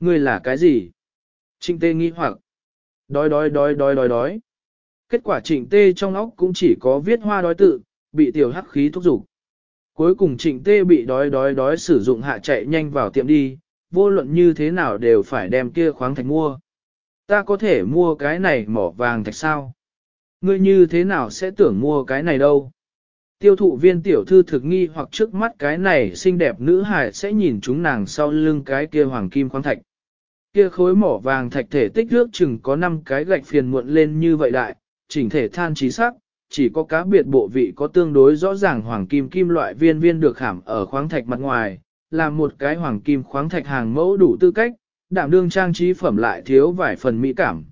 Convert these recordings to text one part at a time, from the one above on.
Ngươi là cái gì? Trịnh tê nghi hoặc. Đói đói đói đói đói đói. Kết quả trịnh tê trong óc cũng chỉ có viết hoa đói tự, bị tiểu hắc khí thúc giục. Cuối cùng trịnh tê bị đói đói đói sử dụng hạ chạy nhanh vào tiệm đi, vô luận như thế nào đều phải đem kia khoáng thạch mua. Ta có thể mua cái này mỏ vàng thạch sao? Ngươi như thế nào sẽ tưởng mua cái này đâu? Tiêu thụ viên tiểu thư thực nghi hoặc trước mắt cái này xinh đẹp nữ hài sẽ nhìn chúng nàng sau lưng cái kia hoàng kim khoáng thạch. Kia khối mỏ vàng thạch thể tích ước chừng có 5 cái gạch phiền muộn lên như vậy đại, chỉnh thể than trí sắc, chỉ có cá biệt bộ vị có tương đối rõ ràng hoàng kim kim loại viên viên được hàm ở khoáng thạch mặt ngoài, là một cái hoàng kim khoáng thạch hàng mẫu đủ tư cách, đảm đương trang trí phẩm lại thiếu vài phần mỹ cảm.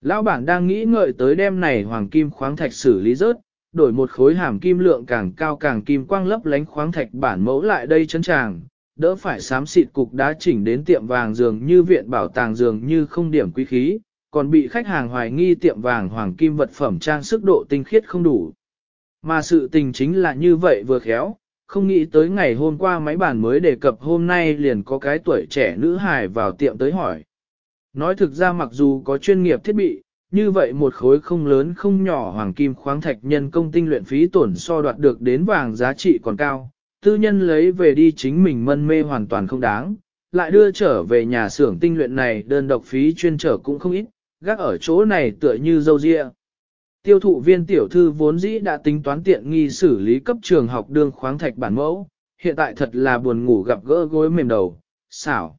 Lão bản đang nghĩ ngợi tới đêm này hoàng kim khoáng thạch xử lý rớt, đổi một khối hàm kim lượng càng cao càng kim quang lấp lánh khoáng thạch bản mẫu lại đây chấn tràng, đỡ phải xám xịt cục đá chỉnh đến tiệm vàng dường như viện bảo tàng dường như không điểm quý khí, còn bị khách hàng hoài nghi tiệm vàng hoàng kim vật phẩm trang sức độ tinh khiết không đủ. Mà sự tình chính là như vậy vừa khéo, không nghĩ tới ngày hôm qua máy bản mới đề cập hôm nay liền có cái tuổi trẻ nữ hài vào tiệm tới hỏi. Nói thực ra mặc dù có chuyên nghiệp thiết bị, như vậy một khối không lớn không nhỏ hoàng kim khoáng thạch nhân công tinh luyện phí tổn so đoạt được đến vàng giá trị còn cao, tư nhân lấy về đi chính mình mân mê hoàn toàn không đáng, lại đưa trở về nhà xưởng tinh luyện này đơn độc phí chuyên trở cũng không ít, gác ở chỗ này tựa như dâu ria. Tiêu thụ viên tiểu thư vốn dĩ đã tính toán tiện nghi xử lý cấp trường học đương khoáng thạch bản mẫu, hiện tại thật là buồn ngủ gặp gỡ gối mềm đầu, xảo.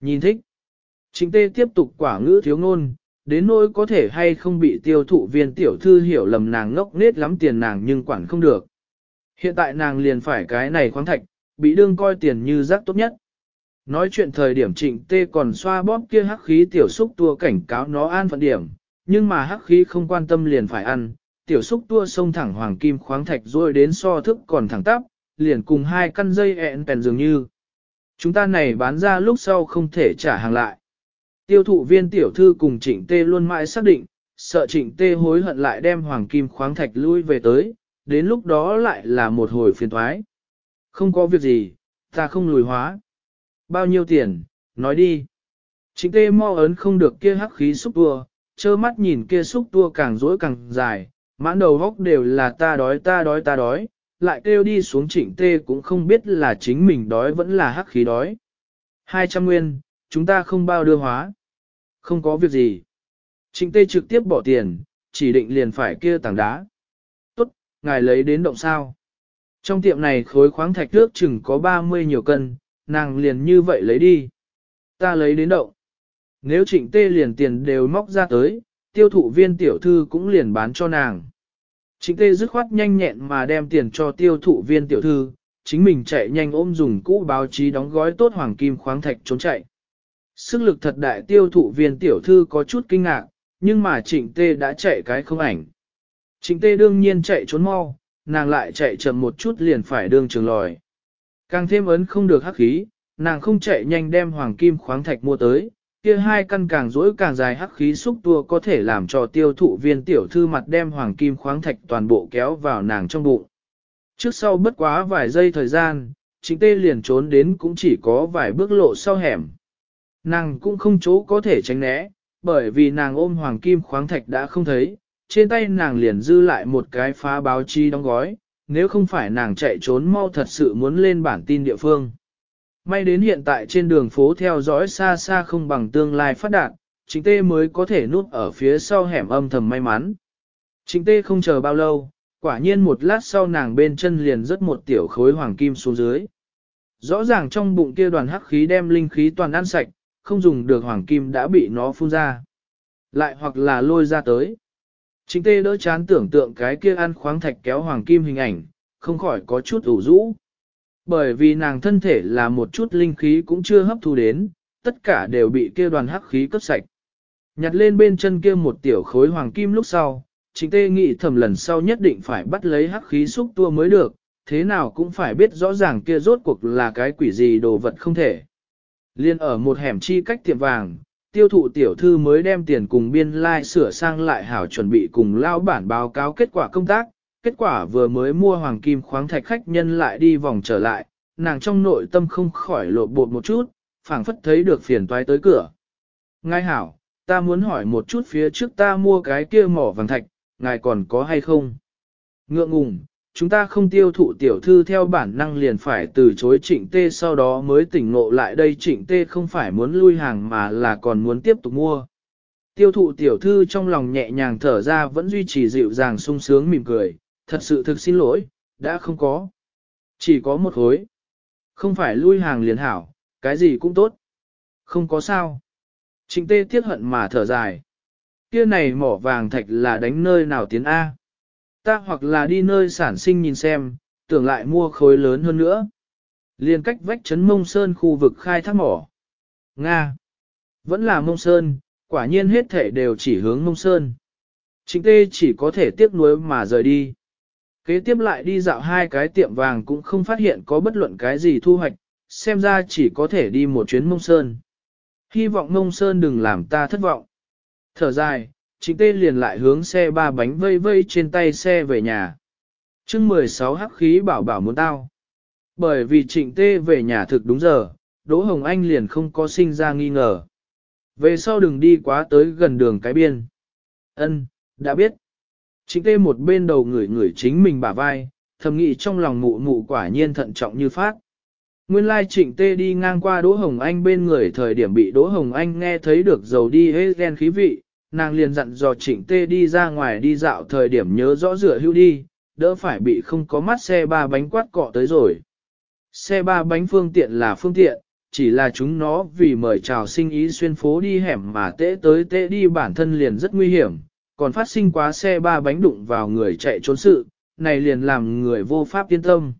Nhìn thích. Chính tê tiếp tục quả ngữ thiếu ngôn, đến nỗi có thể hay không bị tiêu thụ viên tiểu thư hiểu lầm nàng ngốc nết lắm tiền nàng nhưng quản không được. Hiện tại nàng liền phải cái này khoáng thạch, bị đương coi tiền như rác tốt nhất. Nói chuyện thời điểm trịnh tê còn xoa bóp kia hắc khí tiểu xúc tua cảnh cáo nó an phận điểm, nhưng mà hắc khí không quan tâm liền phải ăn, tiểu xúc tua xông thẳng hoàng kim khoáng thạch rồi đến so thức còn thẳng tắp, liền cùng hai căn dây ẹn bèn dường như. Chúng ta này bán ra lúc sau không thể trả hàng lại. Tiêu thụ viên tiểu thư cùng trịnh tê luôn mãi xác định, sợ trịnh tê hối hận lại đem hoàng kim khoáng thạch lui về tới, đến lúc đó lại là một hồi phiền thoái. Không có việc gì, ta không lùi hóa. Bao nhiêu tiền, nói đi. Trịnh tê mo ấn không được kia hắc khí xúc tua, chơ mắt nhìn kia xúc tua càng rỗi càng dài, mãn đầu góc đều là ta đói ta đói ta đói, lại kêu đi xuống trịnh tê cũng không biết là chính mình đói vẫn là hắc khí đói. 200 nguyên, chúng ta không bao đưa hóa. Không có việc gì. Trịnh tê trực tiếp bỏ tiền, chỉ định liền phải kia tảng đá. Ngài lấy đến động sao. Trong tiệm này khối khoáng thạch nước chừng có 30 nhiều cân, nàng liền như vậy lấy đi. Ta lấy đến động. Nếu trịnh tê liền tiền đều móc ra tới, tiêu thụ viên tiểu thư cũng liền bán cho nàng. Trịnh tê dứt khoát nhanh nhẹn mà đem tiền cho tiêu thụ viên tiểu thư, chính mình chạy nhanh ôm dùng cũ báo chí đóng gói tốt hoàng kim khoáng thạch trốn chạy. Sức lực thật đại tiêu thụ viên tiểu thư có chút kinh ngạc, nhưng mà trịnh tê đã chạy cái không ảnh. Trịnh tê đương nhiên chạy trốn mau, nàng lại chạy chậm một chút liền phải đương trường lòi. Càng thêm ấn không được hắc khí, nàng không chạy nhanh đem hoàng kim khoáng thạch mua tới, kia hai căn càng rỗi càng dài hắc khí xúc tua có thể làm cho tiêu thụ viên tiểu thư mặt đem hoàng kim khoáng thạch toàn bộ kéo vào nàng trong bụng. Trước sau bất quá vài giây thời gian, chính tê liền trốn đến cũng chỉ có vài bước lộ sau hẻm. Nàng cũng không chỗ có thể tránh né, bởi vì nàng ôm hoàng kim khoáng thạch đã không thấy, trên tay nàng liền dư lại một cái phá báo chi đóng gói, nếu không phải nàng chạy trốn mau thật sự muốn lên bản tin địa phương. May đến hiện tại trên đường phố theo dõi xa xa không bằng tương lai phát đạt, chính tê mới có thể núp ở phía sau hẻm âm thầm may mắn. Chính tê không chờ bao lâu, quả nhiên một lát sau nàng bên chân liền rớt một tiểu khối hoàng kim xuống dưới. Rõ ràng trong bụng kia đoàn hắc khí đem linh khí toàn ăn sạch, không dùng được hoàng kim đã bị nó phun ra. Lại hoặc là lôi ra tới. Chính tê đỡ chán tưởng tượng cái kia ăn khoáng thạch kéo hoàng kim hình ảnh, không khỏi có chút ủ rũ. Bởi vì nàng thân thể là một chút linh khí cũng chưa hấp thu đến, tất cả đều bị kia đoàn hắc khí cấp sạch. Nhặt lên bên chân kia một tiểu khối hoàng kim lúc sau, chính tê nghĩ thầm lần sau nhất định phải bắt lấy hắc khí xúc tua mới được, thế nào cũng phải biết rõ ràng kia rốt cuộc là cái quỷ gì đồ vật không thể. Liên ở một hẻm chi cách tiệm vàng, tiêu thụ tiểu thư mới đem tiền cùng biên lai like sửa sang lại hảo chuẩn bị cùng lao bản báo cáo kết quả công tác, kết quả vừa mới mua hoàng kim khoáng thạch khách nhân lại đi vòng trở lại, nàng trong nội tâm không khỏi lộ bột một chút, phảng phất thấy được phiền toái tới cửa. Ngài hảo, ta muốn hỏi một chút phía trước ta mua cái kia mỏ vàng thạch, ngài còn có hay không? Ngượng ngùng, chúng ta không tiêu thụ tiểu thư theo bản năng liền phải từ chối trịnh tê sau đó mới tỉnh ngộ lại đây trịnh tê không phải muốn lui hàng mà là còn muốn tiếp tục mua. Tiêu thụ tiểu thư trong lòng nhẹ nhàng thở ra vẫn duy trì dịu dàng sung sướng mỉm cười, thật sự thực xin lỗi, đã không có. Chỉ có một hối Không phải lui hàng liền hảo, cái gì cũng tốt. Không có sao. Trịnh tê tiếc hận mà thở dài. Kia này mỏ vàng thạch là đánh nơi nào tiến A. Ta hoặc là đi nơi sản sinh nhìn xem, tưởng lại mua khối lớn hơn nữa. Liên cách vách trấn mông sơn khu vực khai thác mỏ. Nga. Vẫn là mông sơn, quả nhiên hết thể đều chỉ hướng mông sơn. Chính tê chỉ có thể tiếc nuối mà rời đi. Kế tiếp lại đi dạo hai cái tiệm vàng cũng không phát hiện có bất luận cái gì thu hoạch, xem ra chỉ có thể đi một chuyến mông sơn. Hy vọng mông sơn đừng làm ta thất vọng. Thở dài, Trịnh tê liền lại hướng xe ba bánh vây vây trên tay xe về nhà. chương 16 hắc khí bảo bảo muốn tao. Bởi vì trịnh tê về nhà thực đúng giờ, Đỗ Hồng Anh liền không có sinh ra nghi ngờ. Về sau đừng đi quá tới gần đường cái biên. Ân, đã biết. Trịnh tê một bên đầu người người chính mình bả vai, thầm nghĩ trong lòng mụ mụ quả nhiên thận trọng như phát. Nguyên lai trịnh tê đi ngang qua Đỗ Hồng Anh bên người thời điểm bị Đỗ Hồng Anh nghe thấy được dầu đi hết ghen khí vị, nàng liền dặn dò trịnh tê đi ra ngoài đi dạo thời điểm nhớ rõ rửa hưu đi, đỡ phải bị không có mắt xe ba bánh quát cọ tới rồi. Xe ba bánh phương tiện là phương tiện, chỉ là chúng nó vì mời chào sinh ý xuyên phố đi hẻm mà tễ tới tễ đi bản thân liền rất nguy hiểm, còn phát sinh quá xe ba bánh đụng vào người chạy trốn sự, này liền làm người vô pháp yên tâm.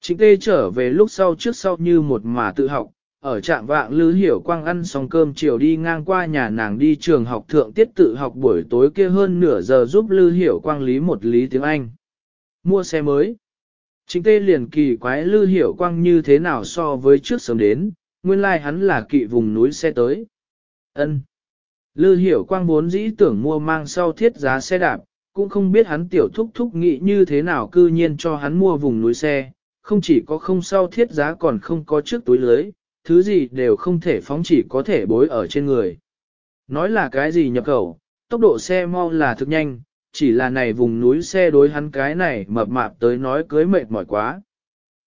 Trịnh tê trở về lúc sau trước sau như một mà tự học, ở trạng vạng Lư Hiểu Quang ăn xong cơm chiều đi ngang qua nhà nàng đi trường học thượng tiết tự học buổi tối kia hơn nửa giờ giúp Lư Hiểu Quang lý một lý tiếng Anh. Mua xe mới. Chính tê liền kỳ quái Lư Hiểu Quang như thế nào so với trước sớm đến, nguyên lai like hắn là kỵ vùng núi xe tới. ân Lư Hiểu Quang vốn dĩ tưởng mua mang sau thiết giá xe đạp, cũng không biết hắn tiểu thúc thúc nghĩ như thế nào cư nhiên cho hắn mua vùng núi xe, không chỉ có không sau thiết giá còn không có trước túi lưới, thứ gì đều không thể phóng chỉ có thể bối ở trên người. Nói là cái gì nhập khẩu, tốc độ xe mau là thực nhanh, chỉ là này vùng núi xe đối hắn cái này mập mạp tới nói cưới mệt mỏi quá.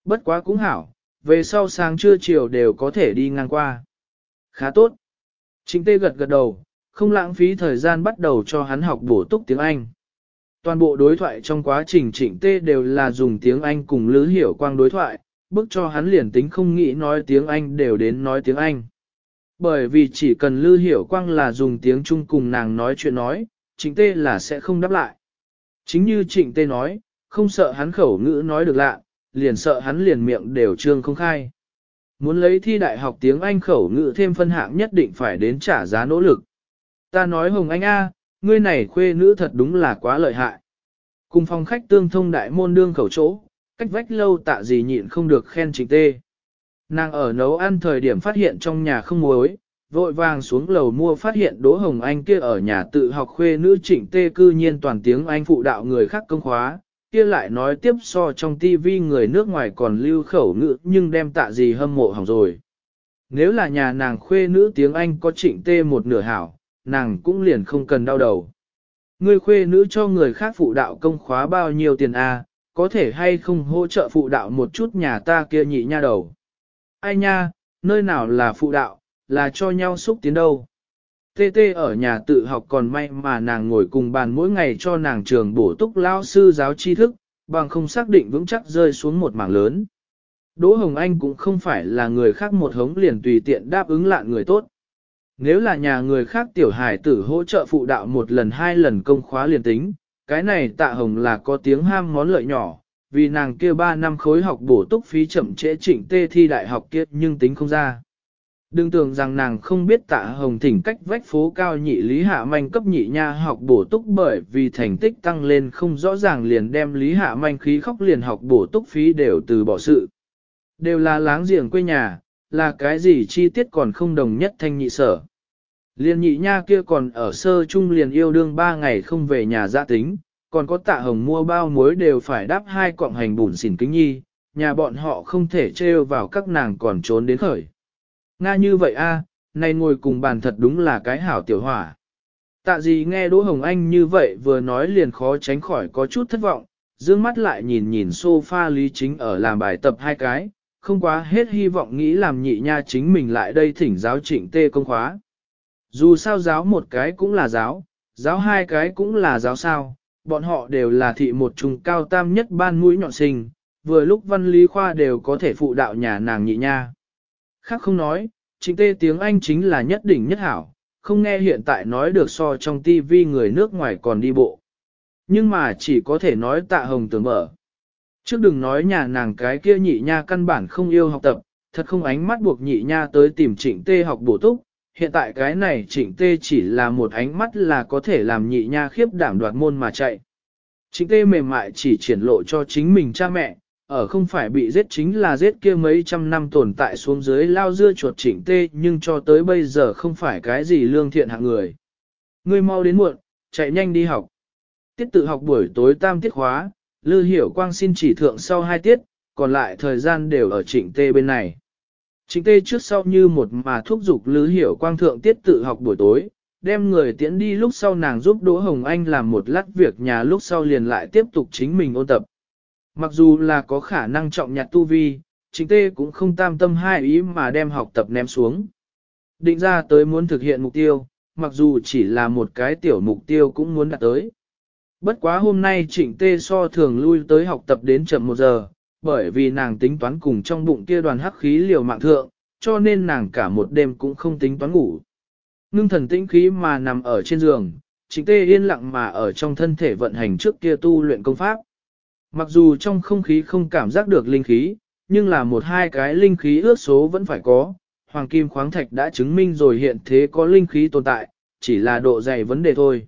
Bất quá cũng hảo, về sau sáng trưa chiều đều có thể đi ngang qua. Khá tốt. Chính tê gật gật đầu, không lãng phí thời gian bắt đầu cho hắn học bổ túc tiếng Anh. Toàn bộ đối thoại trong quá trình trịnh tê đều là dùng tiếng Anh cùng Lữ Hiểu Quang đối thoại, bước cho hắn liền tính không nghĩ nói tiếng Anh đều đến nói tiếng Anh. Bởi vì chỉ cần Lư Hiểu Quang là dùng tiếng Trung cùng nàng nói chuyện nói, trịnh tê là sẽ không đáp lại. Chính như trịnh tê nói, không sợ hắn khẩu ngữ nói được lạ, liền sợ hắn liền miệng đều trương không khai. Muốn lấy thi đại học tiếng Anh khẩu ngữ thêm phân hạng nhất định phải đến trả giá nỗ lực. Ta nói Hồng Anh A, ngươi này khuê nữ thật đúng là quá lợi hại. Cùng phòng khách tương thông đại môn đương khẩu chỗ, cách vách lâu tạ gì nhịn không được khen trịnh tê. Nàng ở nấu ăn thời điểm phát hiện trong nhà không muối, vội vàng xuống lầu mua phát hiện Đỗ Hồng Anh kia ở nhà tự học khuê nữ trịnh tê cư nhiên toàn tiếng Anh phụ đạo người khác công khóa, kia lại nói tiếp so trong tivi người nước ngoài còn lưu khẩu ngữ nhưng đem tạ gì hâm mộ hỏng rồi. Nếu là nhà nàng khuê nữ tiếng Anh có trịnh tê một nửa hảo, nàng cũng liền không cần đau đầu. người khuê nữ cho người khác phụ đạo công khóa bao nhiêu tiền a? Có thể hay không hỗ trợ phụ đạo một chút nhà ta kia nhị nha đầu. Ai nha, nơi nào là phụ đạo, là cho nhau xúc tiến đâu. Tê tê ở nhà tự học còn may mà nàng ngồi cùng bàn mỗi ngày cho nàng trường bổ túc lao sư giáo tri thức, bằng không xác định vững chắc rơi xuống một mảng lớn. Đỗ Hồng Anh cũng không phải là người khác một hống liền tùy tiện đáp ứng lạn người tốt. Nếu là nhà người khác tiểu hải tử hỗ trợ phụ đạo một lần hai lần công khóa liền tính, cái này tạ hồng là có tiếng ham món lợi nhỏ, vì nàng kia 3 năm khối học bổ túc phí chậm trễ chỉnh tê thi đại học kia nhưng tính không ra. Đừng tưởng rằng nàng không biết tạ hồng thỉnh cách vách phố cao nhị lý hạ manh cấp nhị nha học bổ túc bởi vì thành tích tăng lên không rõ ràng liền đem lý hạ manh khí khóc liền học bổ túc phí đều từ bỏ sự. Đều là láng giềng quê nhà, là cái gì chi tiết còn không đồng nhất thanh nhị sở. Liên nhị nha kia còn ở sơ trung liền yêu đương ba ngày không về nhà gia tính, còn có tạ hồng mua bao muối đều phải đáp hai cọng hành bùn xỉn kính nhi, nhà bọn họ không thể trêu vào các nàng còn trốn đến khởi. Nga như vậy a, này ngồi cùng bàn thật đúng là cái hảo tiểu hỏa. Tạ gì nghe Đỗ Hồng Anh như vậy vừa nói liền khó tránh khỏi có chút thất vọng, dương mắt lại nhìn nhìn sofa lý chính ở làm bài tập hai cái, không quá hết hy vọng nghĩ làm nhị nha chính mình lại đây thỉnh giáo trịnh tê công khóa. Dù sao giáo một cái cũng là giáo, giáo hai cái cũng là giáo sao, bọn họ đều là thị một trùng cao tam nhất ban mũi nhọn sinh, vừa lúc văn lý khoa đều có thể phụ đạo nhà nàng nhị nha. Khác không nói, trịnh tê tiếng Anh chính là nhất đỉnh nhất hảo, không nghe hiện tại nói được so trong tivi người nước ngoài còn đi bộ. Nhưng mà chỉ có thể nói tạ hồng tưởng mở. Trước đừng nói nhà nàng cái kia nhị nha căn bản không yêu học tập, thật không ánh mắt buộc nhị nha tới tìm trịnh tê học bổ túc. Hiện tại cái này trịnh tê chỉ là một ánh mắt là có thể làm nhị nha khiếp đảm đoạt môn mà chạy. Trịnh tê mềm mại chỉ triển lộ cho chính mình cha mẹ, ở không phải bị giết chính là giết kia mấy trăm năm tồn tại xuống dưới lao dưa chuột trịnh tê nhưng cho tới bây giờ không phải cái gì lương thiện hạng người. Ngươi mau đến muộn, chạy nhanh đi học. Tiết tự học buổi tối tam tiết khóa, Lư Hiểu Quang xin chỉ thượng sau hai tiết, còn lại thời gian đều ở trịnh tê bên này. Trịnh tê trước sau như một mà thúc giục Lư Hiểu Quang thượng tiết tự học buổi tối, đem người tiễn đi lúc sau nàng giúp Đỗ Hồng Anh làm một lát việc nhà lúc sau liền lại tiếp tục chính mình ôn tập. Mặc dù là có khả năng trọng nhặt tu vi, chính tê cũng không tam tâm hai ý mà đem học tập ném xuống. Định ra tới muốn thực hiện mục tiêu, mặc dù chỉ là một cái tiểu mục tiêu cũng muốn đạt tới. Bất quá hôm nay trịnh tê so thường lui tới học tập đến chậm một giờ, bởi vì nàng tính toán cùng trong bụng kia đoàn hắc khí liều mạng thượng, cho nên nàng cả một đêm cũng không tính toán ngủ. Ngưng thần tĩnh khí mà nằm ở trên giường, chính tê yên lặng mà ở trong thân thể vận hành trước kia tu luyện công pháp. Mặc dù trong không khí không cảm giác được linh khí, nhưng là một hai cái linh khí ước số vẫn phải có. Hoàng kim khoáng thạch đã chứng minh rồi hiện thế có linh khí tồn tại, chỉ là độ dày vấn đề thôi.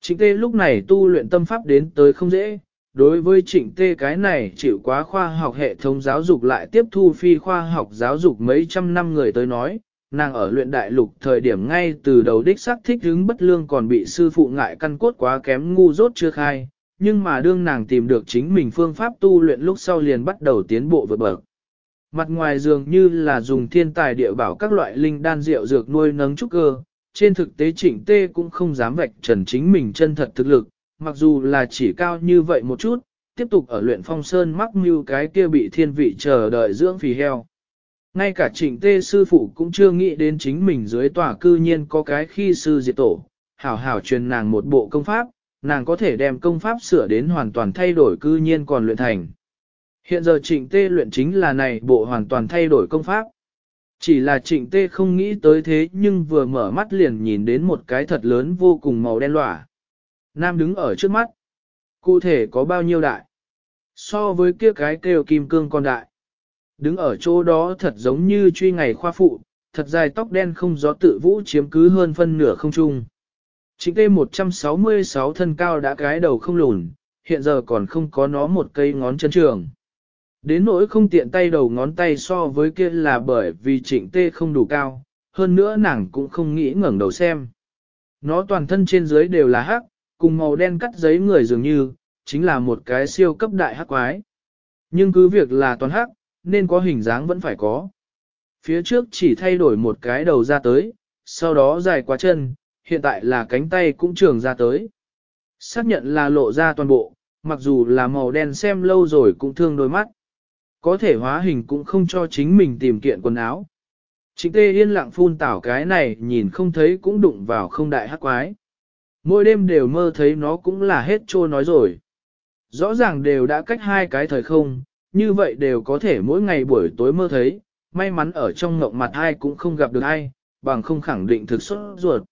Chính tê lúc này tu luyện tâm pháp đến tới không dễ, đối với trịnh tê cái này chịu quá khoa học hệ thống giáo dục lại tiếp thu phi khoa học giáo dục mấy trăm năm người tới nói, nàng ở luyện đại lục thời điểm ngay từ đầu đích xác thích hứng bất lương còn bị sư phụ ngại căn cốt quá kém ngu dốt chưa khai, nhưng mà đương nàng tìm được chính mình phương pháp tu luyện lúc sau liền bắt đầu tiến bộ vượt bậc. Mặt ngoài dường như là dùng thiên tài địa bảo các loại linh đan rượu dược nuôi nấng trúc cơ, trên thực tế trịnh tê cũng không dám vạch trần chính mình chân thật thực lực, mặc dù là chỉ cao như vậy một chút, tiếp tục ở luyện phong sơn mắc mưu cái kia bị thiên vị chờ đợi dưỡng phì heo. Ngay cả trịnh tê sư phụ cũng chưa nghĩ đến chính mình dưới tòa cư nhiên có cái khi sư diệt tổ, hảo hảo truyền nàng một bộ công pháp, nàng có thể đem công pháp sửa đến hoàn toàn thay đổi cư nhiên còn luyện thành. Hiện giờ trịnh tê luyện chính là này bộ hoàn toàn thay đổi công pháp. Chỉ là trịnh tê không nghĩ tới thế nhưng vừa mở mắt liền nhìn đến một cái thật lớn vô cùng màu đen lỏa. Nam đứng ở trước mắt. Cụ thể có bao nhiêu đại? So với kia cái kêu kim cương con đại. Đứng ở chỗ đó thật giống như truy ngày khoa phụ, thật dài tóc đen không gió tự vũ chiếm cứ hơn phân nửa không trung. Trịnh tê 166 thân cao đã cái đầu không lùn, hiện giờ còn không có nó một cây ngón chân trường. Đến nỗi không tiện tay đầu ngón tay so với kia là bởi vì trịnh tê không đủ cao, hơn nữa nàng cũng không nghĩ ngẩng đầu xem. Nó toàn thân trên dưới đều là hắc, cùng màu đen cắt giấy người dường như, chính là một cái siêu cấp đại hắc quái. Nhưng cứ việc là toàn hắc, nên có hình dáng vẫn phải có. Phía trước chỉ thay đổi một cái đầu ra tới, sau đó dài quá chân, hiện tại là cánh tay cũng trường ra tới. Xác nhận là lộ ra toàn bộ, mặc dù là màu đen xem lâu rồi cũng thương đôi mắt. Có thể hóa hình cũng không cho chính mình tìm kiện quần áo. chính tê yên lặng phun tảo cái này nhìn không thấy cũng đụng vào không đại hắc quái. Mỗi đêm đều mơ thấy nó cũng là hết trôi nói rồi. Rõ ràng đều đã cách hai cái thời không, như vậy đều có thể mỗi ngày buổi tối mơ thấy, may mắn ở trong ngộng mặt ai cũng không gặp được ai, bằng không khẳng định thực xuất ruột.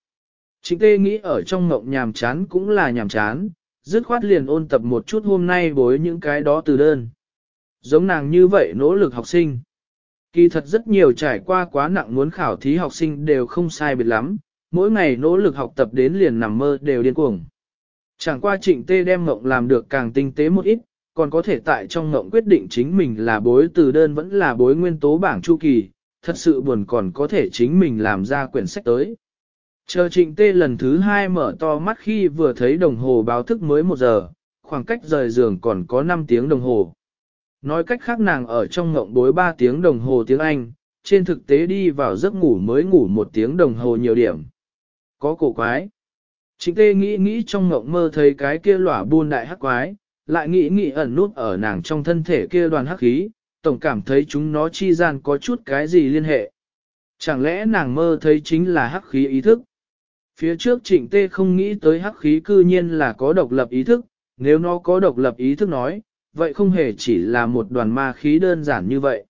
chính tê nghĩ ở trong ngộng nhàm chán cũng là nhàm chán, dứt khoát liền ôn tập một chút hôm nay bối những cái đó từ đơn. Giống nàng như vậy nỗ lực học sinh. Kỳ thật rất nhiều trải qua quá nặng muốn khảo thí học sinh đều không sai biệt lắm, mỗi ngày nỗ lực học tập đến liền nằm mơ đều điên cuồng. Chẳng qua trịnh tê đem ngộng làm được càng tinh tế một ít, còn có thể tại trong ngộng quyết định chính mình là bối từ đơn vẫn là bối nguyên tố bảng chu kỳ, thật sự buồn còn có thể chính mình làm ra quyển sách tới. Chờ trịnh tê lần thứ hai mở to mắt khi vừa thấy đồng hồ báo thức mới một giờ, khoảng cách rời giường còn có 5 tiếng đồng hồ. Nói cách khác nàng ở trong ngộng bối 3 tiếng đồng hồ tiếng Anh, trên thực tế đi vào giấc ngủ mới ngủ một tiếng đồng hồ nhiều điểm. Có cổ quái. Trịnh tê nghĩ nghĩ trong ngộng mơ thấy cái kia lỏa buôn đại hắc quái, lại nghĩ nghĩ ẩn nút ở nàng trong thân thể kia đoàn hắc khí, tổng cảm thấy chúng nó chi gian có chút cái gì liên hệ. Chẳng lẽ nàng mơ thấy chính là hắc khí ý thức? Phía trước trịnh tê không nghĩ tới hắc khí cư nhiên là có độc lập ý thức, nếu nó có độc lập ý thức nói, vậy không hề chỉ là một đoàn ma khí đơn giản như vậy.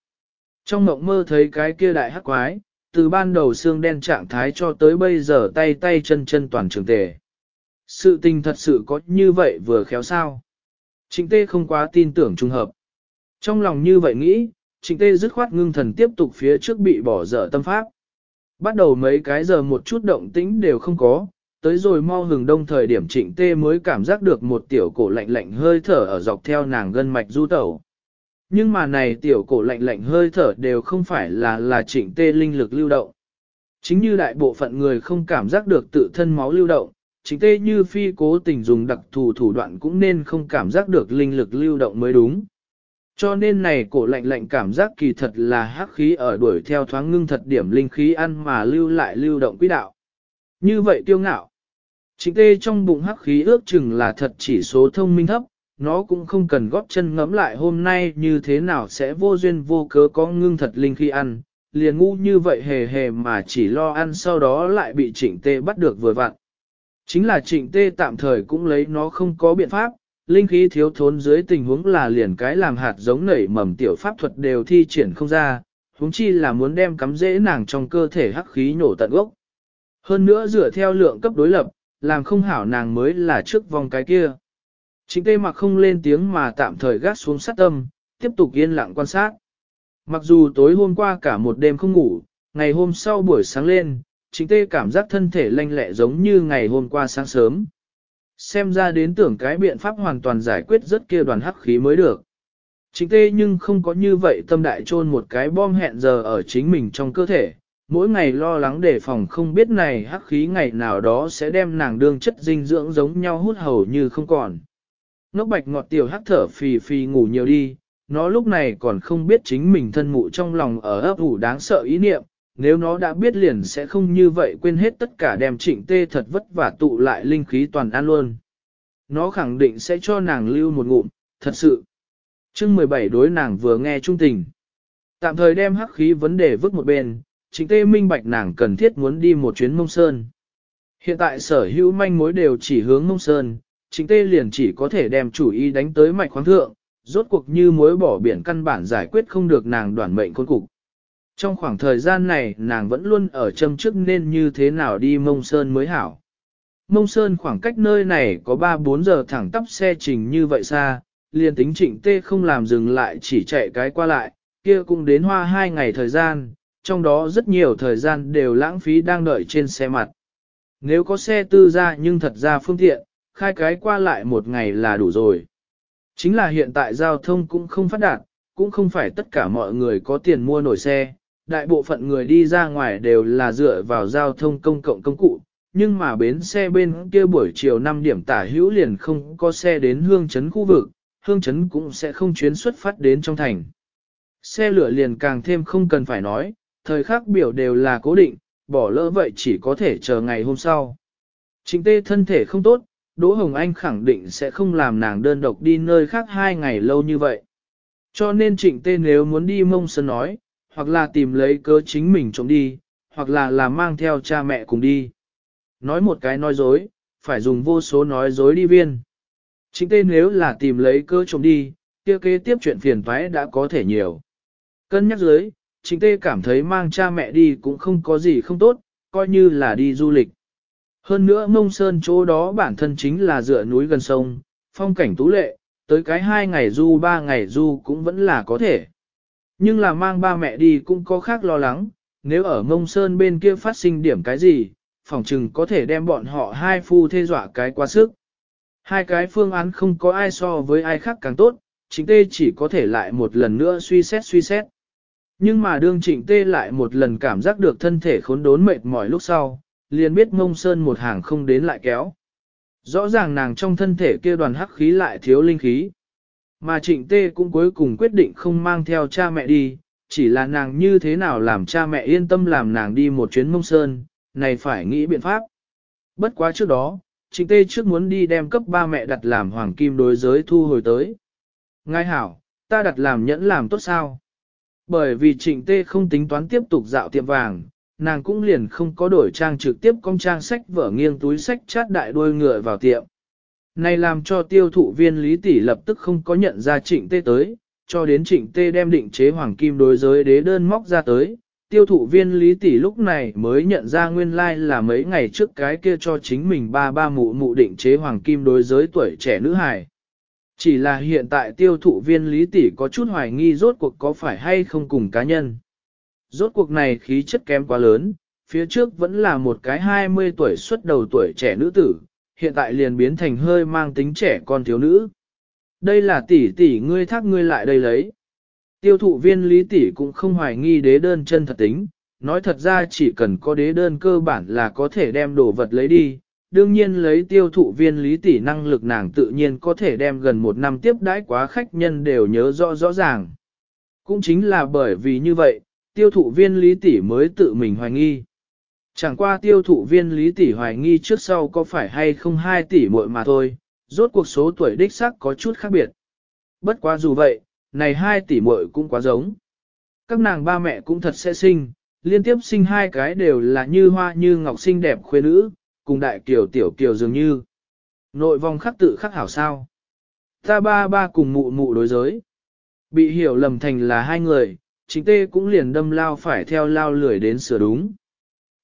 Trong mộng mơ thấy cái kia đại hắc quái, từ ban đầu xương đen trạng thái cho tới bây giờ tay tay chân chân toàn trường tề. Sự tình thật sự có như vậy vừa khéo sao. Trịnh tê không quá tin tưởng trùng hợp. Trong lòng như vậy nghĩ, trịnh tê dứt khoát ngưng thần tiếp tục phía trước bị bỏ dở tâm pháp. Bắt đầu mấy cái giờ một chút động tĩnh đều không có, tới rồi mau hừng đông thời điểm trịnh tê mới cảm giác được một tiểu cổ lạnh lạnh hơi thở ở dọc theo nàng gân mạch du tẩu. Nhưng mà này tiểu cổ lạnh lạnh hơi thở đều không phải là là chỉnh tê linh lực lưu động. Chính như đại bộ phận người không cảm giác được tự thân máu lưu động, chính tê như phi cố tình dùng đặc thù thủ đoạn cũng nên không cảm giác được linh lực lưu động mới đúng. Cho nên này cổ lạnh lạnh cảm giác kỳ thật là hắc khí ở đuổi theo thoáng ngưng thật điểm linh khí ăn mà lưu lại lưu động quỹ đạo. Như vậy tiêu ngạo. Chính tê trong bụng hắc khí ước chừng là thật chỉ số thông minh thấp, nó cũng không cần góp chân ngẫm lại hôm nay như thế nào sẽ vô duyên vô cớ có ngưng thật linh khi ăn, liền ngu như vậy hề hề mà chỉ lo ăn sau đó lại bị trịnh tê bắt được vừa vặn. Chính là trịnh tê tạm thời cũng lấy nó không có biện pháp, linh khí thiếu thốn dưới tình huống là liền cái làm hạt giống nảy mầm tiểu pháp thuật đều thi triển không ra, huống chi là muốn đem cắm dễ nàng trong cơ thể hắc khí nổ tận gốc. Hơn nữa dựa theo lượng cấp đối lập, làm không hảo nàng mới là trước vòng cái kia. Trịnh tê mặc không lên tiếng mà tạm thời gác xuống sát tâm, tiếp tục yên lặng quan sát. Mặc dù tối hôm qua cả một đêm không ngủ, ngày hôm sau buổi sáng lên, trịnh tê cảm giác thân thể lanh lẹ giống như ngày hôm qua sáng sớm. Xem ra đến tưởng cái biện pháp hoàn toàn giải quyết rất kia đoàn hắc khí mới được. Trịnh tê nhưng không có như vậy tâm đại chôn một cái bom hẹn giờ ở chính mình trong cơ thể, mỗi ngày lo lắng đề phòng không biết này hắc khí ngày nào đó sẽ đem nàng đương chất dinh dưỡng giống nhau hút hầu như không còn. Ngốc bạch ngọt tiểu hắc thở phì phì ngủ nhiều đi, nó lúc này còn không biết chính mình thân mụ trong lòng ở ấp ủ đáng sợ ý niệm, nếu nó đã biết liền sẽ không như vậy quên hết tất cả đem trịnh tê thật vất vả tụ lại linh khí toàn an luôn. Nó khẳng định sẽ cho nàng lưu một ngụm, thật sự. chương 17 đối nàng vừa nghe trung tình. Tạm thời đem hắc khí vấn đề vứt một bên, trịnh tê minh bạch nàng cần thiết muốn đi một chuyến mông sơn. Hiện tại sở hữu manh mối đều chỉ hướng mông sơn, Trình tê liền chỉ có thể đem chủ ý đánh tới mạch khoáng thượng, rốt cuộc như mối bỏ biển căn bản giải quyết không được nàng đoàn mệnh khôn cục. Trong khoảng thời gian này nàng vẫn luôn ở châm trước nên như thế nào đi mông sơn mới hảo. Mông sơn khoảng cách nơi này có 3-4 giờ thẳng tắp xe trình như vậy xa, liền tính trịnh tê không làm dừng lại chỉ chạy cái qua lại, kia cũng đến hoa 2 ngày thời gian, trong đó rất nhiều thời gian đều lãng phí đang đợi trên xe mặt. Nếu có xe tư ra nhưng thật ra phương tiện, khai cái qua lại một ngày là đủ rồi. Chính là hiện tại giao thông cũng không phát đạt, cũng không phải tất cả mọi người có tiền mua nổi xe, đại bộ phận người đi ra ngoài đều là dựa vào giao thông công cộng công cụ, nhưng mà bến xe bên kia buổi chiều 5 điểm tả hữu liền không có xe đến hương chấn khu vực, hương chấn cũng sẽ không chuyến xuất phát đến trong thành. Xe lửa liền càng thêm không cần phải nói, thời khắc biểu đều là cố định, bỏ lỡ vậy chỉ có thể chờ ngày hôm sau. Trịnh tê thân thể không tốt, Đỗ Hồng Anh khẳng định sẽ không làm nàng đơn độc đi nơi khác hai ngày lâu như vậy. Cho nên trịnh tê nếu muốn đi mông sơn nói, hoặc là tìm lấy cớ chính mình trộm đi, hoặc là là mang theo cha mẹ cùng đi. Nói một cái nói dối, phải dùng vô số nói dối đi viên. Trịnh tê nếu là tìm lấy cớ trộm đi, kia kế tiếp chuyện phiền toái đã có thể nhiều. Cân nhắc dưới, trịnh tê cảm thấy mang cha mẹ đi cũng không có gì không tốt, coi như là đi du lịch. Hơn nữa mông sơn chỗ đó bản thân chính là dựa núi gần sông, phong cảnh tú lệ, tới cái hai ngày du ba ngày du cũng vẫn là có thể. Nhưng là mang ba mẹ đi cũng có khác lo lắng, nếu ở mông sơn bên kia phát sinh điểm cái gì, phỏng chừng có thể đem bọn họ hai phu thê dọa cái quá sức. Hai cái phương án không có ai so với ai khác càng tốt, chính tê chỉ có thể lại một lần nữa suy xét suy xét. Nhưng mà đương trịnh tê lại một lần cảm giác được thân thể khốn đốn mệt mỏi lúc sau, liền biết mông sơn một hàng không đến lại kéo. Rõ ràng nàng trong thân thể kia đoàn hắc khí lại thiếu linh khí. Mà trịnh tê cũng cuối cùng quyết định không mang theo cha mẹ đi, chỉ là nàng như thế nào làm cha mẹ yên tâm làm nàng đi một chuyến mông sơn, này phải nghĩ biện pháp. Bất quá trước đó, Trịnh Tê trước muốn đi đem cấp ba mẹ đặt làm hoàng kim đối giới thu hồi tới. Ngài hảo, ta đặt làm nhẫn làm tốt sao? Bởi vì Trịnh Tê không tính toán tiếp tục dạo tiệm vàng, nàng cũng liền không có đổi trang trực tiếp công trang sách vở nghiêng túi sách chát đại đuôi ngựa vào tiệm. Này làm cho tiêu thụ viên Lý Tỷ lập tức không có nhận ra Trịnh Tê tới, cho đến Trịnh Tê đem định chế hoàng kim đối giới đế đơn móc ra tới, tiêu thụ viên Lý Tỷ lúc này mới nhận ra nguyên lai like là mấy ngày trước cái kia cho chính mình ba ba mụ mụ định chế hoàng kim đối giới tuổi trẻ nữ hài. Chỉ là hiện tại tiêu thụ viên Lý Tỷ có chút hoài nghi rốt cuộc có phải hay không cùng cá nhân. Rốt cuộc này khí chất kém quá lớn, phía trước vẫn là một cái 20 tuổi xuất đầu tuổi trẻ nữ tử, hiện tại liền biến thành hơi mang tính trẻ con thiếu nữ. Đây là tỷ tỷ ngươi thác ngươi lại đây lấy. Tiêu thụ viên lý tỷ cũng không hoài nghi đế đơn chân thật tính, nói thật ra chỉ cần có đế đơn cơ bản là có thể đem đồ vật lấy đi. Đương nhiên lấy tiêu thụ viên lý tỷ năng lực nàng tự nhiên có thể đem gần một năm tiếp đãi quá khách nhân đều nhớ rõ rõ ràng. Cũng chính là bởi vì như vậy, tiêu thụ viên lý tỷ mới tự mình hoài nghi. Chẳng qua tiêu thụ viên lý tỷ hoài nghi trước sau có phải hay không 2 tỷ muội mà thôi, rốt cuộc số tuổi đích xác có chút khác biệt. Bất quá dù vậy, này 2 tỷ muội cũng quá giống. Các nàng ba mẹ cũng thật sẽ sinh, liên tiếp sinh hai cái đều là như hoa như ngọc xinh đẹp khuê nữ, cùng đại kiều tiểu kiều dường như. Nội vòng khắc tự khắc hảo sao. Ta ba ba cùng mụ mụ đối giới. Bị hiểu lầm thành là hai người, chính tê cũng liền đâm lao phải theo lao lười đến sửa đúng.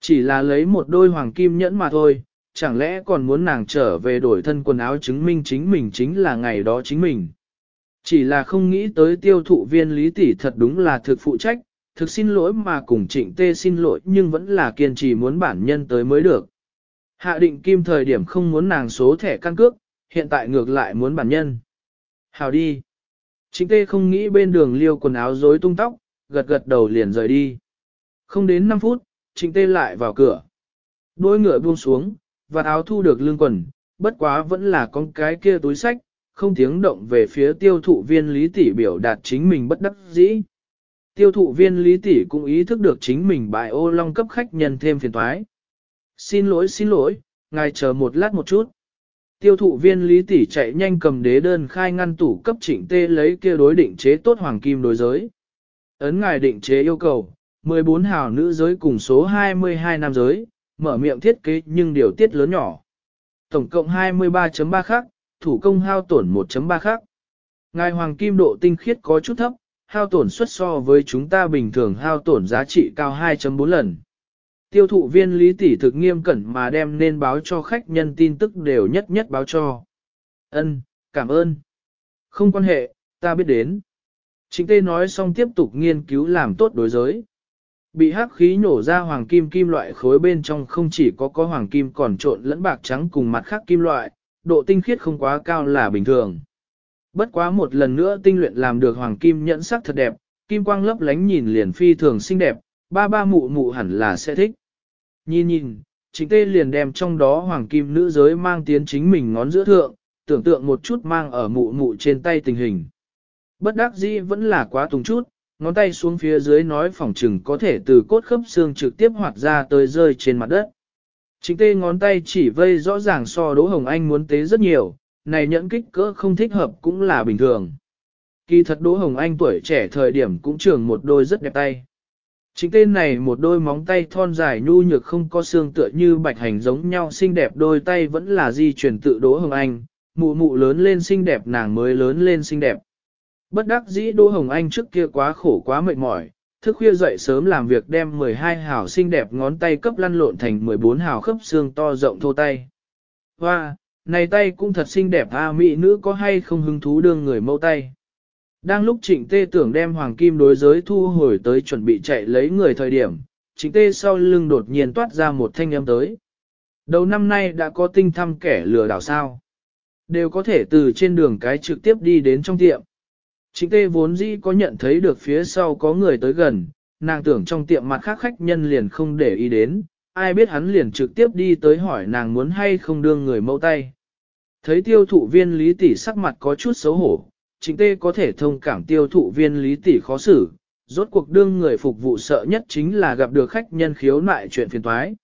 Chỉ là lấy một đôi hoàng kim nhẫn mà thôi, chẳng lẽ còn muốn nàng trở về đổi thân quần áo chứng minh chính mình chính là ngày đó chính mình. Chỉ là không nghĩ tới tiêu thụ viên lý tỷ thật đúng là thực phụ trách, thực xin lỗi mà cùng trịnh tê xin lỗi nhưng vẫn là kiên trì muốn bản nhân tới mới được. Hạ định kim thời điểm không muốn nàng số thẻ căn cước, hiện tại ngược lại muốn bản nhân. Hào đi. Trịnh tê không nghĩ bên đường liêu quần áo rối tung tóc, gật gật đầu liền rời đi. Không đến 5 phút, trịnh tê lại vào cửa. Đôi ngựa buông xuống, và áo thu được lương quần, bất quá vẫn là con cái kia túi sách, không tiếng động về phía tiêu thụ viên lý tỷ biểu đạt chính mình bất đắc dĩ. Tiêu thụ viên lý tỷ cũng ý thức được chính mình bài ô long cấp khách nhân thêm phiền toái. Xin lỗi xin lỗi, ngài chờ một lát một chút. Tiêu thụ viên lý tỷ chạy nhanh cầm đế đơn khai ngăn tủ cấp Trịnh tê lấy kia đối định chế tốt hoàng kim đối giới. Ấn ngài định chế yêu cầu, 14 hào nữ giới cùng số 22 nam giới, mở miệng thiết kế nhưng điều tiết lớn nhỏ. Tổng cộng 23.3 khắc thủ công hao tổn 1.3 khắc Ngài hoàng kim độ tinh khiết có chút thấp, hao tổn suất so với chúng ta bình thường hao tổn giá trị cao 2.4 lần. Tiêu thụ viên lý tỷ thực nghiêm cẩn mà đem nên báo cho khách nhân tin tức đều nhất nhất báo cho. Ân, cảm ơn. Không quan hệ, ta biết đến. Trịnh tê nói xong tiếp tục nghiên cứu làm tốt đối giới. Bị hắc khí nổ ra hoàng kim kim loại khối bên trong không chỉ có có hoàng kim còn trộn lẫn bạc trắng cùng mặt khác kim loại, độ tinh khiết không quá cao là bình thường. Bất quá một lần nữa tinh luyện làm được hoàng kim nhẫn sắc thật đẹp, kim quang lấp lánh nhìn liền phi thường xinh đẹp, ba ba mụ mụ hẳn là sẽ thích. Nhìn nhìn, chính tê liền đem trong đó hoàng kim nữ giới mang tiến chính mình ngón giữa thượng, tưởng tượng một chút mang ở mụ mụ trên tay tình hình. Bất đắc dĩ vẫn là quá tùng chút, ngón tay xuống phía dưới nói phỏng chừng có thể từ cốt khớp xương trực tiếp hoạt ra tới rơi trên mặt đất. Chính tê ngón tay chỉ vây rõ ràng so Đỗ Hồng Anh muốn tế rất nhiều, này nhẫn kích cỡ không thích hợp cũng là bình thường. Kỳ thật Đỗ Hồng Anh tuổi trẻ thời điểm cũng trường một đôi rất đẹp tay. Chính tên này một đôi móng tay thon dài nhu nhược không có xương tựa như bạch hành giống nhau xinh đẹp đôi tay vẫn là di chuyển tự Đỗ Hồng Anh, mụ mụ lớn lên xinh đẹp nàng mới lớn lên xinh đẹp. Bất đắc dĩ Đỗ Hồng Anh trước kia quá khổ quá mệt mỏi, thức khuya dậy sớm làm việc đem 12 hào xinh đẹp ngón tay cấp lăn lộn thành 14 hào khớp xương to rộng thô tay. Hoa, này tay cũng thật xinh đẹp a mỹ nữ có hay không hứng thú đương người mâu tay. Đang lúc trịnh tê tưởng đem hoàng kim đối giới thu hồi tới chuẩn bị chạy lấy người thời điểm, trịnh tê sau lưng đột nhiên toát ra một thanh âm tới. Đầu năm nay đã có tinh thăm kẻ lừa đảo sao. Đều có thể từ trên đường cái trực tiếp đi đến trong tiệm. Trịnh tê vốn dĩ có nhận thấy được phía sau có người tới gần, nàng tưởng trong tiệm mặt khác khách nhân liền không để ý đến, ai biết hắn liền trực tiếp đi tới hỏi nàng muốn hay không đương người mẫu tay. Thấy tiêu thụ viên lý tỷ sắc mặt có chút xấu hổ, trịnh tê có thể thông cảm tiêu thụ viên lý tỷ khó xử, rốt cuộc đương người phục vụ sợ nhất chính là gặp được khách nhân khiếu nại chuyện phiền toái.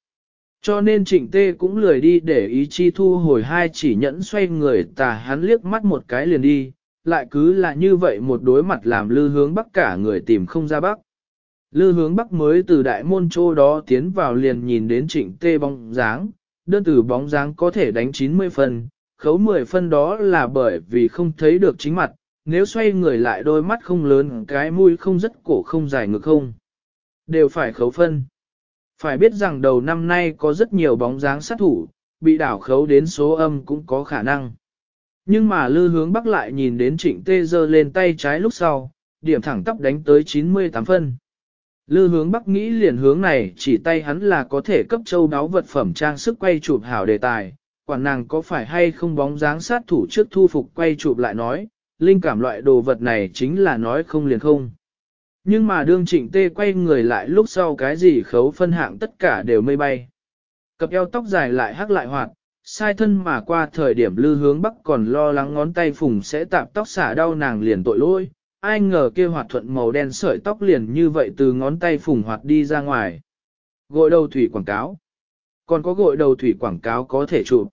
Cho nên trịnh tê cũng lười đi để ý chi thu hồi hai chỉ nhẫn xoay người tà hắn liếc mắt một cái liền đi, lại cứ là như vậy một đối mặt làm lư hướng bắc cả người tìm không ra bắc. Lư hướng bắc mới từ đại môn chỗ đó tiến vào liền nhìn đến trịnh tê bóng dáng, đơn từ bóng dáng có thể đánh 90 phân, khấu 10 phân đó là bởi vì không thấy được chính mặt, nếu xoay người lại đôi mắt không lớn cái mũi không rất cổ không dài ngực không. Đều phải khấu phân. Phải biết rằng đầu năm nay có rất nhiều bóng dáng sát thủ, bị đảo khấu đến số âm cũng có khả năng. Nhưng mà lư hướng bắc lại nhìn đến trịnh tê giơ lên tay trái lúc sau, điểm thẳng tắp đánh tới 98 phân. Lư hướng bắc nghĩ liền hướng này chỉ tay hắn là có thể cấp châu đáo vật phẩm trang sức quay chụp hảo đề tài, quản nàng có phải hay không bóng dáng sát thủ trước thu phục quay chụp lại nói, linh cảm loại đồ vật này chính là nói không liền không. Nhưng mà đương trịnh tê quay người lại lúc sau cái gì khấu phân hạng tất cả đều mây bay. Cặp eo tóc dài lại hắc lại hoạt, sai thân mà qua thời điểm lư hướng bắc còn lo lắng ngón tay phùng sẽ tạp tóc xả đau nàng liền tội lỗi, ai ngờ kia hoạt thuận màu đen sợi tóc liền như vậy từ ngón tay phùng hoạt đi ra ngoài. Gội đầu thủy quảng cáo. Còn có gội đầu thủy quảng cáo có thể chụp.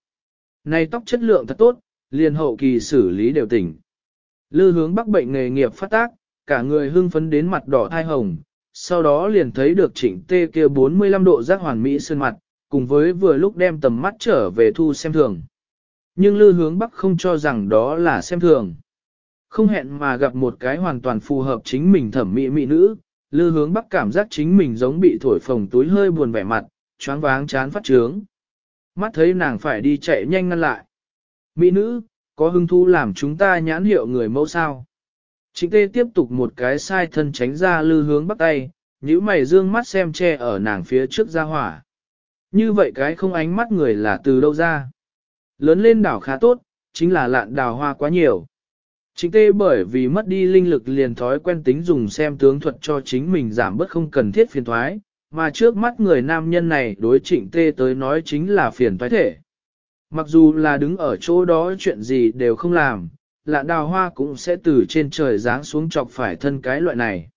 Này tóc chất lượng thật tốt, liền hậu kỳ xử lý đều tỉnh. Lư hướng bắc bệnh nghề nghiệp phát tác, cả người hưng phấn đến mặt đỏ thai hồng, sau đó liền thấy được chỉnh tê kia 45 độ giác hoàn mỹ sơn mặt, cùng với vừa lúc đem tầm mắt trở về thu xem thường. Nhưng lư hướng bắc không cho rằng đó là xem thường. Không hẹn mà gặp một cái hoàn toàn phù hợp chính mình thẩm mỹ mỹ nữ, lư hướng bắc cảm giác chính mình giống bị thổi phồng túi hơi buồn vẻ mặt, choáng váng chán phát trướng. Mắt thấy nàng phải đi chạy nhanh ngăn lại. Mỹ nữ, có hứng thú làm chúng ta nhãn hiệu người mẫu sao. Trịnh tê tiếp tục một cái sai thân tránh ra lư hướng bắt tay, nhíu mày dương mắt xem che ở nàng phía trước ra hỏa. Như vậy cái không ánh mắt người là từ đâu ra. Lớn lên đảo khá tốt, chính là lạn đào hoa quá nhiều. Trịnh tê bởi vì mất đi linh lực liền thói quen tính dùng xem tướng thuật cho chính mình giảm bớt không cần thiết phiền thoái, mà trước mắt người nam nhân này đối trịnh tê tới nói chính là phiền thoái thể. Mặc dù là đứng ở chỗ đó chuyện gì đều không làm, lạn đào hoa cũng sẽ từ trên trời giáng xuống chọc phải thân cái loại này.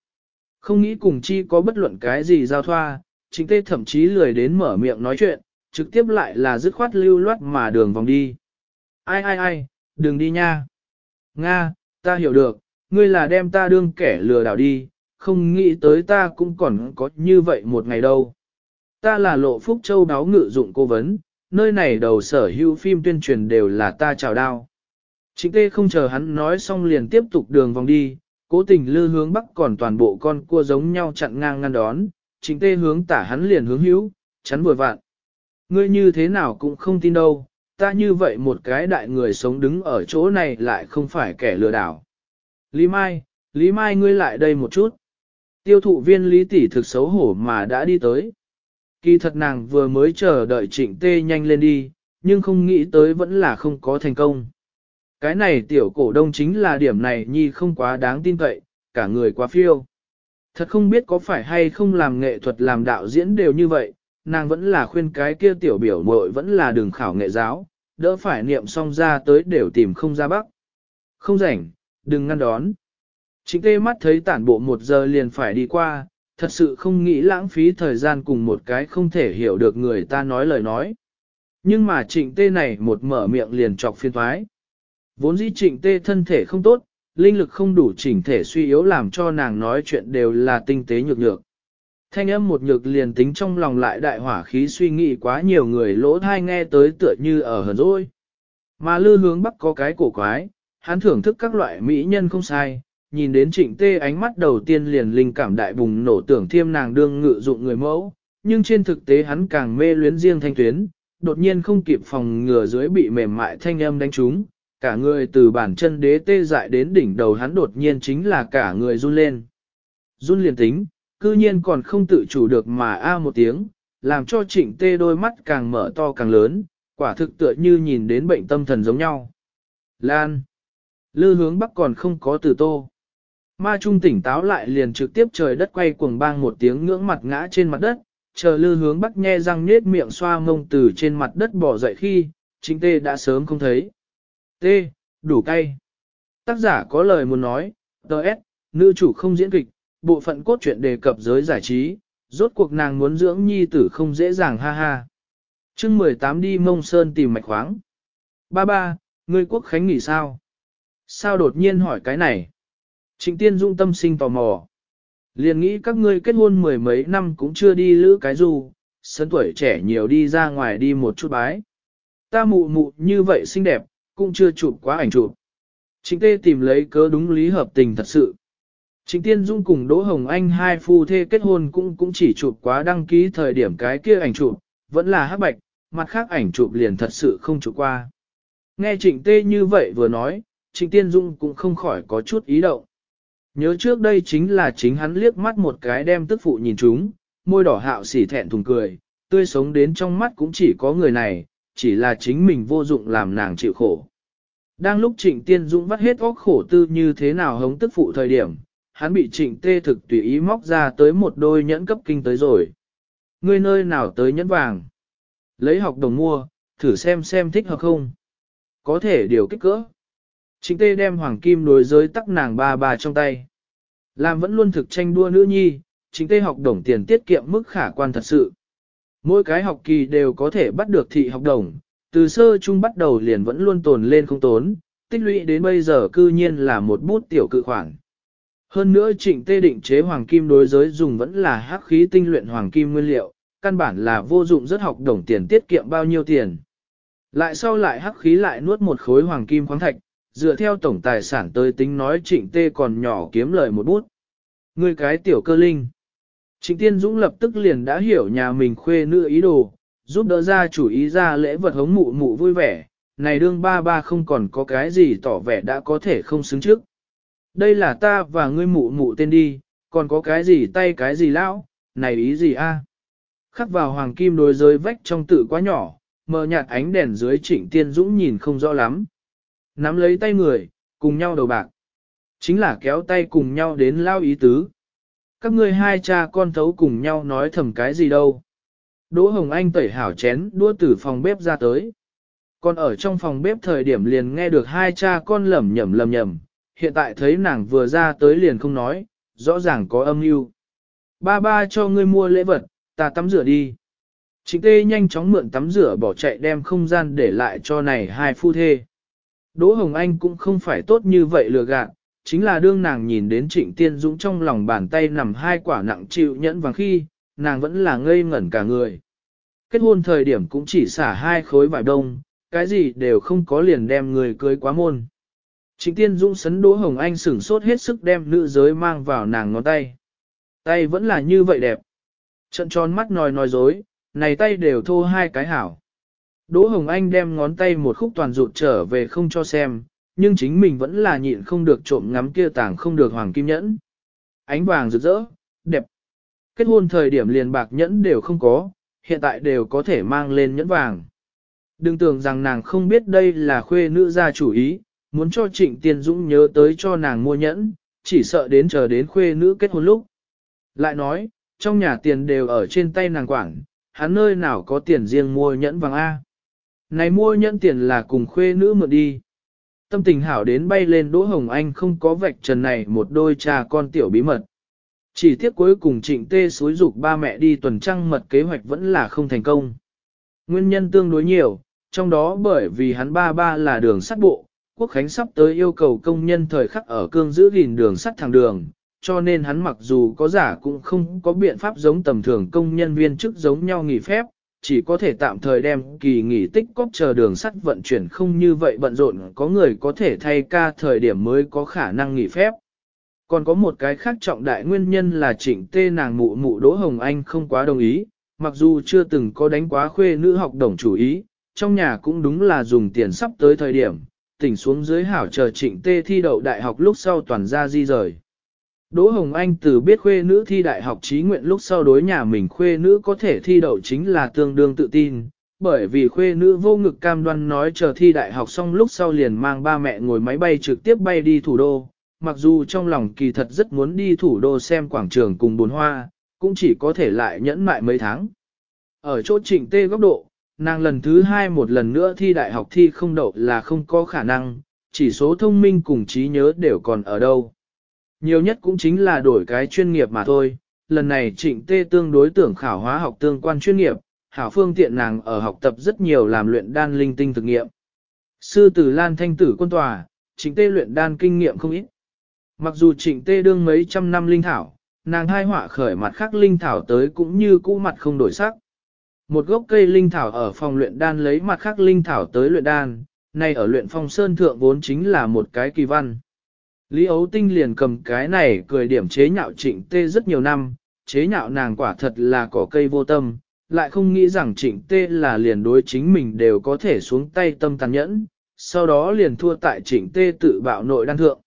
Không nghĩ cùng chi có bất luận cái gì giao thoa, chính tê thậm chí lười đến mở miệng nói chuyện, trực tiếp lại là dứt khoát lưu loát mà đường vòng đi. Ai ai ai, đừng đi nha. Nga, ta hiểu được, ngươi là đem ta đương kẻ lừa đảo đi, không nghĩ tới ta cũng còn có như vậy một ngày đâu. Ta là lộ phúc châu đáo ngự dụng cố vấn, nơi này đầu sở hữu phim tuyên truyền đều là ta chào đao. Chính tê không chờ hắn nói xong liền tiếp tục đường vòng đi, cố tình lư hướng bắc còn toàn bộ con cua giống nhau chặn ngang ngăn đón, trịnh tê hướng tả hắn liền hướng hữu, chắn vừa vạn. Ngươi như thế nào cũng không tin đâu, ta như vậy một cái đại người sống đứng ở chỗ này lại không phải kẻ lừa đảo. Lý Mai, Lý Mai ngươi lại đây một chút. Tiêu thụ viên Lý Tỷ thực xấu hổ mà đã đi tới. Kỳ thật nàng vừa mới chờ đợi trịnh tê nhanh lên đi, nhưng không nghĩ tới vẫn là không có thành công. Cái này tiểu cổ đông chính là điểm này nhi không quá đáng tin cậy, cả người quá phiêu. Thật không biết có phải hay không làm nghệ thuật làm đạo diễn đều như vậy, nàng vẫn là khuyên cái kia tiểu biểu muội vẫn là đường khảo nghệ giáo, đỡ phải niệm xong ra tới đều tìm không ra bắc. Không rảnh, đừng ngăn đón. Chính tê mắt thấy tản bộ một giờ liền phải đi qua, thật sự không nghĩ lãng phí thời gian cùng một cái không thể hiểu được người ta nói lời nói. Nhưng mà trịnh tê này một mở miệng liền chọc phiên thoái. Vốn dĩ trịnh tê thân thể không tốt, linh lực không đủ chỉnh thể suy yếu làm cho nàng nói chuyện đều là tinh tế nhược nhược. Thanh âm một nhược liền tính trong lòng lại đại hỏa khí suy nghĩ quá nhiều người lỗ thai nghe tới tựa như ở hờn rồi. Mà lư hướng bắc có cái cổ quái, hắn thưởng thức các loại mỹ nhân không sai, nhìn đến trịnh tê ánh mắt đầu tiên liền linh cảm đại bùng nổ tưởng thiêm nàng đương ngự dụng người mẫu, nhưng trên thực tế hắn càng mê luyến riêng thanh tuyến, đột nhiên không kịp phòng ngừa dưới bị mềm mại thanh âm đánh trúng, cả người từ bản chân đế tê dại đến đỉnh đầu hắn đột nhiên chính là cả người run lên. Run liền tính, cư nhiên còn không tự chủ được mà a một tiếng, làm cho trịnh tê đôi mắt càng mở to càng lớn, quả thực tựa như nhìn đến bệnh tâm thần giống nhau. Lan. Lư hướng bắc còn không có từ tô. Ma trung tỉnh táo lại liền trực tiếp trời đất quay cuồng bang một tiếng ngưỡng mặt ngã trên mặt đất, chờ lư hướng bắc nhe răng nết miệng xoa mông từ trên mặt đất bỏ dậy khi, chính tê đã sớm không thấy. T. Đủ cay. Tác giả có lời muốn nói, tờ S, Nữ chủ không diễn kịch, bộ phận cốt truyện đề cập giới giải trí, rốt cuộc nàng muốn dưỡng nhi tử không dễ dàng ha ha. chương 18 đi mông sơn tìm mạch khoáng. Ba ba, ngươi quốc khánh nghỉ sao? Sao đột nhiên hỏi cái này? Trịnh tiên dung tâm sinh tò mò. Liền nghĩ các ngươi kết hôn mười mấy năm cũng chưa đi lữ cái du, sân tuổi trẻ nhiều đi ra ngoài đi một chút bái. Ta mụ mụ như vậy xinh đẹp, cũng chưa chụp quá ảnh chụp. Trịnh tê tìm lấy cớ đúng lý hợp tình thật sự. Trịnh Tiên Dung cùng Đỗ Hồng Anh hai phu thê kết hôn cũng cũng chỉ chụp quá đăng ký thời điểm cái kia ảnh chụp, vẫn là hắc bạch, mặt khác ảnh chụp liền thật sự không chụp qua. Nghe Trịnh Tê như vậy vừa nói, Trịnh Tiên Dung cũng không khỏi có chút ý động. Nhớ trước đây chính là chính hắn liếc mắt một cái đem tức phụ nhìn chúng, môi đỏ hạo xỉ thẹn thùng cười, tươi sống đến trong mắt cũng chỉ có người này, chỉ là chính mình vô dụng làm nàng chịu khổ. Đang lúc Trịnh Tiên Dung vắt hết óc khổ tư như thế nào hống tức phụ thời điểm, hắn bị trịnh tê thực tùy ý móc ra tới một đôi nhẫn cấp kinh tới rồi. Ngươi nơi nào tới nhẫn vàng? Lấy học đồng mua, thử xem xem thích hợp không? Có thể điều kích cỡ. Trịnh tê đem hoàng kim đối giới tắc nàng ba bà trong tay. Làm vẫn luôn thực tranh đua nữ nhi, trịnh tê học đồng tiền tiết kiệm mức khả quan thật sự. Mỗi cái học kỳ đều có thể bắt được thị học đồng, từ sơ chung bắt đầu liền vẫn luôn tồn lên không tốn, tích lũy đến bây giờ cư nhiên là một bút tiểu cự khoản. Hơn nữa trịnh tê định chế hoàng kim đối giới dùng vẫn là hắc khí tinh luyện hoàng kim nguyên liệu, căn bản là vô dụng rất học đồng tiền tiết kiệm bao nhiêu tiền. Lại sau lại hắc khí lại nuốt một khối hoàng kim khoáng thạch, dựa theo tổng tài sản tới tính nói trịnh tê còn nhỏ kiếm lời một bút. Người cái tiểu cơ linh. Trịnh Tiên Dũng lập tức liền đã hiểu nhà mình khuê nữ ý đồ, giúp đỡ ra chủ ý ra lễ vật hống mụ mụ vui vẻ, này đương ba ba không còn có cái gì tỏ vẻ đã có thể không xứng trước. Đây là ta và ngươi mụ mụ tên đi, còn có cái gì tay cái gì lão, này ý gì a? Khắc vào hoàng kim đối giới vách trong tự quá nhỏ, mờ nhạt ánh đèn dưới trịnh tiên dũng nhìn không rõ lắm. Nắm lấy tay người, cùng nhau đầu bạc. Chính là kéo tay cùng nhau đến lao ý tứ. Các ngươi hai cha con thấu cùng nhau nói thầm cái gì đâu. Đỗ Hồng Anh tẩy hảo chén đua từ phòng bếp ra tới. Còn ở trong phòng bếp thời điểm liền nghe được hai cha con lẩm nhẩm lẩm nhẩm, hiện tại thấy nàng vừa ra tới liền không nói, rõ ràng có âm mưu. Ba ba cho ngươi mua lễ vật, ta tắm rửa đi. Trịnh tê nhanh chóng mượn tắm rửa bỏ chạy đem không gian để lại cho này hai phu thê. Đỗ Hồng Anh cũng không phải tốt như vậy lừa gạt, chính là đương nàng nhìn đến trịnh tiên dũng trong lòng bàn tay nằm hai quả nặng chịu nhẫn vàng khi, nàng vẫn là ngây ngẩn cả người. Kết hôn thời điểm cũng chỉ xả hai khối vải đông, cái gì đều không có liền đem người cưới quá môn. Trịnh Tiên Dung sấn Đỗ Hồng Anh sửng sốt hết sức đem nữ giới mang vào nàng ngón tay. Tay vẫn là như vậy đẹp. Trận tròn mắt nói nói dối, này tay đều thô hai cái hảo. Đỗ Hồng Anh đem ngón tay một khúc toàn rụt trở về không cho xem, nhưng chính mình vẫn là nhịn không được trộm ngắm kia tàng không được hoàng kim nhẫn. Ánh vàng rực rỡ, đẹp. Kết hôn thời điểm liền bạc nhẫn đều không có, hiện tại đều có thể mang lên nhẫn vàng. Đừng tưởng rằng nàng không biết đây là khuê nữ gia chủ ý, muốn cho Trịnh Tiên Dũng nhớ tới cho nàng mua nhẫn, chỉ sợ đến chờ đến khuê nữ kết hôn lúc. Lại nói, trong nhà tiền đều ở trên tay nàng quản, hắn nơi nào có tiền riêng mua nhẫn vàng A. Này mua nhẫn tiền là cùng khuê nữ mượn đi. Tâm tình hảo đến bay lên Đỗ Hồng Anh không có vạch trần này một đôi cha con tiểu bí mật. Chỉ tiếc cuối cùng trịnh tê xối dục ba mẹ đi tuần trăng mật kế hoạch vẫn là không thành công. Nguyên nhân tương đối nhiều, trong đó bởi vì hắn ba ba là đường sắt bộ, quốc khánh sắp tới yêu cầu công nhân thời khắc ở cương giữ gìn đường sắt thẳng đường, cho nên hắn mặc dù có giả cũng không có biện pháp giống tầm thường công nhân viên chức giống nhau nghỉ phép, chỉ có thể tạm thời đem kỳ nghỉ tích cóp chờ đường sắt vận chuyển không như vậy bận rộn có người có thể thay ca thời điểm mới có khả năng nghỉ phép. Còn có một cái khác trọng đại nguyên nhân là trịnh tê nàng mụ mụ Đỗ Hồng Anh không quá đồng ý, mặc dù chưa từng có đánh quá khuê nữ học đồng chủ ý, trong nhà cũng đúng là dùng tiền sắp tới thời điểm, tỉnh xuống dưới hảo chờ trịnh tê thi đậu đại học lúc sau toàn ra di rời. Đỗ Hồng Anh từ biết khuê nữ thi đại học trí nguyện lúc sau đối nhà mình khuê nữ có thể thi đậu chính là tương đương tự tin, bởi vì khuê nữ vô ngực cam đoan nói chờ thi đại học xong lúc sau liền mang ba mẹ ngồi máy bay trực tiếp bay đi thủ đô, mặc dù trong lòng kỳ thật rất muốn đi thủ đô xem quảng trường cùng bồn hoa, cũng chỉ có thể lại nhẫn mại mấy tháng. Ở chỗ trịnh tê góc độ, nàng lần thứ hai một lần nữa thi đại học thi không đậu là không có khả năng, chỉ số thông minh cùng trí nhớ đều còn ở đâu. Nhiều nhất cũng chính là đổi cái chuyên nghiệp mà thôi. Lần này trịnh tê tương đối tưởng khảo hóa học tương quan chuyên nghiệp, hảo phương tiện nàng ở học tập rất nhiều làm luyện đan linh tinh thực nghiệm. Sư tử Lan Thanh tử quân tòa, trịnh tê luyện đan kinh nghiệm không ít. Mặc dù trịnh tê đương mấy trăm năm linh thảo, nàng hai họa khởi mặt khác linh thảo tới cũng như cũ mặt không đổi sắc. Một gốc cây linh thảo ở phòng luyện đan lấy mặt khác linh thảo tới luyện đan, này ở luyện phong sơn thượng vốn chính là một cái kỳ văn. Lý Ấu Tinh liền cầm cái này cười điểm chế nhạo trịnh tê rất nhiều năm, chế nhạo nàng quả thật là cỏ cây vô tâm, lại không nghĩ rằng trịnh tê là liền đối chính mình đều có thể xuống tay tâm tàn nhẫn, sau đó liền thua tại trịnh tê tự bạo nội đan thượng.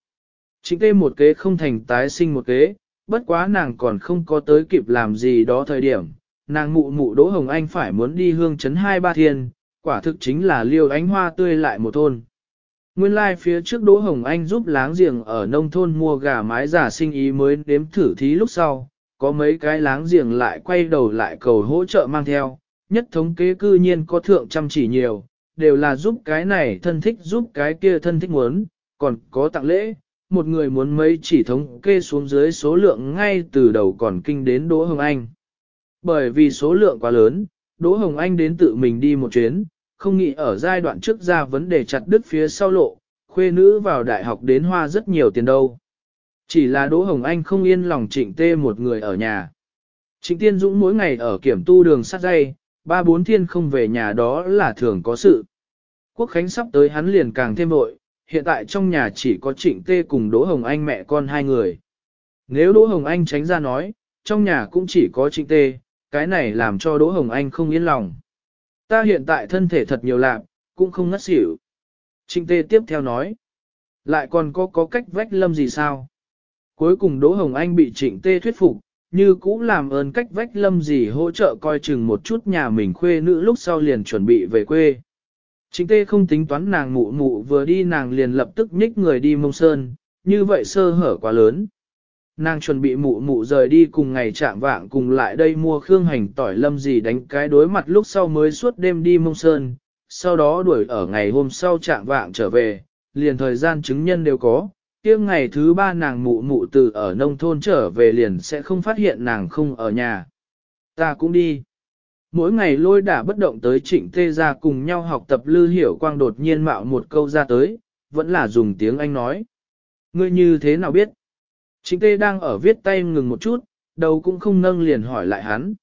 Trịnh tê một kế không thành tái sinh một kế, bất quá nàng còn không có tới kịp làm gì đó thời điểm, nàng mụ mụ Đỗ Hồng Anh phải muốn đi hương chấn hai ba thiên, quả thực chính là liêu ánh hoa tươi lại một thôn. Nguyên lai like phía trước Đỗ Hồng Anh giúp láng giềng ở nông thôn mua gà mái giả sinh ý mới đếm thử thí lúc sau, có mấy cái láng giềng lại quay đầu lại cầu hỗ trợ mang theo, nhất thống kế cư nhiên có thượng chăm chỉ nhiều, đều là giúp cái này thân thích giúp cái kia thân thích muốn, còn có tặng lễ, một người muốn mấy chỉ thống kê xuống dưới số lượng ngay từ đầu còn kinh đến Đỗ Hồng Anh. Bởi vì số lượng quá lớn, Đỗ Hồng Anh đến tự mình đi một chuyến, không nghĩ ở giai đoạn trước ra vấn đề chặt đứt phía sau lộ, khuê nữ vào đại học đến hoa rất nhiều tiền đâu. Chỉ là Đỗ Hồng Anh không yên lòng trịnh tê một người ở nhà. Trịnh Tiên Dũng mỗi ngày ở kiểm tu đường sát dây, ba bốn thiên không về nhà đó là thường có sự. Quốc Khánh sắp tới hắn liền càng thêm vội, hiện tại trong nhà chỉ có trịnh tê cùng Đỗ Hồng Anh mẹ con hai người. Nếu Đỗ Hồng Anh tránh ra nói, trong nhà cũng chỉ có trịnh tê, cái này làm cho Đỗ Hồng Anh không yên lòng. Ta hiện tại thân thể thật nhiều lạc, cũng không ngất xỉu. Trịnh tê tiếp theo nói, lại còn có có cách vách lâm gì sao? Cuối cùng Đỗ Hồng Anh bị trịnh tê thuyết phục, như cũ làm ơn cách vách lâm gì hỗ trợ coi chừng một chút nhà mình khuê nữ lúc sau liền chuẩn bị về quê. Trịnh tê không tính toán nàng mụ mụ vừa đi nàng liền lập tức nhích người đi mông sơn, như vậy sơ hở quá lớn. Nàng chuẩn bị mụ mụ rời đi cùng ngày chạm vạng cùng lại đây mua khương hành tỏi lâm gì đánh cái đối mặt lúc sau mới suốt đêm đi mông sơn, sau đó đuổi ở ngày hôm sau chạm vạng trở về, liền thời gian chứng nhân đều có, Tiếp ngày thứ ba nàng mụ mụ từ ở nông thôn trở về liền sẽ không phát hiện nàng không ở nhà. Ta cũng đi. Mỗi ngày lôi đả bất động tới trịnh tê ra cùng nhau học tập lư hiểu quang đột nhiên mạo một câu ra tới, vẫn là dùng tiếng Anh nói. Ngươi như thế nào biết? Trịnh tê đang ở viết tay ngừng một chút, đầu cũng không nâng liền hỏi lại hắn.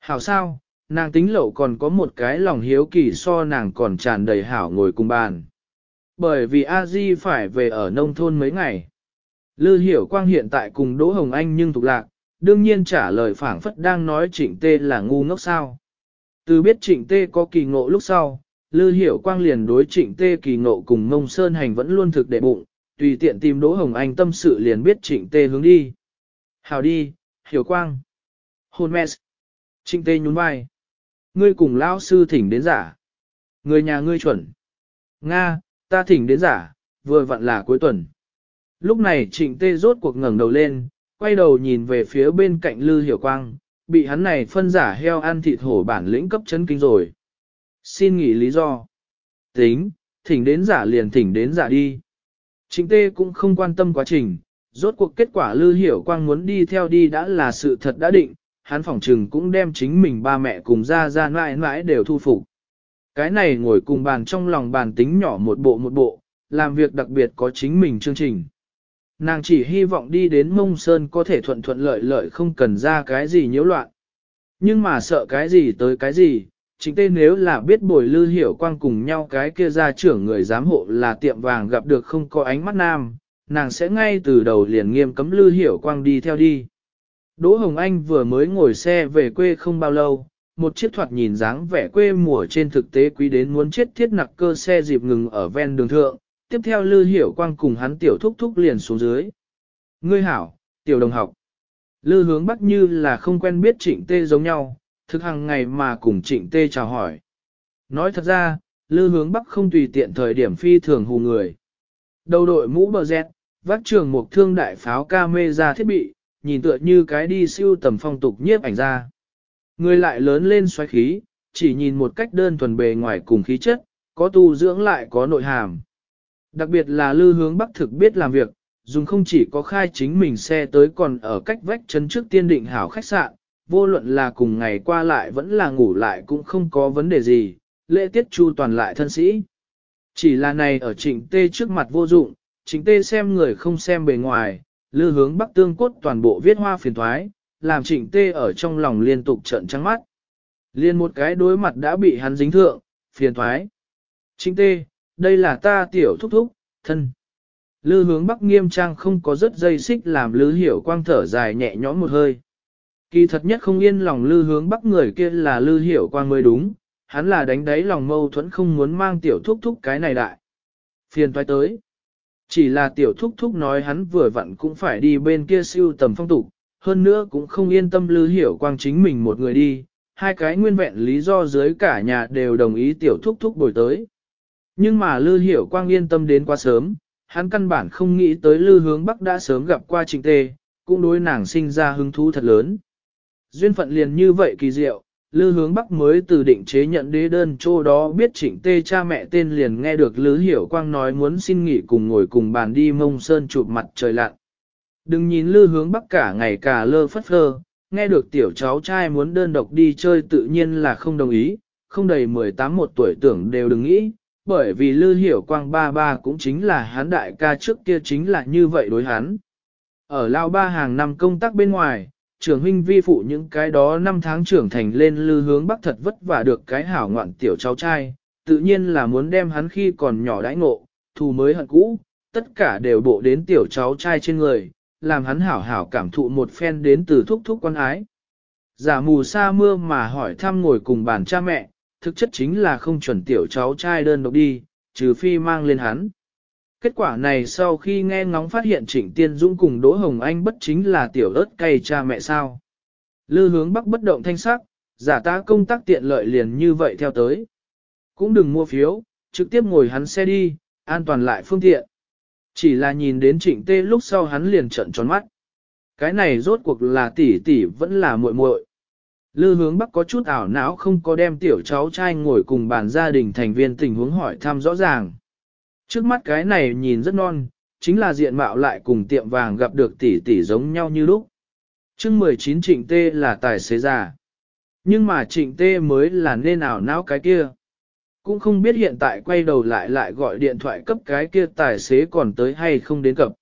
Hảo sao, nàng tính lậu còn có một cái lòng hiếu kỳ so nàng còn tràn đầy hảo ngồi cùng bàn. Bởi vì a di phải về ở nông thôn mấy ngày. Lư hiểu quang hiện tại cùng Đỗ Hồng Anh nhưng thuộc lạc, đương nhiên trả lời phảng phất đang nói trịnh tê là ngu ngốc sao. Từ biết trịnh tê có kỳ ngộ lúc sau, Lư hiểu quang liền đối trịnh tê kỳ ngộ cùng mông sơn hành vẫn luôn thực đệ bụng, tùy tiện tìm Đỗ Hồng Anh tâm sự liền biết trịnh tê hướng đi. Hào đi, hiểu quang. Hôn mẹ. Trịnh tê nhún vai. Ngươi cùng lão sư thỉnh đến giả. Người nhà ngươi chuẩn. Nga, ta thỉnh đến giả, vừa vặn là cuối tuần. Lúc này trịnh tê rốt cuộc ngẩng đầu lên, quay đầu nhìn về phía bên cạnh Lư Hiểu Quang, bị hắn này phân giả heo ăn thịt hổ bản lĩnh cấp chấn kinh rồi. Xin nghỉ lý do. Tính, thỉnh đến giả liền thỉnh đến giả đi. Trịnh tê cũng không quan tâm quá trình, rốt cuộc kết quả Lư Hiểu Quang muốn đi theo đi đã là sự thật đã định, hắn phỏng trừng cũng đem chính mình ba mẹ cùng ra ra mãi mãi đều thu phục. Cái này ngồi cùng bàn trong lòng bàn tính nhỏ một bộ một bộ, làm việc đặc biệt có chính mình chương trình. Nàng chỉ hy vọng đi đến mông sơn có thể thuận thuận lợi lợi không cần ra cái gì nhiễu loạn. Nhưng mà sợ cái gì tới cái gì, chính Tê nếu là biết bồi lư hiểu quang cùng nhau cái kia ra trưởng người giám hộ là tiệm vàng gặp được không có ánh mắt nam, nàng sẽ ngay từ đầu liền nghiêm cấm lư hiểu quang đi theo đi. Đỗ Hồng Anh vừa mới ngồi xe về quê không bao lâu, một chiếc thoạt nhìn dáng vẻ quê mùa trên thực tế quý đến muốn chết thiết nặc cơ xe dịp ngừng ở ven đường thượng, tiếp theo Lư Hiểu Quang cùng hắn tiểu thúc thúc liền xuống dưới. Ngươi hảo, tiểu đồng học. Lư hướng bắc như là không quen biết trịnh tê giống nhau, thực hàng ngày mà cùng trịnh tê chào hỏi. Nói thật ra, lư hướng bắc không tùy tiện thời điểm phi thường hù người. Đầu đội mũ bờ dẹt, vác trường một thương đại pháo ca mê ra thiết bị, nhìn tựa như cái đi siêu tầm phong tục nhiếp ảnh ra. Người lại lớn lên xoáy khí, chỉ nhìn một cách đơn thuần bề ngoài cùng khí chất, có tu dưỡng lại có nội hàm. Đặc biệt là lư hướng bắc thực biết làm việc, dùng không chỉ có khai chính mình xe tới còn ở cách vách chân trước tiên định hảo khách sạn, vô luận là cùng ngày qua lại vẫn là ngủ lại cũng không có vấn đề gì, lễ tiết chu toàn lại thân sĩ. Chỉ là này ở trịnh tê trước mặt vô dụng, trịnh tê xem người không xem bề ngoài, lư hướng bắc tương cốt toàn bộ viết hoa phiền thoái, làm trịnh tê ở trong lòng liên tục trợn trắng mắt. Liên một cái đối mặt đã bị hắn dính thượng, phiền thoái. Trịnh tê, đây là ta tiểu thúc thúc, thân. Lư hướng bắc nghiêm trang không có rất dây xích làm lư hiểu quang thở dài nhẹ nhõm một hơi. Kỳ thật nhất không yên lòng lư hướng bắc người kia là lư hiểu quang mới đúng, hắn là đánh đáy lòng mâu thuẫn không muốn mang tiểu thúc thúc cái này đại. Phiền toái tới. Chỉ là tiểu thúc thúc nói hắn vừa vặn cũng phải đi bên kia siêu tầm phong tục, hơn nữa cũng không yên tâm lư hiểu quang chính mình một người đi, hai cái nguyên vẹn lý do dưới cả nhà đều đồng ý tiểu thúc thúc bồi tới. Nhưng mà lư hiểu quang yên tâm đến quá sớm, hắn căn bản không nghĩ tới lư hướng bắc đã sớm gặp qua trình tê, cũng đối nàng sinh ra hứng thú thật lớn. Duyên phận liền như vậy kỳ diệu, Lư hướng Bắc mới từ định chế nhận đế đơn chỗ đó biết trịnh tê cha mẹ tên liền nghe được Lư Hiểu Quang nói muốn xin nghỉ cùng ngồi cùng bàn đi mông sơn chụp mặt trời lặn. Đừng nhìn Lư hướng Bắc cả ngày cả lơ phất phơ, nghe được tiểu cháu trai muốn đơn độc đi chơi tự nhiên là không đồng ý, không đầy 18 một tuổi tưởng đều đừng nghĩ, bởi vì Lư Hiểu Quang ba ba cũng chính là hắn đại ca trước kia chính là như vậy đối hắn. Ở Lao Ba hàng năm công tác bên ngoài, trưởng huynh vi phụ những cái đó năm tháng trưởng thành lên lư hướng bắc thật vất vả được cái hảo ngoạn tiểu cháu trai, tự nhiên là muốn đem hắn khi còn nhỏ đãi ngộ, thù mới hận cũ, tất cả đều bộ đến tiểu cháu trai trên người, làm hắn hảo hảo cảm thụ một phen đến từ thúc thúc quan ái. Giả mù sa mưa mà hỏi thăm ngồi cùng bàn cha mẹ, thực chất chính là không chuẩn tiểu cháu trai đơn độc đi, trừ phi mang lên hắn. Kết quả này sau khi nghe ngóng phát hiện Trịnh Tiên Dũng cùng Đỗ Hồng Anh bất chính là tiểu ớt cay cha mẹ sao. Lư hướng bắc bất động thanh sắc, giả ta công tác tiện lợi liền như vậy theo tới. Cũng đừng mua phiếu, trực tiếp ngồi hắn xe đi, an toàn lại phương tiện. Chỉ là nhìn đến trịnh tê lúc sau hắn liền trận tròn mắt. Cái này rốt cuộc là tỷ tỷ vẫn là muội muội. Lư hướng bắc có chút ảo não không có đem tiểu cháu trai ngồi cùng bàn gia đình thành viên tình huống hỏi thăm rõ ràng. Trước mắt cái này nhìn rất non, chính là diện mạo lại cùng tiệm vàng gặp được tỷ tỷ giống nhau như lúc. chương 19 trịnh tê là tài xế già. Nhưng mà trịnh tê mới là nên ảo não cái kia. Cũng không biết hiện tại quay đầu lại lại gọi điện thoại cấp cái kia tài xế còn tới hay không đến cập.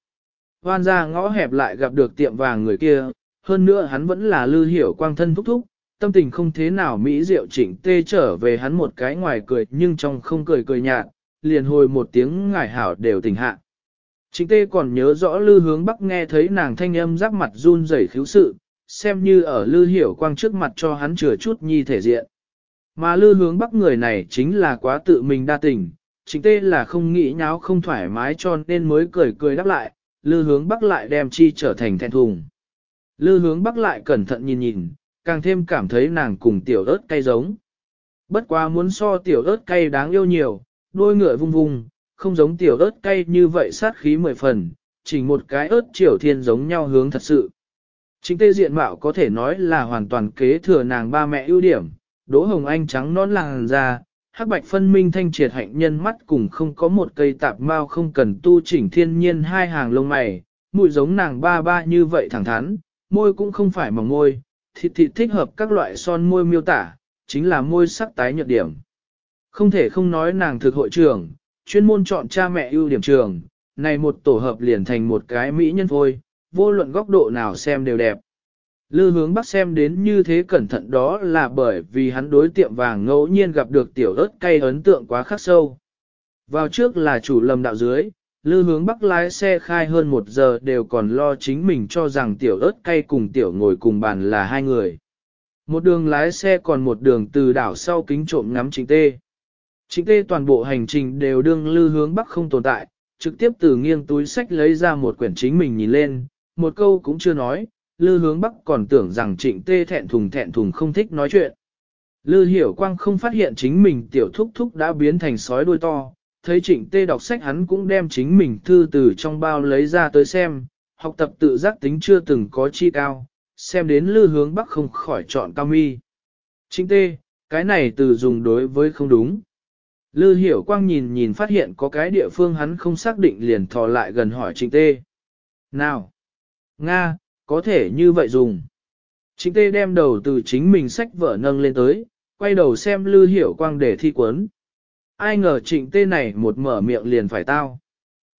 Hoan ra ngõ hẹp lại gặp được tiệm vàng người kia, hơn nữa hắn vẫn là lư hiểu quang thân thúc thúc, tâm tình không thế nào mỹ diệu trịnh tê trở về hắn một cái ngoài cười nhưng trong không cười cười nhạt, liền hồi một tiếng ngải hảo đều tỉnh hạ. Trịnh tê còn nhớ rõ lư hướng bắc nghe thấy nàng thanh âm rắc mặt run rẩy khiếu sự, xem như ở lư hiểu quang trước mặt cho hắn chừa chút nhi thể diện. Mà lư hướng bắc người này chính là quá tự mình đa tình, Trịnh tê là không nghĩ nháo không thoải mái cho nên mới cười cười đáp lại, lư hướng bắc lại đem chi trở thành thẹn thùng. Lư hướng bắc lại cẩn thận nhìn nhìn, càng thêm cảm thấy nàng cùng tiểu ớt cay giống. Bất quá muốn so tiểu ớt cay đáng yêu nhiều, đôi ngựa vung vung, không giống tiểu ớt cay như vậy sát khí mười phần, chỉ một cái ớt triều thiên giống nhau hướng thật sự. Chính tê diện mạo có thể nói là hoàn toàn kế thừa nàng ba mẹ ưu điểm, đỗ hồng anh trắng non làng ra, hắc bạch phân minh thanh triệt hạnh nhân mắt cùng không có một cây tạp mao không cần tu chỉnh thiên nhiên hai hàng lông mày, mũi giống nàng ba ba như vậy thẳng thắn, môi cũng không phải mỏng môi, thịt thịt thích hợp các loại son môi miêu tả, chính là môi sắc tái nhợt điểm. Không thể không nói nàng thực hội trưởng, chuyên môn chọn cha mẹ ưu điểm trường, này một tổ hợp liền thành một cái mỹ nhân thôi, vô luận góc độ nào xem đều đẹp. Lư hướng bắc xem đến như thế cẩn thận đó là bởi vì hắn đối tiệm vàng ngẫu nhiên gặp được tiểu ớt cay ấn tượng quá khắc sâu. Vào trước là chủ lầm đạo dưới, lư hướng bắc lái xe khai hơn một giờ đều còn lo chính mình cho rằng tiểu ớt cay cùng tiểu ngồi cùng bàn là hai người. Một đường lái xe còn một đường từ đảo sau kính trộm ngắm chính tê. Trịnh tê toàn bộ hành trình đều đương lư hướng bắc không tồn tại, trực tiếp từ nghiêng túi sách lấy ra một quyển chính mình nhìn lên, một câu cũng chưa nói, lư hướng bắc còn tưởng rằng trịnh tê thẹn thùng thẹn thùng không thích nói chuyện. Lư hiểu quang không phát hiện chính mình tiểu thúc thúc đã biến thành sói đuôi to, thấy trịnh tê đọc sách hắn cũng đem chính mình thư từ trong bao lấy ra tới xem, học tập tự giác tính chưa từng có chi cao, xem đến lư hướng bắc không khỏi chọn cao mi. Trịnh tê, cái này từ dùng đối với không đúng. Lư hiểu quang nhìn nhìn phát hiện có cái địa phương hắn không xác định liền thò lại gần hỏi trịnh tê. Nào! Nga, có thể như vậy dùng. Trịnh tê đem đầu từ chính mình sách vở nâng lên tới, quay đầu xem lư hiểu quang để thi quấn. Ai ngờ trịnh tê này một mở miệng liền phải tao.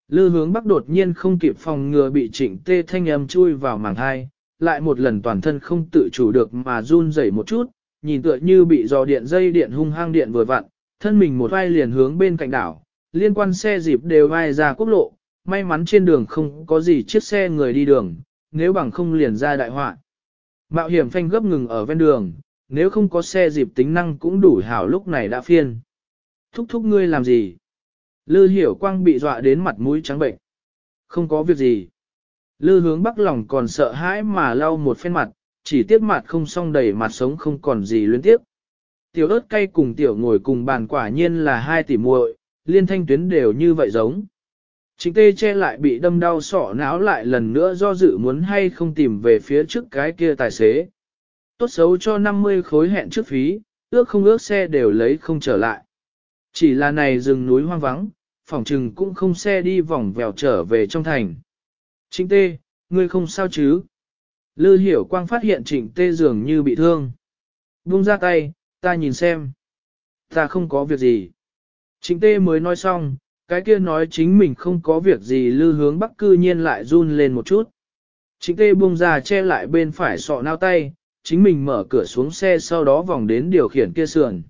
Lư hướng bắc đột nhiên không kịp phòng ngừa bị trịnh tê thanh âm chui vào màng hai, lại một lần toàn thân không tự chủ được mà run rẩy một chút, nhìn tựa như bị dò điện dây điện hung hăng điện vừa vặn, thân mình một vai liền hướng bên cạnh đảo, liên quan xe dịp đều vai ra quốc lộ, may mắn trên đường không có gì chiếc xe người đi đường, nếu bằng không liền ra đại họa. Mạo hiểm phanh gấp ngừng ở ven đường, nếu không có xe dịp tính năng cũng đủ hảo lúc này đã phiên. Thúc thúc ngươi làm gì? Lư hiểu quang bị dọa đến mặt mũi trắng bệnh. Không có việc gì. Lư hướng bắc lòng còn sợ hãi mà lau một phen mặt, chỉ tiếc mặt không xong đầy mặt sống không còn gì luyến tiếp. Tiểu ớt cay cùng tiểu ngồi cùng bàn quả nhiên là hai tỷ muội, liên thanh tuyến đều như vậy giống. Chính tê che lại bị đâm đau sọ não lại lần nữa do dự muốn hay không tìm về phía trước cái kia tài xế. Tốt xấu cho 50 khối hẹn trước phí, ước không ước xe đều lấy không trở lại. Chỉ là này rừng núi hoang vắng, phòng trừng cũng không xe đi vòng vèo trở về trong thành. Trịnh tê, ngươi không sao chứ? Lư hiểu quang phát hiện trịnh tê dường như bị thương. Buông ra tay, ta nhìn xem. Ta không có việc gì. Trịnh tê mới nói xong, cái kia nói chính mình không có việc gì lư hướng bắc cư nhiên lại run lên một chút. Trịnh tê buông ra che lại bên phải sọ nao tay, chính mình mở cửa xuống xe sau đó vòng đến điều khiển kia sườn.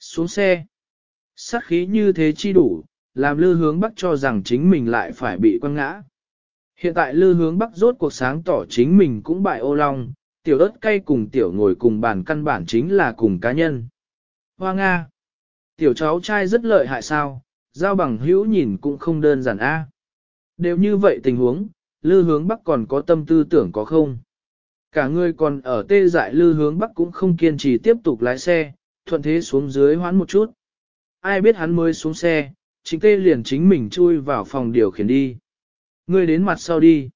Xuống xe. Sát khí như thế chi đủ, làm lư hướng bắc cho rằng chính mình lại phải bị quăng ngã. Hiện tại lư hướng bắc rốt cuộc sáng tỏ chính mình cũng bại ô long, tiểu ớt cay cùng tiểu ngồi cùng bàn căn bản chính là cùng cá nhân. Hoa Nga. Tiểu cháu trai rất lợi hại sao, giao bằng hữu nhìn cũng không đơn giản a. Đều như vậy tình huống, lư hướng bắc còn có tâm tư tưởng có không? Cả người còn ở tê dại lư hướng bắc cũng không kiên trì tiếp tục lái xe, thuận thế xuống dưới hoán một chút. Ai biết hắn mới xuống xe, chính tê liền chính mình chui vào phòng điều khiển đi. Ngươi đến mặt sau đi.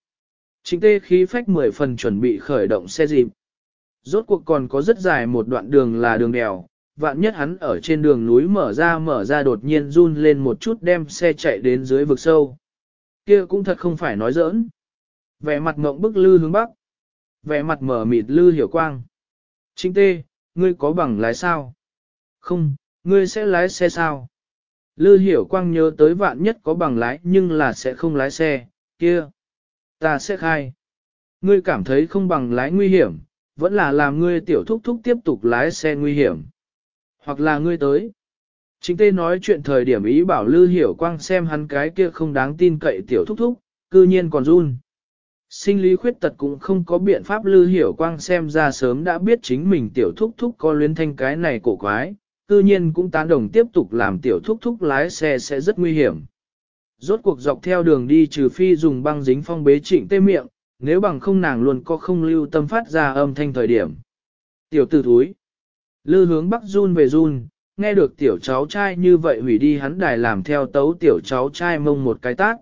Chính tê khí phách mười phần chuẩn bị khởi động xe dịp. Rốt cuộc còn có rất dài một đoạn đường là đường đèo, vạn nhất hắn ở trên đường núi mở ra mở ra đột nhiên run lên một chút đem xe chạy đến dưới vực sâu. Kia cũng thật không phải nói giỡn. Vẻ mặt ngộng bức lư hướng bắc. Vẻ mặt mở mịt lư hiểu quang. Chính tê, ngươi có bằng lái sao? Không, ngươi sẽ lái xe sao? Lư hiểu quang nhớ tới vạn nhất có bằng lái nhưng là sẽ không lái xe, kia. Ta sẽ khai. Ngươi cảm thấy không bằng lái nguy hiểm, vẫn là làm ngươi tiểu thúc thúc tiếp tục lái xe nguy hiểm. Hoặc là ngươi tới. Chính tê nói chuyện thời điểm ý bảo Lư Hiểu Quang xem hắn cái kia không đáng tin cậy tiểu thúc thúc, cư nhiên còn run. Sinh lý khuyết tật cũng không có biện pháp Lư Hiểu Quang xem ra sớm đã biết chính mình tiểu thúc thúc có luyến thanh cái này cổ quái, cư nhiên cũng tán đồng tiếp tục làm tiểu thúc thúc lái xe sẽ rất nguy hiểm. Rốt cuộc dọc theo đường đi trừ phi dùng băng dính phong bế trịnh tê miệng, nếu bằng không nàng luôn có không lưu tâm phát ra âm thanh thời điểm. Tiểu tử thúi. Lư hướng bắc run về run, nghe được tiểu cháu trai như vậy hủy đi hắn đài làm theo tấu tiểu cháu trai mông một cái tác.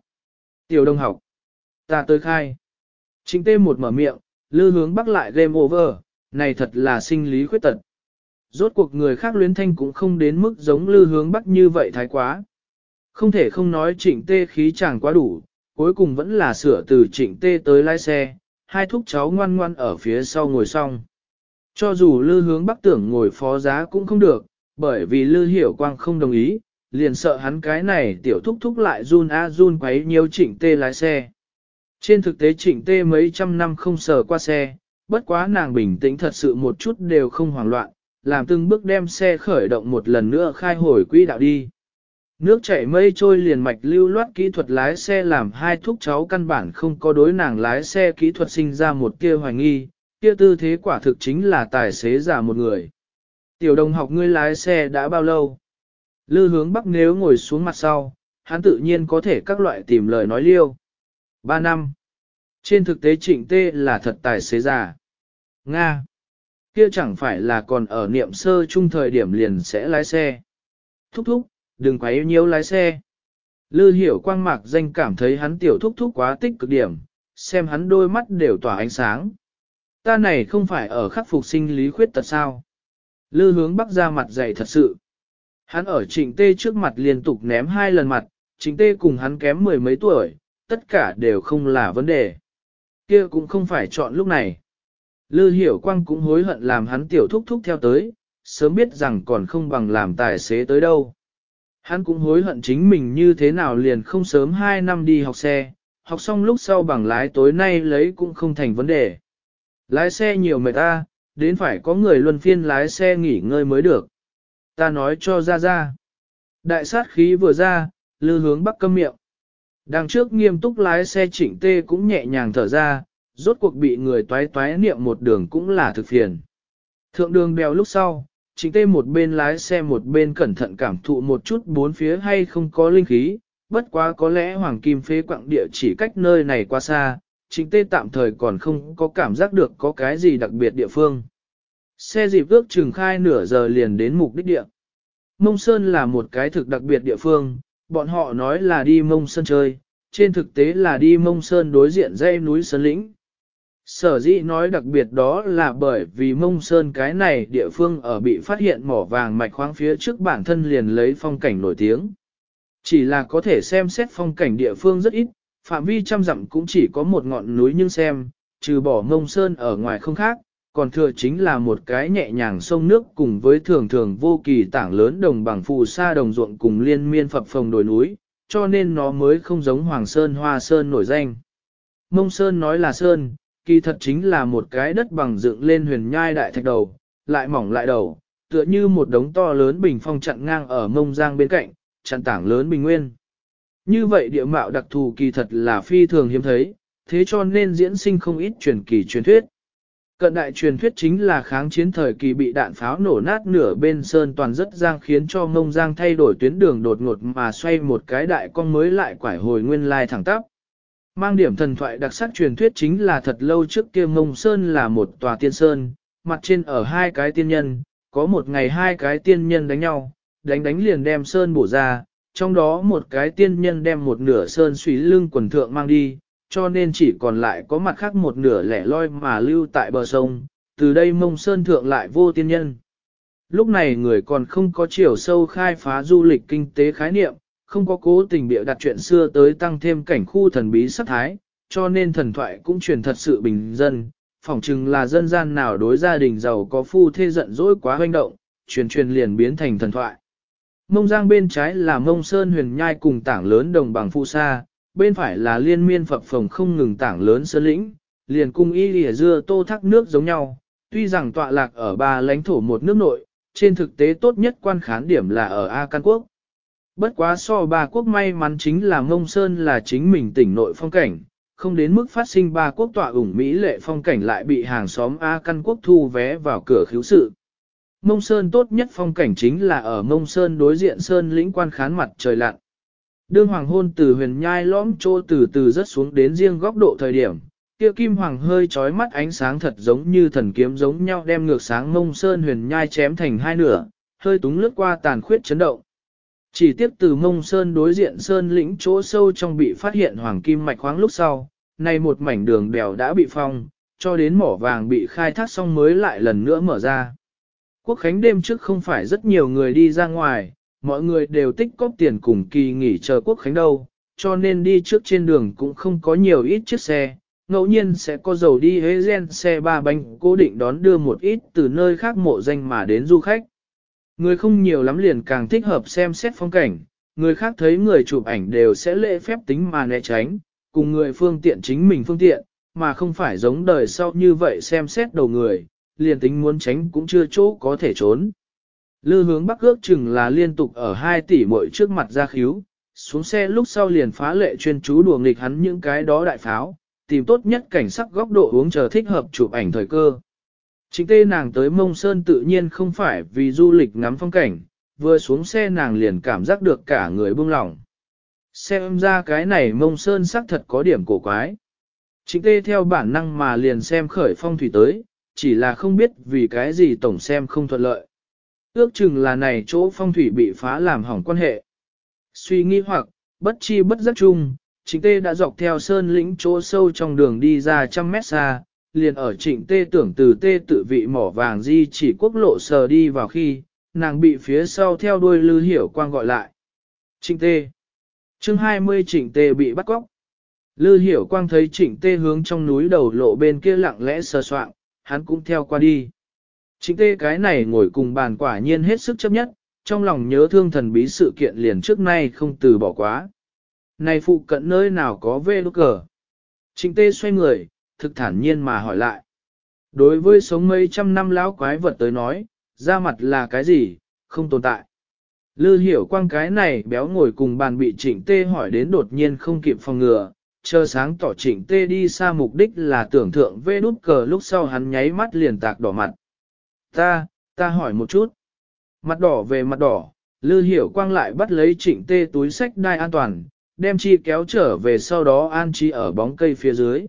Tiểu đông học. Ta tới khai. Trịnh tê một mở miệng, lư hướng bắc lại game over, này thật là sinh lý khuyết tật. Rốt cuộc người khác luyến thanh cũng không đến mức giống lư hướng bắc như vậy thái quá. Không thể không nói trịnh tê khí chẳng quá đủ, cuối cùng vẫn là sửa từ trịnh tê tới lái xe, hai thúc cháu ngoan ngoan ở phía sau ngồi xong. Cho dù lư hướng bắc tưởng ngồi phó giá cũng không được, bởi vì lư hiểu quang không đồng ý, liền sợ hắn cái này tiểu thúc thúc lại run a run quấy nhiều trịnh tê lái xe. Trên thực tế trịnh tê mấy trăm năm không sờ qua xe, bất quá nàng bình tĩnh thật sự một chút đều không hoảng loạn, làm từng bước đem xe khởi động một lần nữa khai hồi quỹ đạo đi. Nước chảy mây trôi liền mạch lưu loát kỹ thuật lái xe làm hai thúc cháu căn bản không có đối nàng lái xe kỹ thuật sinh ra một kia hoài nghi, kia tư thế quả thực chính là tài xế giả một người. Tiểu đồng học ngươi lái xe đã bao lâu? Lư hướng bắc nếu ngồi xuống mặt sau, hắn tự nhiên có thể các loại tìm lời nói liêu. Ba năm. Trên thực tế trịnh tê là thật tài xế giả. Nga. Kia chẳng phải là còn ở niệm sơ trung thời điểm liền sẽ lái xe. Thúc thúc, đừng quá yêu nhiều lái xe. Lư hiểu quang mạc danh cảm thấy hắn tiểu thúc thúc quá tích cực điểm, xem hắn đôi mắt đều tỏa ánh sáng. Ta này không phải ở khắc phục sinh lý khuyết tật sao. Lư hướng bắc ra mặt dày thật sự. Hắn ở trịnh tê trước mặt liên tục ném hai lần mặt, trịnh tê cùng hắn kém mười mấy tuổi, tất cả đều không là vấn đề. Kia cũng không phải chọn lúc này. Lư hiểu quang cũng hối hận làm hắn tiểu thúc thúc theo tới, sớm biết rằng còn không bằng làm tài xế tới đâu. Hắn cũng hối hận chính mình như thế nào liền không sớm 2 năm đi học xe, học xong lúc sau bằng lái tối nay lấy cũng không thành vấn đề. Lái xe nhiều mệt ta, đến phải có người luân phiên lái xe nghỉ ngơi mới được. Ta nói cho ra ra. Đại sát khí vừa ra, lư hướng bắc câm miệng. Đằng trước nghiêm túc lái xe chỉnh tê cũng nhẹ nhàng thở ra, rốt cuộc bị người toái toái niệm một đường cũng là thực phiền. Thượng đường bèo lúc sau, Trình tê một bên lái xe một bên cẩn thận cảm thụ một chút bốn phía hay không có linh khí, bất quá có lẽ hoàng kim phế quặng địa chỉ cách nơi này quá xa, Trình tê tạm thời còn không có cảm giác được có cái gì đặc biệt địa phương. Xe dịp ước chừng khai nửa giờ liền đến mục đích địa. Mông Sơn là một cái thực đặc biệt địa phương, bọn họ nói là đi Mông Sơn chơi, trên thực tế là đi Mông Sơn đối diện dãy núi Sơn Lĩnh. Sở dĩ nói đặc biệt đó là bởi vì Mông Sơn cái này địa phương ở bị phát hiện mỏ vàng mạch khoáng phía trước bản thân liền lấy phong cảnh nổi tiếng. Chỉ là có thể xem xét phong cảnh địa phương rất ít, phạm vi trăm dặm cũng chỉ có một ngọn núi nhưng xem, trừ bỏ Mông Sơn ở ngoài không khác, còn thừa chính là một cái nhẹ nhàng sông nước cùng với thường thường vô kỳ tảng lớn đồng bằng phù sa đồng ruộng cùng liên miên phập phồng đồi núi, cho nên nó mới không giống Hoàng Sơn Hoa Sơn nổi danh. Mông Sơn nói là Sơn, kỳ thật chính là một cái đất bằng dựng lên huyền nhai đại thạch đầu, lại mỏng lại đầu, tựa như một đống to lớn bình phong chặn ngang ở mông giang bên cạnh, chặn tảng lớn bình nguyên. Như vậy địa mạo đặc thù kỳ thật là phi thường hiếm thấy, thế cho nên diễn sinh không ít truyền kỳ truyền thuyết. Cận đại truyền thuyết chính là kháng chiến thời kỳ bị đạn pháo nổ nát nửa bên sơn toàn rất giang khiến cho mông giang thay đổi tuyến đường đột ngột mà xoay một cái đại con mới lại quải hồi nguyên lai thẳng tắp. Mang điểm thần thoại đặc sắc truyền thuyết chính là thật lâu trước kia mông sơn là một tòa tiên sơn, mặt trên ở hai cái tiên nhân, có một ngày hai cái tiên nhân đánh nhau, đánh đánh liền đem sơn bổ ra, trong đó một cái tiên nhân đem một nửa sơn suy lưng quần thượng mang đi, cho nên chỉ còn lại có mặt khác một nửa lẻ loi mà lưu tại bờ sông, từ đây mông sơn thượng lại vô tiên nhân. Lúc này người còn không có chiều sâu khai phá du lịch kinh tế khái niệm, không có cố tình bịa đặt chuyện xưa tới tăng thêm cảnh khu thần bí sắc thái, cho nên thần thoại cũng truyền thật sự bình dân, phỏng chừng là dân gian nào đối gia đình giàu có phu thê giận dỗi quá hoành động, truyền truyền liền biến thành thần thoại. Mông giang bên trái là mông sơn huyền nhai cùng tảng lớn đồng bằng phu sa, bên phải là liên miên phập phồng không ngừng tảng lớn sơn lĩnh, liền cung y lìa dưa tô thác nước giống nhau, tuy rằng tọa lạc ở ba lãnh thổ một nước nội, trên thực tế tốt nhất quan khán điểm là ở A Can Quốc. Bất quá so ba quốc may mắn chính là mông sơn là chính mình tỉnh nội phong cảnh, không đến mức phát sinh ba quốc tọa ủng Mỹ lệ phong cảnh lại bị hàng xóm A Căn Quốc thu vé vào cửa khiếu sự. Mông Sơn tốt nhất phong cảnh chính là ở Mông Sơn đối diện Sơn lĩnh quan khán mặt trời lặn. Đương hoàng hôn từ huyền nhai lõm trô từ từ rất xuống đến riêng góc độ thời điểm, kia kim hoàng hơi trói mắt ánh sáng thật giống như thần kiếm giống nhau đem ngược sáng Mông Sơn huyền nhai chém thành hai nửa, hơi túng lướt qua tàn khuyết chấn động. Chỉ tiếp từ Mông Sơn đối diện Sơn lĩnh chỗ sâu trong bị phát hiện hoàng kim mạch khoáng lúc sau, nay một mảnh đường đèo đã bị phong, cho đến mỏ vàng bị khai thác xong mới lại lần nữa mở ra. Quốc khánh đêm trước không phải rất nhiều người đi ra ngoài, mọi người đều tích cóp tiền cùng kỳ nghỉ chờ quốc khánh đâu, cho nên đi trước trên đường cũng không có nhiều ít chiếc xe, ngẫu nhiên sẽ có dầu đi hế gen xe ba bánh cố định đón đưa một ít từ nơi khác mộ danh mà đến du khách. Người không nhiều lắm liền càng thích hợp xem xét phong cảnh, người khác thấy người chụp ảnh đều sẽ lễ phép tính mà né tránh, cùng người phương tiện chính mình phương tiện, mà không phải giống đời sau như vậy xem xét đầu người, liền tính muốn tránh cũng chưa chỗ có thể trốn. Lư hướng bắc ước chừng là liên tục ở 2 tỷ mội trước mặt ra khíu, xuống xe lúc sau liền phá lệ chuyên chú đùa nghịch hắn những cái đó đại pháo, tìm tốt nhất cảnh sắc góc độ uống chờ thích hợp chụp ảnh thời cơ. Chính tê nàng tới mông sơn tự nhiên không phải vì du lịch ngắm phong cảnh, vừa xuống xe nàng liền cảm giác được cả người buông lỏng. Xem ra cái này mông sơn xác thật có điểm cổ quái. Chính tê theo bản năng mà liền xem khởi phong thủy tới, chỉ là không biết vì cái gì tổng xem không thuận lợi. Ước chừng là này chỗ phong thủy bị phá làm hỏng quan hệ. Suy nghĩ hoặc, bất chi bất giác chung, chính tê đã dọc theo sơn lĩnh chỗ sâu trong đường đi ra trăm mét xa, liền ở trịnh tê tưởng từ tê tự vị mỏ vàng di chỉ quốc lộ sờ đi vào khi, nàng bị phía sau theo đuôi lư hiểu quang gọi lại. Trịnh tê. chương 20 trịnh tê bị bắt cóc. Lư hiểu quang thấy trịnh tê hướng trong núi đầu lộ bên kia lặng lẽ sờ soạng, hắn cũng theo qua đi. Trịnh tê cái này ngồi cùng bàn quả nhiên hết sức chấp nhất, trong lòng nhớ thương thần bí sự kiện liền trước nay không từ bỏ quá. Này phụ cận nơi nào có vê lúc cờ? Trịnh tê xoay người, thực thản nhiên mà hỏi lại. Đối với sống mấy trăm năm lão quái vật tới nói, ra mặt là cái gì, không tồn tại. Lư hiểu quang cái này béo ngồi cùng bàn bị trịnh tê hỏi đến đột nhiên không kịp phòng ngừa, chờ sáng tỏ trịnh tê đi xa mục đích là tưởng thượng vê đút cờ lúc sau hắn nháy mắt liền tạc đỏ mặt. Ta, ta hỏi một chút. Mặt đỏ về mặt đỏ, lư hiểu quang lại bắt lấy trịnh tê túi sách đai an toàn, đem chi kéo trở về sau đó an chi ở bóng cây phía dưới.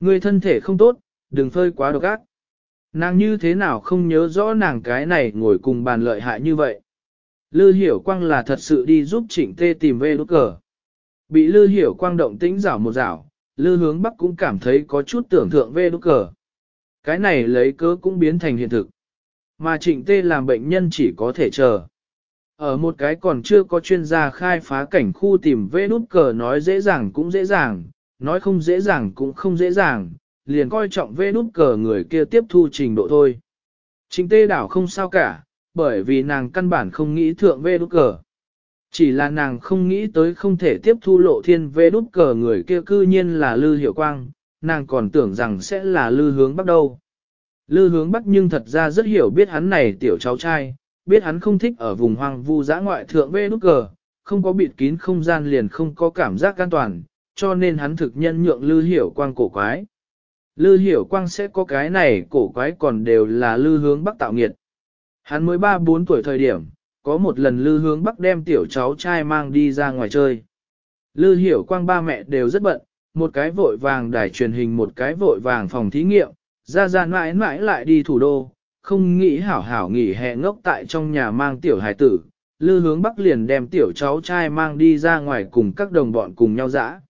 Người thân thể không tốt, đừng phơi quá độc ác. Nàng như thế nào không nhớ rõ nàng cái này ngồi cùng bàn lợi hại như vậy. Lư hiểu quang là thật sự đi giúp trịnh tê tìm về đốt cờ. Bị lư hiểu quang động tĩnh rảo một rảo, lư hướng bắc cũng cảm thấy có chút tưởng thượng về đốt cờ. Cái này lấy cớ cũng biến thành hiện thực. Mà trịnh tê làm bệnh nhân chỉ có thể chờ. Ở một cái còn chưa có chuyên gia khai phá cảnh khu tìm vê nút cờ nói dễ dàng cũng dễ dàng, nói không dễ dàng cũng không dễ dàng, liền coi trọng vê nút cờ người kia tiếp thu trình độ thôi. Chính tê đảo không sao cả, bởi vì nàng căn bản không nghĩ thượng vê nút cờ. Chỉ là nàng không nghĩ tới không thể tiếp thu lộ thiên vê nút cờ người kia cư nhiên là Lư Hiểu Quang, nàng còn tưởng rằng sẽ là Lư hướng bắt đầu. Lư hướng bắc nhưng thật ra rất hiểu biết hắn này tiểu cháu trai, biết hắn không thích ở vùng hoang vu giã ngoại thượng vê nút cờ, không có bịt kín không gian liền không có cảm giác an toàn, cho nên hắn thực nhân nhượng lư hiểu quang cổ quái. Lư hiểu quang sẽ có cái này cổ quái còn đều là lư hướng bắc tạo nghiệt. Hắn mới 3-4 tuổi thời điểm, có một lần lư hướng bắc đem tiểu cháu trai mang đi ra ngoài chơi. Lư hiểu quang ba mẹ đều rất bận, một cái vội vàng đài truyền hình một cái vội vàng phòng thí nghiệm, ra ra mãi mãi lại đi thủ đô, không nghĩ hảo hảo nghỉ hè ngốc tại trong nhà mang tiểu hải tử, lư hướng bắc liền đem tiểu cháu trai mang đi ra ngoài cùng các đồng bọn cùng nhau dã.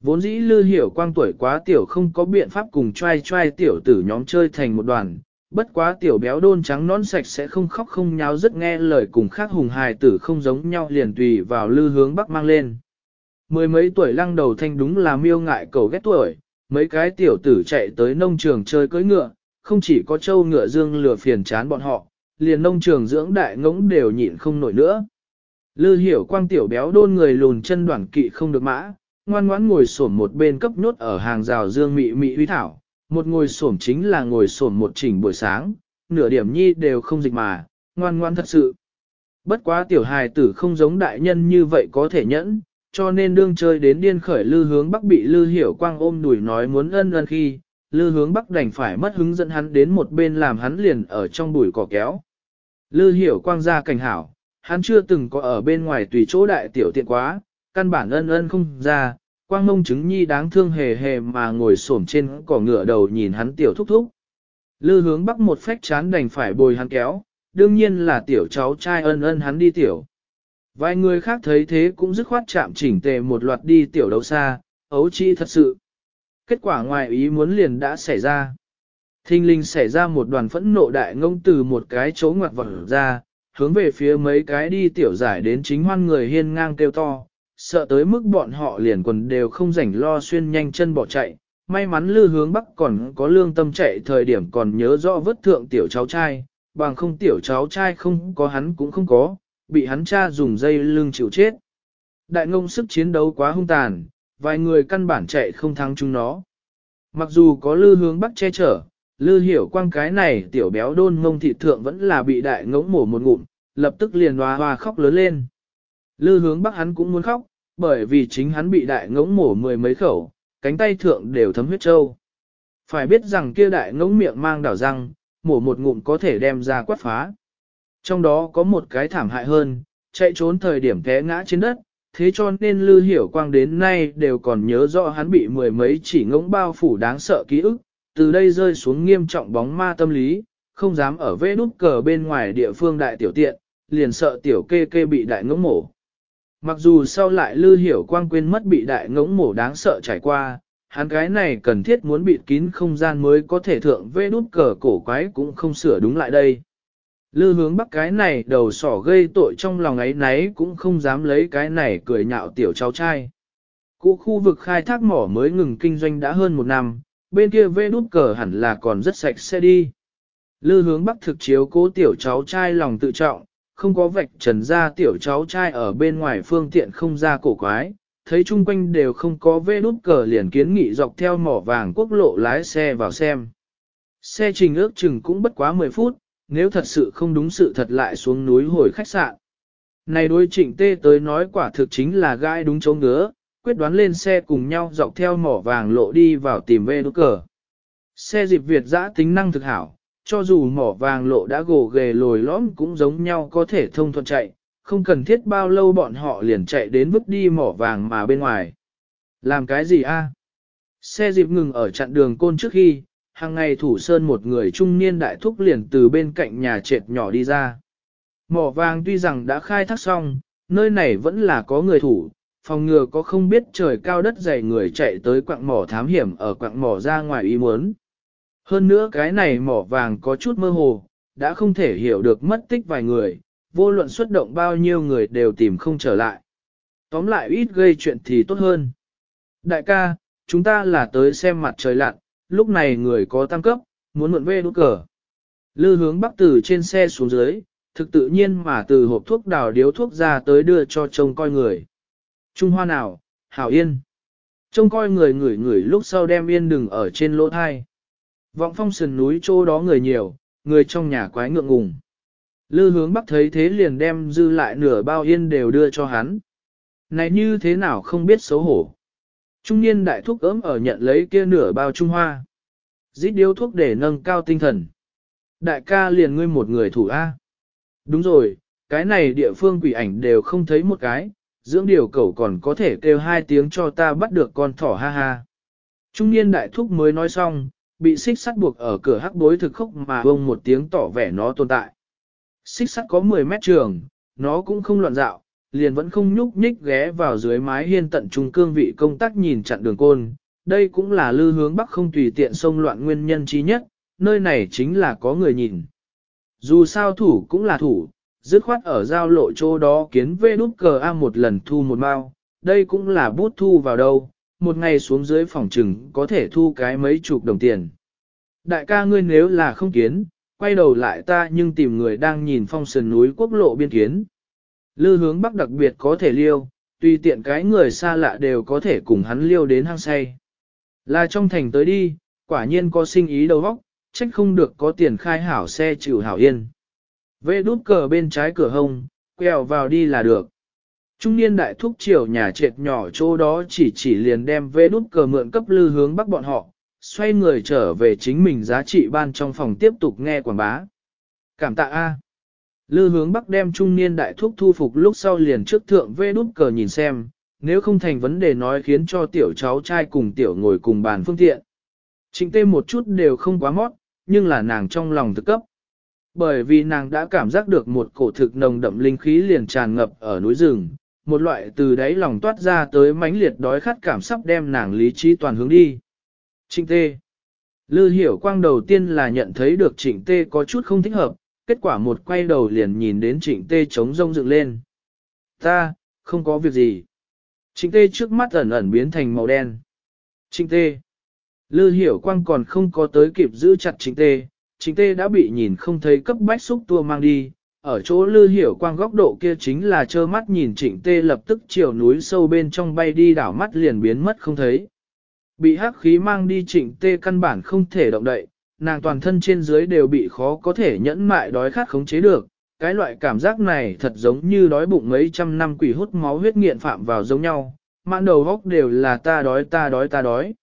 Vốn dĩ lư hiểu quang tuổi quá tiểu không có biện pháp cùng trai trai tiểu tử nhóm chơi thành một đoàn, bất quá tiểu béo đôn trắng nón sạch sẽ không khóc không nháo rất nghe lời cùng khác hùng hài tử không giống nhau liền tùy vào lư hướng bắc mang lên. Mười mấy tuổi lăng đầu thanh đúng là miêu ngại cầu ghét tuổi, mấy cái tiểu tử chạy tới nông trường chơi cưỡi ngựa, không chỉ có châu ngựa dương lừa phiền chán bọn họ, liền nông trường dưỡng đại ngỗng đều nhịn không nổi nữa. Lư hiểu quang tiểu béo đôn người lùn chân đoản kỵ không được mã, ngoan ngoãn ngồi xổm một bên cấp nhốt ở hàng rào dương mị mị huy thảo, một ngồi xổm chính là ngồi xổm một chỉnh buổi sáng, nửa điểm nhi đều không dịch mà, ngoan ngoan thật sự. Bất quá tiểu hài tử không giống đại nhân như vậy có thể nhẫn, cho nên đương chơi đến điên khởi lư hướng bắc bị lư hiểu quang ôm đùi nói muốn ân ân khi, lư hướng bắc đành phải mất hứng dẫn hắn đến một bên làm hắn liền ở trong bụi cỏ kéo. Lư hiểu quang ra cảnh hảo, hắn chưa từng có ở bên ngoài tùy chỗ đại tiểu tiện quá, căn bản ân ân không ra, quang mông chứng nhi đáng thương hề hề mà ngồi xổm trên cỏ ngựa đầu nhìn hắn tiểu thúc thúc. Lư hướng bắc một phách chán đành phải bồi hắn kéo, đương nhiên là tiểu cháu trai ân ân hắn đi tiểu. Vài người khác thấy thế cũng dứt khoát chạm chỉnh tề một loạt đi tiểu đấu xa, ấu chi thật sự. Kết quả ngoài ý muốn liền đã xảy ra. Thinh linh xảy ra một đoàn phẫn nộ đại ngông từ một cái chỗ ngoặt vật ra, hướng về phía mấy cái đi tiểu giải đến chính hoan người hiên ngang kêu to, sợ tới mức bọn họ liền quần đều không rảnh lo xuyên nhanh chân bỏ chạy. May mắn lư hướng bắc còn có lương tâm chạy thời điểm còn nhớ rõ vất thượng tiểu cháu trai, bằng không tiểu cháu trai không có hắn cũng không có, bị hắn cha dùng dây lưng chịu chết. Đại ngông sức chiến đấu quá hung tàn, vài người căn bản chạy không thắng chúng nó. Mặc dù có lư hướng bắc che chở, lư hiểu quang cái này tiểu béo đôn ngông thịt thượng vẫn là bị đại ngỗng mổ một ngụm, lập tức liền hoa hoa khóc lớn lên. Lư hướng bắc hắn cũng muốn khóc, bởi vì chính hắn bị đại ngỗng mổ mười mấy khẩu, cánh tay thượng đều thấm huyết trâu. Phải biết rằng kia đại ngỗng miệng mang đảo răng, mổ một ngụm có thể đem ra quát phá. Trong đó có một cái thảm hại hơn, chạy trốn thời điểm té ngã trên đất, thế cho nên Lư Hiểu Quang đến nay đều còn nhớ rõ hắn bị mười mấy chỉ ngỗng bao phủ đáng sợ ký ức, từ đây rơi xuống nghiêm trọng bóng ma tâm lý, không dám ở vê nút cờ bên ngoài địa phương đại tiểu tiện, liền sợ tiểu kê kê bị đại ngỗng mổ. Mặc dù sau lại Lư Hiểu Quang quên mất bị đại ngỗng mổ đáng sợ trải qua, hắn cái này cần thiết muốn bị kín không gian mới có thể thượng vê nút cờ cổ quái cũng không sửa đúng lại đây. Lư hướng bắc cái này đầu sỏ gây tội trong lòng ấy náy cũng không dám lấy cái này cười nhạo tiểu cháu trai. Cụ khu vực khai thác mỏ mới ngừng kinh doanh đã hơn một năm, bên kia vê đút cờ hẳn là còn rất sạch sẽ đi. Lư hướng bắc thực chiếu cố tiểu cháu trai lòng tự trọng, không có vạch trần ra tiểu cháu trai ở bên ngoài phương tiện không ra cổ quái, thấy chung quanh đều không có vê đút cờ liền kiến nghị dọc theo mỏ vàng quốc lộ lái xe vào xem. Xe trình ước chừng cũng bất quá 10 phút, nếu thật sự không đúng sự thật lại xuống núi hồi khách sạn. Này đối trịnh tê tới nói quả thực chính là gai đúng chỗ ngứa, quyết đoán lên xe cùng nhau dọc theo mỏ vàng lộ đi vào tìm vê đút cờ. Xe dịp Việt giã tính năng thực hảo, cho dù mỏ vàng lộ đã gồ ghề lồi lõm cũng giống nhau có thể thông thuận chạy, không cần thiết bao lâu bọn họ liền chạy đến vứt đi mỏ vàng mà bên ngoài. Làm cái gì a? Xe dịp ngừng ở chặn đường côn trước khi, hàng ngày thủ sơn một người trung niên đại thúc liền từ bên cạnh nhà trệt nhỏ đi ra. Mỏ vàng tuy rằng đã khai thác xong, nơi này vẫn là có người thủ, phòng ngừa có không biết trời cao đất dày người chạy tới quặng mỏ thám hiểm ở quặng mỏ ra ngoài ý muốn. Hơn nữa cái này mỏ vàng có chút mơ hồ, đã không thể hiểu được mất tích vài người, vô luận xuất động bao nhiêu người đều tìm không trở lại. Tóm lại ít gây chuyện thì tốt hơn. Đại ca, chúng ta là tới xem mặt trời lặn, lúc này người có tăng cấp, muốn mượn về nút cờ. Lư hướng bắc từ trên xe xuống dưới, thực tự nhiên mà từ hộp thuốc đào điếu thuốc ra tới đưa cho trông coi người. Trung hoa nào, hảo yên. Trông coi người ngửi ngửi lúc sau đem yên đừng ở trên lỗ thai. Vọng phong sườn núi chỗ đó người nhiều, người trong nhà quái ngượng ngùng. Lư hướng bắc thấy thế liền đem dư lại nửa bao yên đều đưa cho hắn. Này như thế nào không biết xấu hổ. Trung niên đại thúc ấm ở nhận lấy kia nửa bao trung hoa. Dít điếu thuốc để nâng cao tinh thần. Đại ca liền ngươi một người thủ A. Đúng rồi, cái này địa phương quỷ ảnh đều không thấy một cái, dưỡng điều cẩu còn có thể kêu hai tiếng cho ta bắt được con thỏ ha ha. Trung niên đại thúc mới nói xong, bị xích sắt buộc ở cửa hắc bối thực khốc mà bông một tiếng tỏ vẻ nó tồn tại. Xích sắt có 10 mét trường, nó cũng không loạn dạo, liền vẫn không nhúc nhích ghé vào dưới mái hiên tận trung cương vị công tác nhìn chặn đường côn. Đây cũng là lư hướng bắc không tùy tiện sông loạn nguyên nhân trí nhất, nơi này chính là có người nhìn. Dù sao thủ cũng là thủ, dứt khoát ở giao lộ chỗ đó kiến vê đút cờ A một lần thu một mao, đây cũng là bút thu vào đâu, một ngày xuống dưới phòng trừng có thể thu cái mấy chục đồng tiền. Đại ca ngươi nếu là không kiến, quay đầu lại ta nhưng tìm người đang nhìn phong sườn núi quốc lộ biên kiến. Lư hướng bắc đặc biệt có thể liêu, tùy tiện cái người xa lạ đều có thể cùng hắn liêu đến hang say. Là trong thành tới đi, quả nhiên có sinh ý đầu vóc, trách không được có tiền khai hảo xe chịu hảo yên. Vê đút cờ bên trái cửa hông, quẹo vào đi là được. Trung niên đại thúc triều nhà trệt nhỏ chỗ đó chỉ chỉ liền đem vê đút cờ mượn cấp lư hướng bắc bọn họ, xoay người trở về chính mình giá trị ban trong phòng tiếp tục nghe quảng bá. Cảm tạ A. Lư hướng bắc đem trung niên đại thúc thu phục lúc sau liền trước thượng vê đút cờ nhìn xem, nếu không thành vấn đề nói khiến cho tiểu cháu trai cùng tiểu ngồi cùng bàn phương tiện. Trịnh tê một chút đều không quá mót, nhưng là nàng trong lòng thực cấp. Bởi vì nàng đã cảm giác được một cổ thực nồng đậm linh khí liền tràn ngập ở núi rừng, một loại từ đáy lòng toát ra tới mãnh liệt đói khát cảm sắp đem nàng lý trí toàn hướng đi. Trịnh tê Lư hiểu quang đầu tiên là nhận thấy được trịnh tê có chút không thích hợp, kết quả một quay đầu liền nhìn đến trịnh tê chống rông dựng lên. Ta, không có việc gì. Trịnh tê trước mắt ẩn ẩn biến thành màu đen. Trịnh tê. Lư hiểu quang còn không có tới kịp giữ chặt trịnh tê, trịnh tê đã bị nhìn không thấy cấp bách xúc tua mang đi. Ở chỗ lư hiểu quang góc độ kia chính là trơ mắt nhìn trịnh tê lập tức chiều núi sâu bên trong bay đi đảo mắt liền biến mất không thấy. Bị hắc khí mang đi trịnh tê căn bản không thể động đậy, nàng toàn thân trên dưới đều bị khó có thể nhẫn mại đói khát khống chế được. Cái loại cảm giác này thật giống như đói bụng mấy trăm năm quỷ hút máu huyết nghiện phạm vào giống nhau, mãn đầu góc đều là ta đói ta đói ta đói.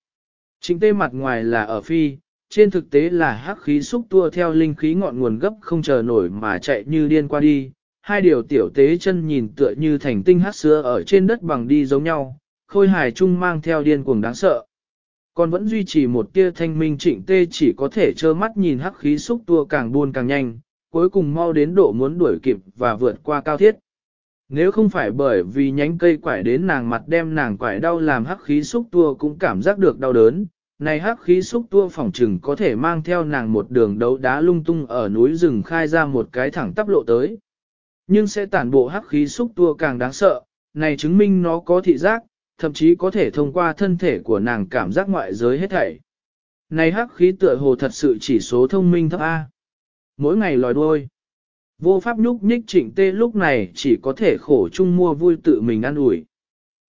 Trịnh tê mặt ngoài là ở phi, trên thực tế là hắc khí xúc tua theo linh khí ngọn nguồn gấp không chờ nổi mà chạy như điên qua đi. Hai điều tiểu tế chân nhìn tựa như thành tinh hát xưa ở trên đất bằng đi giống nhau, khôi hài chung mang theo điên cuồng đáng sợ. Còn vẫn duy trì một tia thanh minh trịnh tê chỉ có thể trơ mắt nhìn hắc khí xúc tua càng buôn càng nhanh, cuối cùng mau đến độ muốn đuổi kịp và vượt qua cao thiết. Nếu không phải bởi vì nhánh cây quải đến nàng mặt đem nàng quải đau làm hắc khí xúc tua cũng cảm giác được đau đớn, này hắc khí xúc tua phòng trừng có thể mang theo nàng một đường đấu đá lung tung ở núi rừng khai ra một cái thẳng tắp lộ tới. Nhưng sẽ tản bộ hắc khí xúc tua càng đáng sợ, này chứng minh nó có thị giác, thậm chí có thể thông qua thân thể của nàng cảm giác ngoại giới hết thảy. Này hắc khí tựa hồ thật sự chỉ số thông minh thấp A. Mỗi ngày lòi đuôi. Vô pháp nhúc nhích trịnh tê lúc này chỉ có thể khổ chung mua vui tự mình ăn ủi.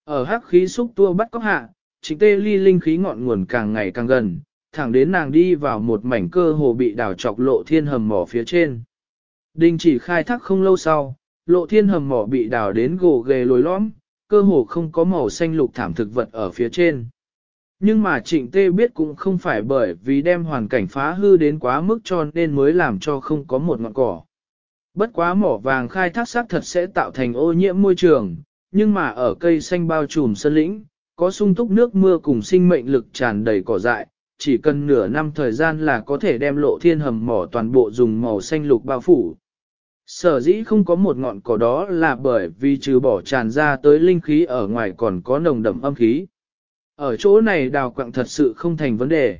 Ở hắc khí xúc tua bắt cóc hạ, trịnh tê ly linh khí ngọn nguồn càng ngày càng gần, thẳng đến nàng đi vào một mảnh cơ hồ bị đào chọc lộ thiên hầm mỏ phía trên. Đình chỉ khai thác không lâu sau, lộ thiên hầm mỏ bị đào đến gồ ghề lối lõm, cơ hồ không có màu xanh lục thảm thực vật ở phía trên. Nhưng mà trịnh tê biết cũng không phải bởi vì đem hoàn cảnh phá hư đến quá mức cho nên mới làm cho không có một ngọn cỏ. Bất quá mỏ vàng khai thác xác thật sẽ tạo thành ô nhiễm môi trường, nhưng mà ở cây xanh bao trùm sân lĩnh, có sung túc nước mưa cùng sinh mệnh lực tràn đầy cỏ dại, chỉ cần nửa năm thời gian là có thể đem lộ thiên hầm mỏ toàn bộ dùng màu xanh lục bao phủ. Sở dĩ không có một ngọn cỏ đó là bởi vì trừ bỏ tràn ra tới linh khí ở ngoài còn có nồng đậm âm khí. Ở chỗ này đào quặng thật sự không thành vấn đề.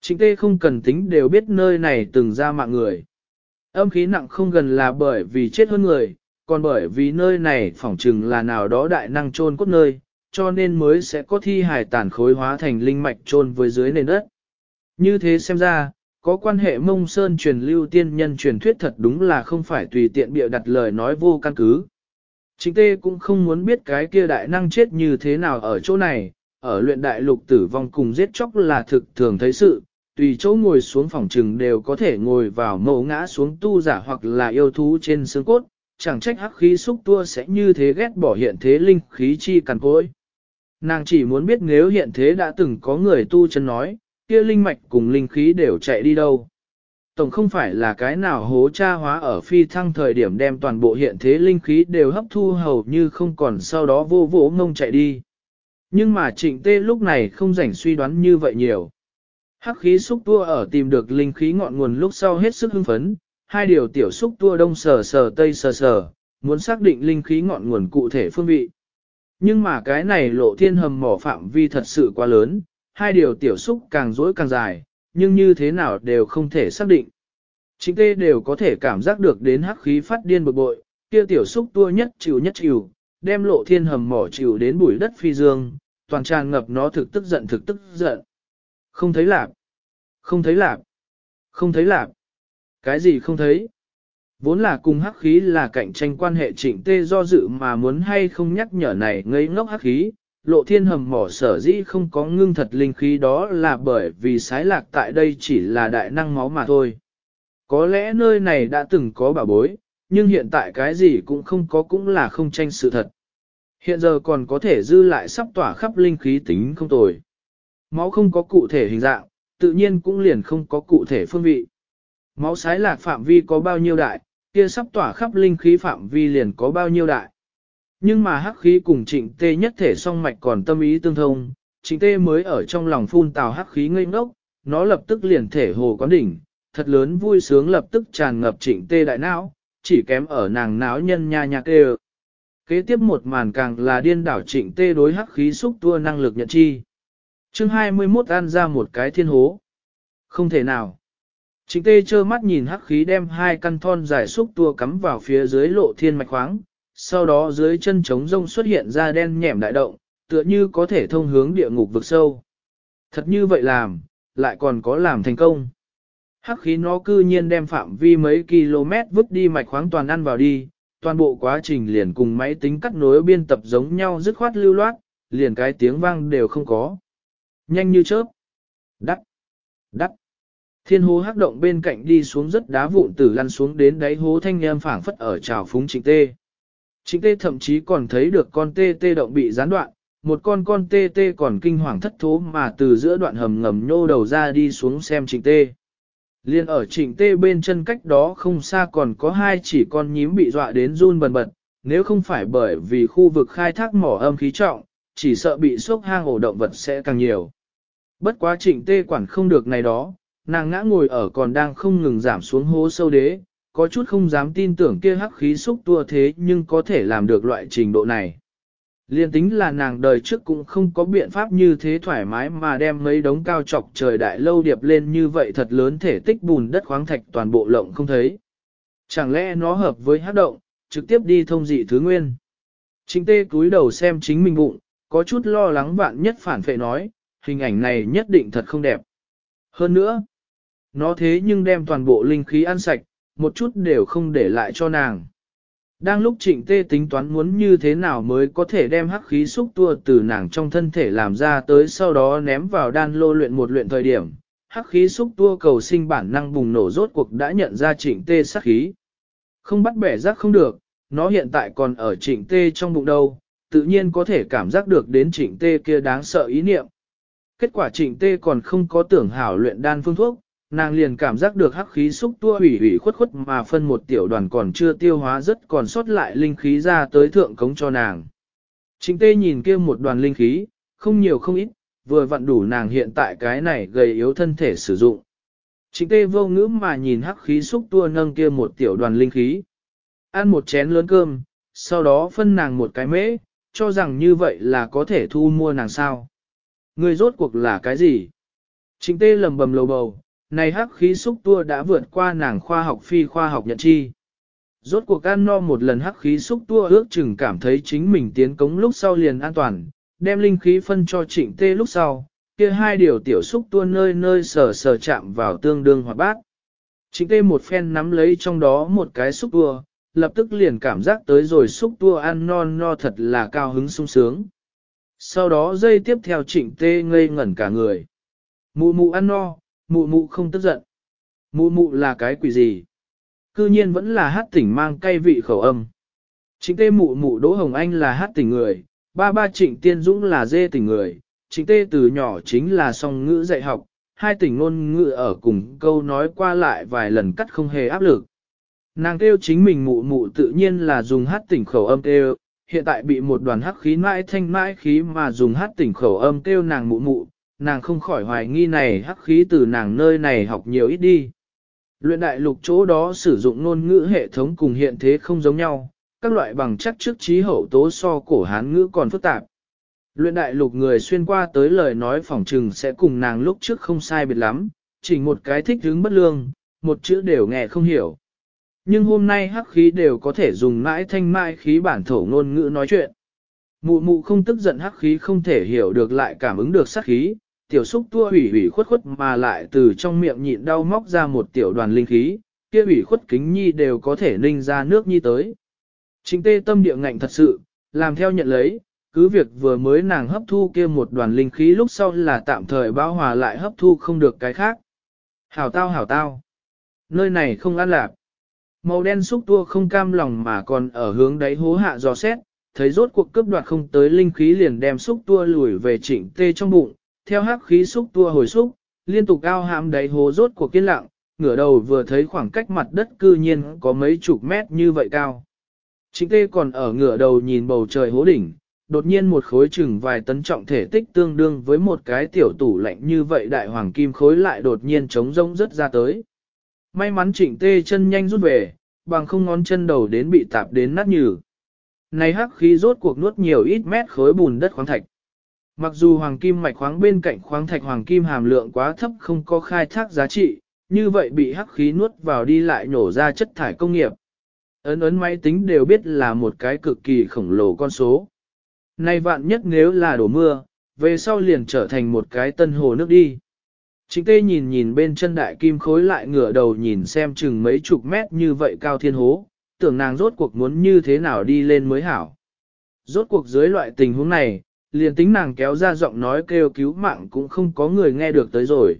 Chính tê không cần tính đều biết nơi này từng ra mạng người. Âm khí nặng không gần là bởi vì chết hơn người, còn bởi vì nơi này phỏng chừng là nào đó đại năng trôn cốt nơi, cho nên mới sẽ có thi hài tàn khối hóa thành linh mạch trôn với dưới nền đất. Như thế xem ra, có quan hệ mông sơn truyền lưu tiên nhân truyền thuyết thật đúng là không phải tùy tiện bịa đặt lời nói vô căn cứ. Chính tê cũng không muốn biết cái kia đại năng chết như thế nào ở chỗ này, ở luyện đại lục tử vong cùng giết chóc là thực thường thấy sự, tùy chỗ ngồi xuống phòng trừng đều có thể ngồi vào mẫu ngã xuống tu giả hoặc là yêu thú trên xương cốt, chẳng trách hắc khí xúc tua sẽ như thế ghét bỏ hiện thế linh khí chi cằn cối. Nàng chỉ muốn biết nếu hiện thế đã từng có người tu chân nói, kia linh mạch cùng linh khí đều chạy đi đâu. Tổng không phải là cái nào hố cha hóa ở phi thăng thời điểm đem toàn bộ hiện thế linh khí đều hấp thu hầu như không còn sau đó vô vỗ ngông chạy đi. Nhưng mà trịnh tê lúc này không rảnh suy đoán như vậy nhiều. Hắc khí xúc tua ở tìm được linh khí ngọn nguồn lúc sau hết sức hưng phấn, hai điều tiểu xúc tua đông sờ sờ tây sờ sờ, muốn xác định linh khí ngọn nguồn cụ thể phương vị. Nhưng mà cái này lộ thiên hầm mỏ phạm vi thật sự quá lớn, hai điều tiểu xúc càng rỗi càng dài, nhưng như thế nào đều không thể xác định. Chính tê đều có thể cảm giác được đến hắc khí phát điên bực bội, kia tiểu xúc tua nhất chịu nhất chịu, đem lộ thiên hầm mỏ chịu đến bụi đất phi dương, toàn tràn ngập nó thực tức giận thực tức giận. Không thấy lạp, không thấy lạp, không thấy lạp, cái gì không thấy. Vốn là cùng hắc khí là cạnh tranh quan hệ trịnh tê do dự mà muốn hay không nhắc nhở này ngây ngốc hắc khí, lộ thiên hầm mỏ sở dĩ không có ngưng thật linh khí đó là bởi vì sái lạc tại đây chỉ là đại năng máu mà thôi. Có lẽ nơi này đã từng có bảo bối, nhưng hiện tại cái gì cũng không có cũng là không tranh sự thật. Hiện giờ còn có thể dư lại sắp tỏa khắp linh khí tính không tồi. Máu không có cụ thể hình dạng, tự nhiên cũng liền không có cụ thể phương vị. Máu sái lạc phạm vi có bao nhiêu đại, kia sắp tỏa khắp linh khí phạm vi liền có bao nhiêu đại. Nhưng mà hắc khí cùng trịnh tê nhất thể song mạch còn tâm ý tương thông, trịnh tê mới ở trong lòng phun tào hắc khí ngây ngốc, nó lập tức liền thể hồ quán đỉnh, thật lớn vui sướng lập tức tràn ngập trịnh tê đại não, chỉ kém ở nàng não nhân nha nhạc kê Kế tiếp một màn càng là điên đảo trịnh tê đối hắc khí xúc tua năng lực nhận chi. chương 21 ăn ra một cái thiên hố. Không thể nào. Trịnh tê trơ mắt nhìn hắc khí đem hai căn thon dài xúc tua cắm vào phía dưới lộ thiên mạch khoáng, sau đó dưới chân trống rông xuất hiện ra đen nhẻm đại động, tựa như có thể thông hướng địa ngục vực sâu. Thật như vậy làm, lại còn có làm thành công. Hắc khí nó cư nhiên đem phạm vi mấy km vứt đi mạch khoáng toàn ăn vào đi, toàn bộ quá trình liền cùng máy tính cắt nối biên tập giống nhau dứt khoát lưu loát, liền cái tiếng vang đều không có. Nhanh như chớp. Đắt. Đắt. Thiên hố hắc động bên cạnh đi xuống rất đá vụn tử lăn xuống đến đáy hố thanh em phảng phất ở trào phúng trịnh tê. Trịnh tê thậm chí còn thấy được con tê tê động bị gián đoạn, một con con tê tê còn kinh hoàng thất thố mà từ giữa đoạn hầm ngầm nhô đầu ra đi xuống xem trịnh tê. Liên ở trịnh tê bên chân cách đó không xa còn có hai chỉ con nhím bị dọa đến run bần bật, nếu không phải bởi vì khu vực khai thác mỏ âm khí trọng, chỉ sợ bị sốc hang ổ động vật sẽ càng nhiều. Bất quá trịnh tê quản không được này đó, nàng ngã ngồi ở còn đang không ngừng giảm xuống hố sâu đế, có chút không dám tin tưởng kia hắc khí xúc tua thế nhưng có thể làm được loại trình độ này. Liên tính là nàng đời trước cũng không có biện pháp như thế thoải mái mà đem mấy đống cao trọc trời đại lâu điệp lên như vậy thật lớn thể tích bùn đất khoáng thạch toàn bộ lộng không thấy. Chẳng lẽ nó hợp với hát động, trực tiếp đi thông dị thứ nguyên. Chính tê cúi đầu xem chính mình bụng, có chút lo lắng vạn nhất phản phệ nói, hình ảnh này nhất định thật không đẹp. Hơn nữa, nó thế nhưng đem toàn bộ linh khí ăn sạch, một chút đều không để lại cho nàng. Đang lúc trịnh tê tính toán muốn như thế nào mới có thể đem hắc khí xúc tua từ nàng trong thân thể làm ra tới sau đó ném vào đan lô luyện một luyện thời điểm, hắc khí xúc tua cầu sinh bản năng bùng nổ rốt cuộc đã nhận ra trịnh tê sát khí. Không bắt bẻ rác không được, nó hiện tại còn ở trịnh tê trong bụng đâu, tự nhiên có thể cảm giác được đến trịnh tê kia đáng sợ ý niệm. Kết quả trịnh tê còn không có tưởng hảo luyện đan phương thuốc, nàng liền cảm giác được hắc khí xúc tua hủy hủy khuất khuất mà phân một tiểu đoàn còn chưa tiêu hóa rất còn sót lại linh khí ra tới thượng cống cho nàng. Trịnh tê nhìn kia một đoàn linh khí, không nhiều không ít, vừa vặn đủ nàng hiện tại cái này gầy yếu thân thể sử dụng. Trịnh tê vô ngữ mà nhìn hắc khí xúc tua nâng kia một tiểu đoàn linh khí. Ăn một chén lớn cơm, sau đó phân nàng một cái mễ, cho rằng như vậy là có thể thu mua nàng sao. Người rốt cuộc là cái gì? Trịnh tê lầm bầm lầu bầu, này hắc khí xúc tua đã vượt qua nàng khoa học phi khoa học nhận chi. Rốt cuộc ăn no một lần hắc khí xúc tua ước chừng cảm thấy chính mình tiến cống lúc sau liền an toàn, đem linh khí phân cho trịnh tê lúc sau, kia hai điều tiểu xúc tua nơi nơi sờ sờ chạm vào tương đương hoạt bát. Trịnh tê một phen nắm lấy trong đó một cái xúc tua, lập tức liền cảm giác tới rồi xúc tua ăn no no thật là cao hứng sung sướng. Sau đó dây tiếp theo trịnh tê ngây ngẩn cả người. Mụ mụ ăn no, mụ mụ không tức giận. Mụ mụ là cái quỷ gì? Cư nhiên vẫn là hát tỉnh mang cay vị khẩu âm. Trịnh tê mụ mụ Đỗ Hồng Anh là hát tỉnh người, ba ba trịnh tiên dũng là dê tỉnh người, trịnh tê từ nhỏ chính là song ngữ dạy học, hai tỉnh ngôn ngữ ở cùng câu nói qua lại vài lần cắt không hề áp lực. Nàng kêu chính mình mụ mụ tự nhiên là dùng hát tỉnh khẩu âm kêu, hiện tại bị một đoàn hắc khí mãi thanh mãi khí mà dùng hát tỉnh khẩu âm kêu nàng mụ mụ, nàng không khỏi hoài nghi này hắc khí từ nàng nơi này học nhiều ít đi. Luyện đại lục chỗ đó sử dụng ngôn ngữ hệ thống cùng hiện thế không giống nhau, các loại bằng chắc trước trí hậu tố so cổ hán ngữ còn phức tạp. Luyện đại lục người xuyên qua tới lời nói phỏng trừng sẽ cùng nàng lúc trước không sai biệt lắm, chỉ một cái thích hướng bất lương, một chữ đều nghe không hiểu. Nhưng hôm nay hắc khí đều có thể dùng mãi thanh mãi khí bản thổ ngôn ngữ nói chuyện. Mụ mụ không tức giận hắc khí không thể hiểu được lại cảm ứng được sát khí, tiểu xúc tua hủy hủy khuất khuất mà lại từ trong miệng nhịn đau móc ra một tiểu đoàn linh khí, kia hủy khuất kính nhi đều có thể ninh ra nước nhi tới. Chính tê tâm địa ngạnh thật sự, làm theo nhận lấy, cứ việc vừa mới nàng hấp thu kia một đoàn linh khí lúc sau là tạm thời bao hòa lại hấp thu không được cái khác. Hảo tao hảo tao. Nơi này không ăn lạc. Màu đen xúc tua không cam lòng mà còn ở hướng đáy hố hạ dò xét, thấy rốt cuộc cướp đoạt không tới linh khí liền đem xúc tua lùi về trịnh tê trong bụng, theo hắc khí xúc tua hồi xúc, liên tục ao hãm đáy hố rốt của kiên lặng, ngửa đầu vừa thấy khoảng cách mặt đất cư nhiên có mấy chục mét như vậy cao. Trịnh tê còn ở ngửa đầu nhìn bầu trời hố đỉnh, đột nhiên một khối chừng vài tấn trọng thể tích tương đương với một cái tiểu tủ lạnh như vậy đại hoàng kim khối lại đột nhiên trống rông rất ra tới. May mắn trịnh tê chân nhanh rút về, bằng không ngón chân đầu đến bị tạp đến nát nhừ. Này hắc khí rốt cuộc nuốt nhiều ít mét khối bùn đất khoáng thạch. Mặc dù hoàng kim mạch khoáng bên cạnh khoáng thạch hoàng kim hàm lượng quá thấp không có khai thác giá trị, như vậy bị hắc khí nuốt vào đi lại nổ ra chất thải công nghiệp. Ấn ấn máy tính đều biết là một cái cực kỳ khổng lồ con số. Nay vạn nhất nếu là đổ mưa, về sau liền trở thành một cái tân hồ nước đi. Chính tê nhìn nhìn bên chân đại kim khối lại ngửa đầu nhìn xem chừng mấy chục mét như vậy cao thiên hố, tưởng nàng rốt cuộc muốn như thế nào đi lên mới hảo. Rốt cuộc dưới loại tình huống này, liền tính nàng kéo ra giọng nói kêu cứu mạng cũng không có người nghe được tới rồi.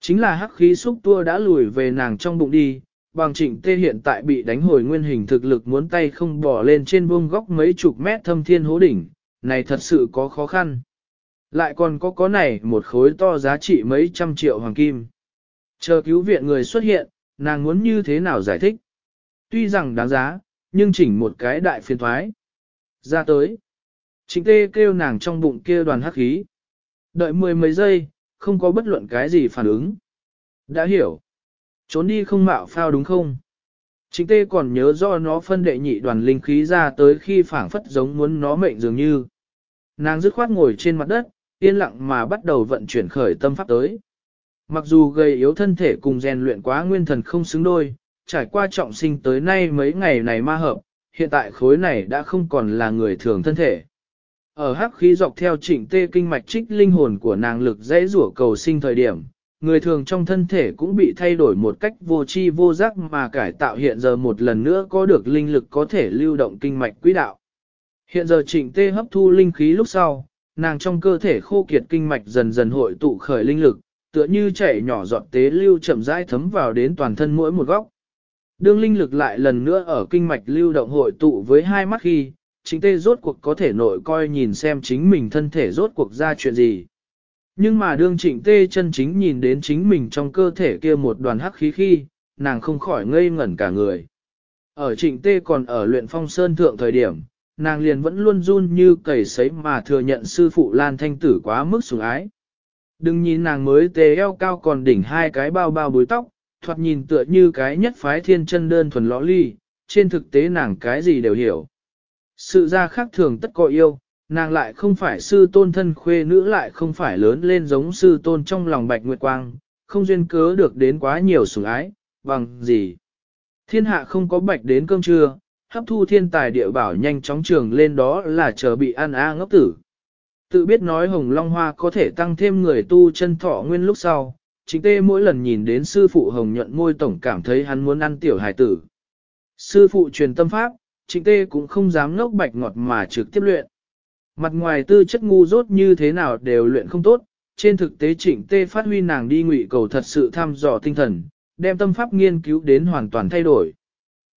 Chính là hắc khí xúc tua đã lùi về nàng trong bụng đi, bằng trịnh tê hiện tại bị đánh hồi nguyên hình thực lực muốn tay không bỏ lên trên vuông góc mấy chục mét thâm thiên hố đỉnh, này thật sự có khó khăn. Lại còn có có này một khối to giá trị mấy trăm triệu hoàng kim. Chờ cứu viện người xuất hiện, nàng muốn như thế nào giải thích. Tuy rằng đáng giá, nhưng chỉnh một cái đại phiền thoái. Ra tới. Trịnh tê kêu nàng trong bụng kia đoàn hắc khí. Đợi mười mấy giây, không có bất luận cái gì phản ứng. Đã hiểu. Trốn đi không mạo phao đúng không? Trịnh tê còn nhớ do nó phân đệ nhị đoàn linh khí ra tới khi phảng phất giống muốn nó mệnh dường như. Nàng dứt khoát ngồi trên mặt đất, yên lặng mà bắt đầu vận chuyển khởi tâm pháp tới. Mặc dù gầy yếu thân thể cùng rèn luyện quá nguyên thần không xứng đôi, trải qua trọng sinh tới nay mấy ngày này ma hợp, hiện tại khối này đã không còn là người thường thân thể ở hắc khí dọc theo trịnh tê kinh mạch trích linh hồn của nàng lực dễ rủa cầu sinh thời điểm, người thường trong thân thể cũng bị thay đổi một cách vô tri vô giác mà cải tạo hiện giờ một lần nữa có được linh lực có thể lưu động kinh mạch quỹ đạo. Hiện giờ trịnh tê hấp thu linh khí lúc sau, nàng trong cơ thể khô kiệt kinh mạch dần dần hội tụ khởi linh lực, tựa như chảy nhỏ giọt tế lưu chậm rãi thấm vào đến toàn thân mỗi một góc. Đương linh lực lại lần nữa ở kinh mạch lưu động hội tụ với hai mắt khi, chính tê rốt cuộc có thể nội coi nhìn xem chính mình thân thể rốt cuộc ra chuyện gì. Nhưng mà đương trịnh tê chân chính nhìn đến chính mình trong cơ thể kia một đoàn hắc khí khi, nàng không khỏi ngây ngẩn cả người. Ở trịnh tê còn ở luyện phong sơn thượng thời điểm, nàng liền vẫn luôn run như cầy sấy mà thừa nhận sư phụ Lan Thanh Tử quá mức sủng ái. Đừng nhìn nàng mới tê eo cao còn đỉnh hai cái bao bao bối tóc, thoạt nhìn tựa như cái nhất phái thiên chân đơn thuần lõ ly, trên thực tế nàng cái gì đều hiểu. Sự ra khác thường tất có yêu, nàng lại không phải sư tôn thân khuê nữ lại không phải lớn lên giống sư tôn trong lòng bạch nguyệt quang, không duyên cớ được đến quá nhiều sủng ái, bằng gì. Thiên hạ không có bạch đến cơm trưa, hấp thu thiên tài địa bảo nhanh chóng trường lên đó là chờ bị ăn a ngốc tử. Tự biết nói hồng long hoa có thể tăng thêm người tu chân thọ nguyên lúc sau, chính tê mỗi lần nhìn đến sư phụ hồng nhuận môi tổng cảm thấy hắn muốn ăn tiểu hài tử. Sư phụ truyền tâm pháp, Trịnh tê cũng không dám ngốc bạch ngọt mà trực tiếp luyện. Mặt ngoài tư chất ngu dốt như thế nào đều luyện không tốt, trên thực tế trịnh tê phát huy nàng đi ngụy cầu thật sự thăm dò tinh thần, đem tâm pháp nghiên cứu đến hoàn toàn thay đổi.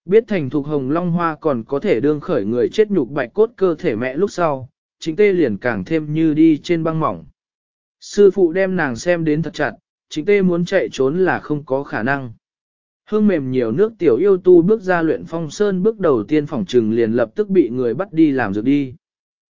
Biết thành thục hồng long hoa còn có thể đương khởi người chết nhục bạch cốt cơ thể mẹ lúc sau, Trịnh tê liền càng thêm như đi trên băng mỏng. Sư phụ đem nàng xem đến thật chặt, Trịnh tê muốn chạy trốn là không có khả năng. Hương mềm nhiều nước tiểu yêu tu bước ra luyện phong sơn bước đầu tiên phòng trừng liền lập tức bị người bắt đi làm dược đi.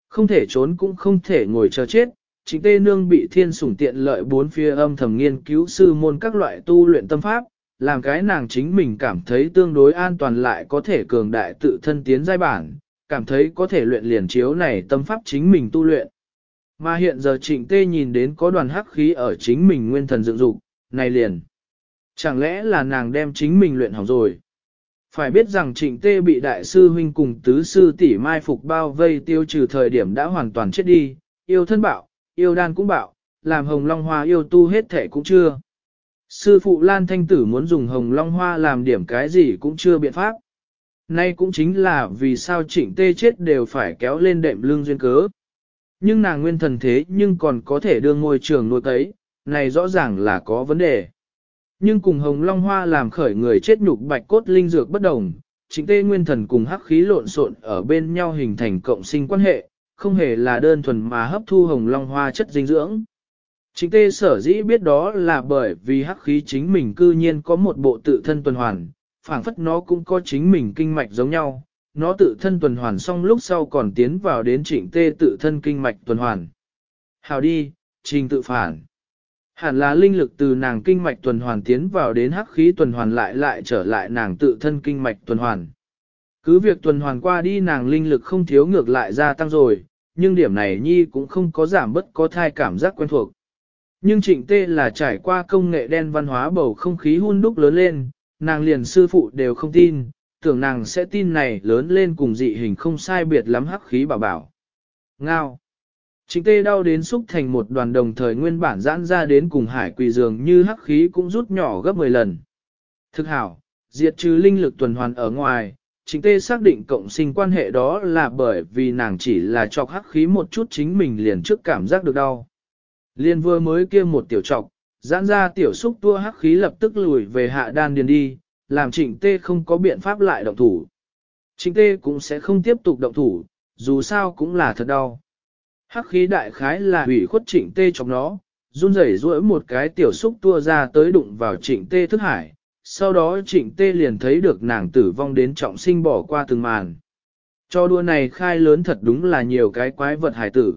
Không thể trốn cũng không thể ngồi chờ chết, chính tê nương bị thiên sủng tiện lợi bốn phía âm thầm nghiên cứu sư môn các loại tu luyện tâm pháp, làm cái nàng chính mình cảm thấy tương đối an toàn lại có thể cường đại tự thân tiến giai bản, cảm thấy có thể luyện liền chiếu này tâm pháp chính mình tu luyện. Mà hiện giờ trịnh tê nhìn đến có đoàn hắc khí ở chính mình nguyên thần dựng dục, này liền. Chẳng lẽ là nàng đem chính mình luyện hỏng rồi? Phải biết rằng trịnh tê bị đại sư huynh cùng tứ sư tỷ mai phục bao vây tiêu trừ thời điểm đã hoàn toàn chết đi, yêu thân bạo, yêu đan cũng bạo, làm hồng long hoa yêu tu hết thể cũng chưa. Sư phụ Lan Thanh Tử muốn dùng hồng long hoa làm điểm cái gì cũng chưa biện pháp. Nay cũng chính là vì sao trịnh tê chết đều phải kéo lên đệm lưng duyên cớ. Nhưng nàng nguyên thần thế nhưng còn có thể đưa ngôi trường nuôi cấy, này rõ ràng là có vấn đề. Nhưng cùng hồng long hoa làm khởi người chết nhục bạch cốt linh dược bất đồng, chính tê nguyên thần cùng hắc khí lộn xộn ở bên nhau hình thành cộng sinh quan hệ, không hề là đơn thuần mà hấp thu hồng long hoa chất dinh dưỡng. Chính tê sở dĩ biết đó là bởi vì hắc khí chính mình cư nhiên có một bộ tự thân tuần hoàn, phảng phất nó cũng có chính mình kinh mạch giống nhau, nó tự thân tuần hoàn xong lúc sau còn tiến vào đến trịnh tê tự thân kinh mạch tuần hoàn. Hào đi, trình tự phản. Hẳn là linh lực từ nàng kinh mạch tuần hoàn tiến vào đến hắc khí tuần hoàn lại lại trở lại nàng tự thân kinh mạch tuần hoàn. Cứ việc tuần hoàn qua đi nàng linh lực không thiếu ngược lại gia tăng rồi, nhưng điểm này nhi cũng không có giảm bất có thai cảm giác quen thuộc. Nhưng trịnh tê là trải qua công nghệ đen văn hóa bầu không khí hun đúc lớn lên, nàng liền sư phụ đều không tin, tưởng nàng sẽ tin này lớn lên cùng dị hình không sai biệt lắm hắc khí bảo bảo. Ngao. Trịnh tê đau đến xúc thành một đoàn đồng thời nguyên bản giãn ra đến cùng hải quỳ dường như hắc khí cũng rút nhỏ gấp 10 lần. Thực hảo, diệt trừ linh lực tuần hoàn ở ngoài, trịnh tê xác định cộng sinh quan hệ đó là bởi vì nàng chỉ là chọc hắc khí một chút chính mình liền trước cảm giác được đau. Liên vừa mới kia một tiểu trọc, giãn ra tiểu xúc tua hắc khí lập tức lùi về hạ đan điền đi, làm trịnh tê không có biện pháp lại động thủ. Trịnh tê cũng sẽ không tiếp tục động thủ, dù sao cũng là thật đau. Hắc khí đại khái là hủy khuất trịnh tê trong nó, run rẩy duỗi một cái tiểu xúc tua ra tới đụng vào trịnh tê thức hải, sau đó trịnh tê liền thấy được nàng tử vong đến trọng sinh bỏ qua từng màn. Cho đua này khai lớn thật đúng là nhiều cái quái vật hải tử.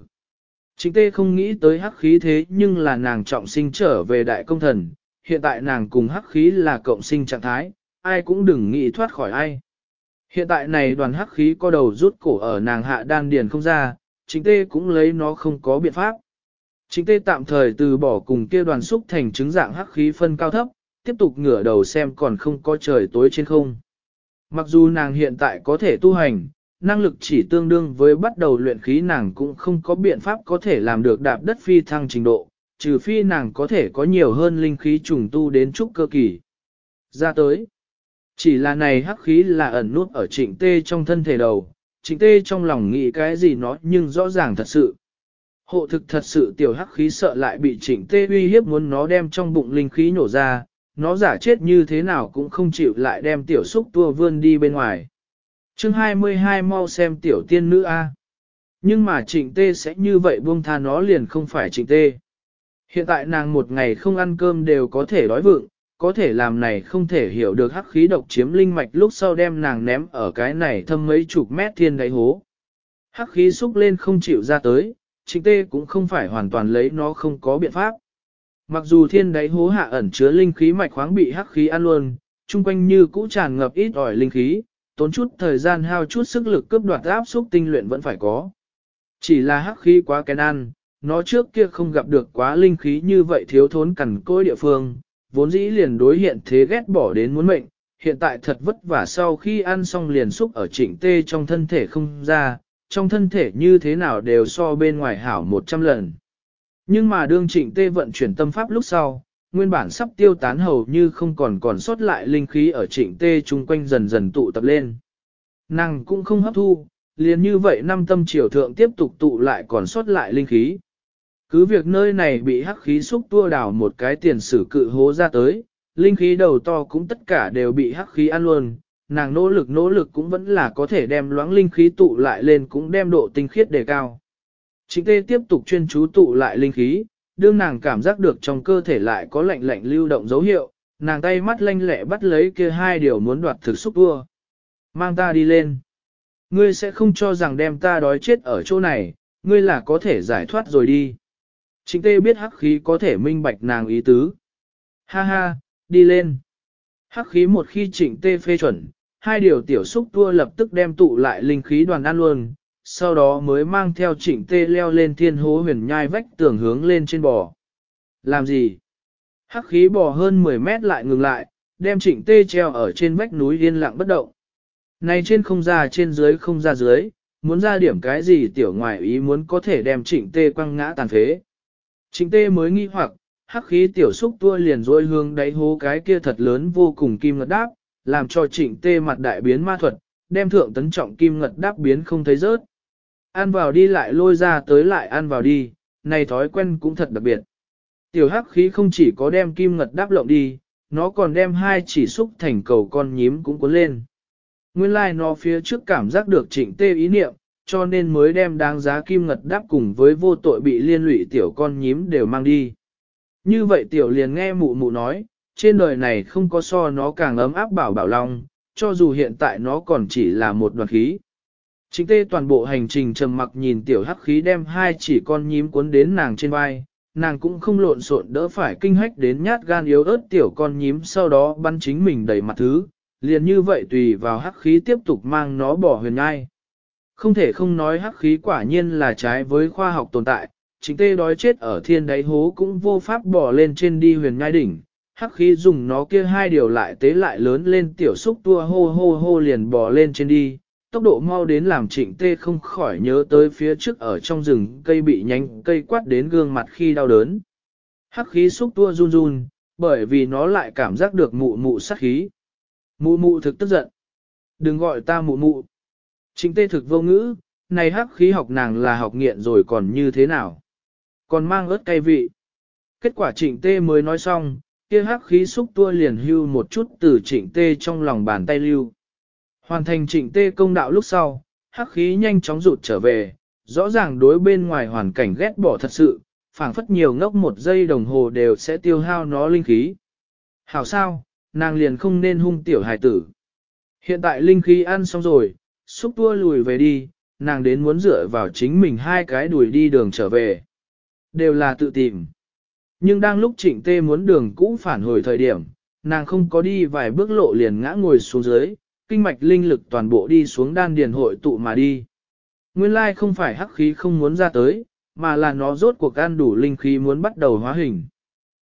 Trịnh tê không nghĩ tới hắc khí thế nhưng là nàng trọng sinh trở về đại công thần, hiện tại nàng cùng hắc khí là cộng sinh trạng thái, ai cũng đừng nghĩ thoát khỏi ai. Hiện tại này đoàn hắc khí có đầu rút cổ ở nàng hạ đan điền không ra, chính tê cũng lấy nó không có biện pháp. Chính tê tạm thời từ bỏ cùng kia đoàn xúc thành chứng dạng hắc khí phân cao thấp, tiếp tục ngửa đầu xem còn không có trời tối trên không. Mặc dù nàng hiện tại có thể tu hành, năng lực chỉ tương đương với bắt đầu luyện khí nàng cũng không có biện pháp có thể làm được đạp đất phi thăng trình độ, trừ phi nàng có thể có nhiều hơn linh khí trùng tu đến trúc cơ kỳ. Ra tới, chỉ là này hắc khí là ẩn nút ở trịnh tê trong thân thể đầu, trịnh tê trong lòng nghĩ cái gì nó nhưng rõ ràng thật sự. Hộ thực thật sự tiểu hắc khí sợ lại bị trịnh tê uy hiếp muốn nó đem trong bụng linh khí nổ ra, nó giả chết như thế nào cũng không chịu lại đem tiểu xúc tua vươn đi bên ngoài. chương 22 mau xem tiểu tiên nữ A. Nhưng mà trịnh tê sẽ như vậy buông tha nó liền không phải trịnh tê. Hiện tại nàng một ngày không ăn cơm đều có thể đói vựng, có thể làm này không thể hiểu được hắc khí độc chiếm linh mạch lúc sau đem nàng ném ở cái này thâm mấy chục mét thiên đáy hố. Hắc khí xúc lên không chịu ra tới, trịnh tê cũng không phải hoàn toàn lấy nó không có biện pháp. Mặc dù thiên đáy hố hạ ẩn chứa linh khí mạch khoáng bị hắc khí ăn luôn, chung quanh như cũ tràn ngập ít ỏi linh khí, tốn chút thời gian hao chút sức lực cướp đoạt áp xúc tinh luyện vẫn phải có. Chỉ là hắc khí quá kén ăn, nó trước kia không gặp được quá linh khí như vậy thiếu thốn cằn cối địa phương, vốn dĩ liền đối hiện thế ghét bỏ đến muốn mệnh, hiện tại thật vất vả sau khi ăn xong liền xúc ở trịnh tê trong thân thể không ra, trong thân thể như thế nào đều so bên ngoài hảo 100 lần. Nhưng mà đương trịnh tê vận chuyển tâm pháp lúc sau, nguyên bản sắp tiêu tán hầu như không còn còn sót lại linh khí ở trịnh tê chung quanh dần dần tụ tập lên. Nàng cũng không hấp thu, liền như vậy năm tâm triều thượng tiếp tục tụ lại còn sót lại linh khí. Cứ việc nơi này bị hắc khí xúc tua đảo một cái tiền sử cự hố ra tới, linh khí đầu to cũng tất cả đều bị hắc khí ăn luôn, nàng nỗ lực nỗ lực cũng vẫn là có thể đem loãng linh khí tụ lại lên cũng đem độ tinh khiết đề cao. chính tê tiếp tục chuyên chú tụ lại linh khí, đương nàng cảm giác được trong cơ thể lại có lạnh lạnh lưu động dấu hiệu, nàng tay mắt lanh lẹ bắt lấy kia hai điều muốn đoạt thực xúc vua. Mang ta đi lên. Ngươi sẽ không cho rằng đem ta đói chết ở chỗ này, ngươi là có thể giải thoát rồi đi. Trịnh tê biết hắc khí có thể minh bạch nàng ý tứ. Ha ha, đi lên. Hắc khí một khi trịnh tê phê chuẩn, hai điều tiểu xúc tua lập tức đem tụ lại linh khí đoàn ăn luôn, sau đó mới mang theo trịnh tê leo lên thiên hố huyền nhai vách tường hướng lên trên bò. Làm gì? Hắc khí bò hơn 10 mét lại ngừng lại, đem trịnh tê treo ở trên vách núi yên lặng bất động. Này trên không ra trên dưới không ra dưới, muốn ra điểm cái gì tiểu ngoại ý muốn có thể đem trịnh tê quăng ngã tàn phế. Trịnh tê mới nghi hoặc, hắc khí tiểu xúc tua liền dôi hương đáy hố cái kia thật lớn vô cùng kim ngật đáp, làm cho trịnh tê mặt đại biến ma thuật, đem thượng tấn trọng kim ngật đáp biến không thấy rớt. Ăn vào đi lại lôi ra tới lại ăn vào đi, này thói quen cũng thật đặc biệt. Tiểu hắc khí không chỉ có đem kim ngật đáp lộng đi, nó còn đem hai chỉ xúc thành cầu con nhím cũng cuốn lên. Nguyên lai like nó phía trước cảm giác được trịnh tê ý niệm, cho nên mới đem đáng giá kim ngật đáp cùng với vô tội bị liên lụy tiểu con nhím đều mang đi. Như vậy tiểu liền nghe mụ mụ nói, trên đời này không có so nó càng ấm áp bảo bảo long, cho dù hiện tại nó còn chỉ là một đoàn khí. Chính tê toàn bộ hành trình trầm mặc nhìn tiểu hắc khí đem hai chỉ con nhím cuốn đến nàng trên vai, nàng cũng không lộn xộn đỡ phải kinh hách đến nhát gan yếu ớt tiểu con nhím sau đó bắn chính mình đầy mặt thứ, liền như vậy tùy vào hắc khí tiếp tục mang nó bỏ huyền ngai. Không thể không nói hắc khí quả nhiên là trái với khoa học tồn tại, chính tê đói chết ở thiên đáy hố cũng vô pháp bỏ lên trên đi huyền ngai đỉnh. Hắc khí dùng nó kia hai điều lại tế lại lớn lên tiểu xúc tua hô hô hô liền bò lên trên đi, tốc độ mau đến làm trịnh tê không khỏi nhớ tới phía trước ở trong rừng cây bị nhánh cây quát đến gương mặt khi đau đớn. Hắc khí xúc tua run run, bởi vì nó lại cảm giác được mụ mụ sát khí. Mụ mụ thực tức giận. Đừng gọi ta mụ mụ. Trịnh tê thực vô ngữ, này hắc khí học nàng là học nghiện rồi còn như thế nào? Còn mang ớt cay vị. Kết quả trịnh tê mới nói xong, kia hắc khí xúc tua liền hưu một chút từ trịnh tê trong lòng bàn tay lưu. Hoàn thành trịnh tê công đạo lúc sau, hắc khí nhanh chóng rụt trở về, rõ ràng đối bên ngoài hoàn cảnh ghét bỏ thật sự, phảng phất nhiều ngốc một giây đồng hồ đều sẽ tiêu hao nó linh khí. Hảo sao, nàng liền không nên hung tiểu hài tử. Hiện tại linh khí ăn xong rồi, xúc tua lùi về đi, nàng đến muốn dựa vào chính mình hai cái đuổi đi đường trở về. Đều là tự tìm. Nhưng đang lúc trịnh tê muốn đường cũ phản hồi thời điểm, nàng không có đi vài bước lộ liền ngã ngồi xuống dưới, kinh mạch linh lực toàn bộ đi xuống đan điền hội tụ mà đi. Nguyên lai không phải hắc khí không muốn ra tới, mà là nó rốt cuộc ăn đủ linh khí muốn bắt đầu hóa hình.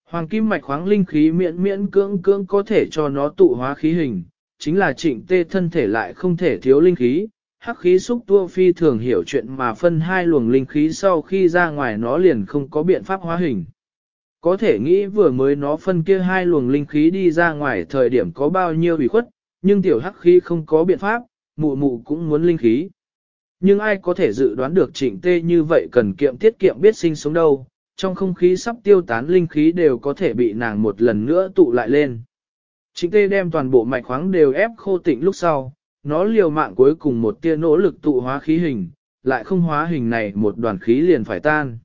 Hoàng kim mạch khoáng linh khí miễn miễn cưỡng cưỡng có thể cho nó tụ hóa khí hình, chính là trịnh tê thân thể lại không thể thiếu linh khí, hắc khí xúc tua phi thường hiểu chuyện mà phân hai luồng linh khí sau khi ra ngoài nó liền không có biện pháp hóa hình. Có thể nghĩ vừa mới nó phân kia hai luồng linh khí đi ra ngoài thời điểm có bao nhiêu ủy khuất, nhưng tiểu hắc khí không có biện pháp, mụ mụ cũng muốn linh khí. Nhưng ai có thể dự đoán được trịnh tê như vậy cần kiệm tiết kiệm biết sinh sống đâu, trong không khí sắp tiêu tán linh khí đều có thể bị nàng một lần nữa tụ lại lên. Trịnh tê đem toàn bộ mạch khoáng đều ép khô tịnh lúc sau, nó liều mạng cuối cùng một tia nỗ lực tụ hóa khí hình, lại không hóa hình này một đoàn khí liền phải tan.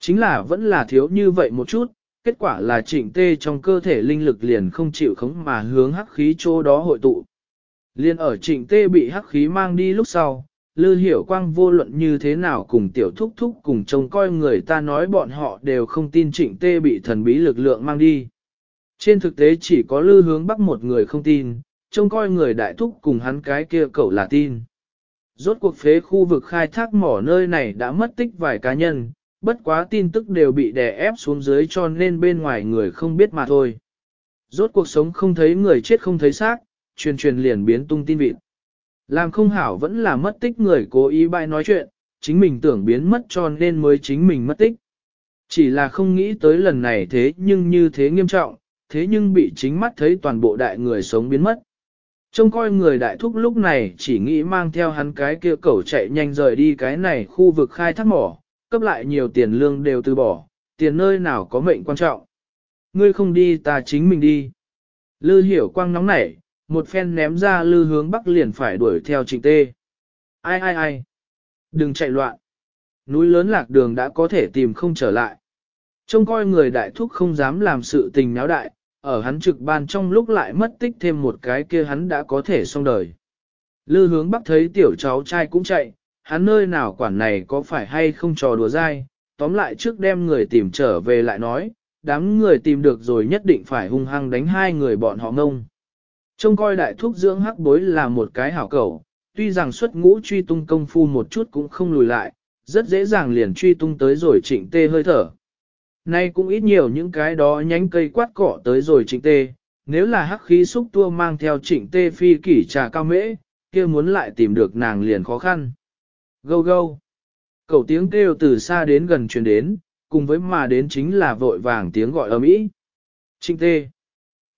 Chính là vẫn là thiếu như vậy một chút, kết quả là trịnh tê trong cơ thể linh lực liền không chịu khống mà hướng hắc khí chỗ đó hội tụ. Liên ở trịnh tê bị hắc khí mang đi lúc sau, Lư hiểu quang vô luận như thế nào cùng tiểu thúc thúc cùng trông coi người ta nói bọn họ đều không tin trịnh tê bị thần bí lực lượng mang đi. Trên thực tế chỉ có lư hướng bắc một người không tin, trông coi người đại thúc cùng hắn cái kia cậu là tin. Rốt cuộc phế khu vực khai thác mỏ nơi này đã mất tích vài cá nhân, bất quá tin tức đều bị đè ép xuống dưới cho nên bên ngoài người không biết mà thôi. Rốt cuộc sống không thấy người chết không thấy xác, truyền truyền liền biến tung tin vịt. Làm không hảo vẫn là mất tích người cố ý bại nói chuyện, chính mình tưởng biến mất cho nên mới chính mình mất tích. Chỉ là không nghĩ tới lần này thế nhưng như thế nghiêm trọng, thế nhưng bị chính mắt thấy toàn bộ đại người sống biến mất. Trông coi người đại thúc lúc này chỉ nghĩ mang theo hắn cái kia cẩu chạy nhanh rời đi cái này khu vực khai thác mỏ, cấp lại nhiều tiền lương đều từ bỏ, tiền nơi nào có mệnh quan trọng. Ngươi không đi ta chính mình đi. Lư hiểu quang nóng nảy, một phen ném ra lư hướng bắc liền phải đuổi theo trịnh tê. Ai ai ai? Đừng chạy loạn. Núi lớn lạc đường đã có thể tìm không trở lại. Trông coi người đại thúc không dám làm sự tình náo đại, ở hắn trực ban trong lúc lại mất tích thêm một cái kia hắn đã có thể xong đời. Lư hướng bắc thấy tiểu cháu trai cũng chạy, hắn nơi nào quản này có phải hay không trò đùa dai, tóm lại trước đem người tìm trở về lại nói, đám người tìm được rồi nhất định phải hung hăng đánh hai người bọn họ ngông. Trông coi đại thúc dưỡng hắc bối là một cái hảo cầu, tuy rằng xuất ngũ truy tung công phu một chút cũng không lùi lại, rất dễ dàng liền truy tung tới rồi trịnh tê hơi thở. Nay cũng ít nhiều những cái đó nhánh cây quát cỏ tới rồi trịnh tê, nếu là hắc khí xúc tua mang theo trịnh tê phi kỷ trà cao mễ, kia muốn lại tìm được nàng liền khó khăn. Gâu gâu. Cầu tiếng kêu từ xa đến gần truyền đến, cùng với mà đến chính là vội vàng tiếng gọi ầm ĩ. Trịnh tê.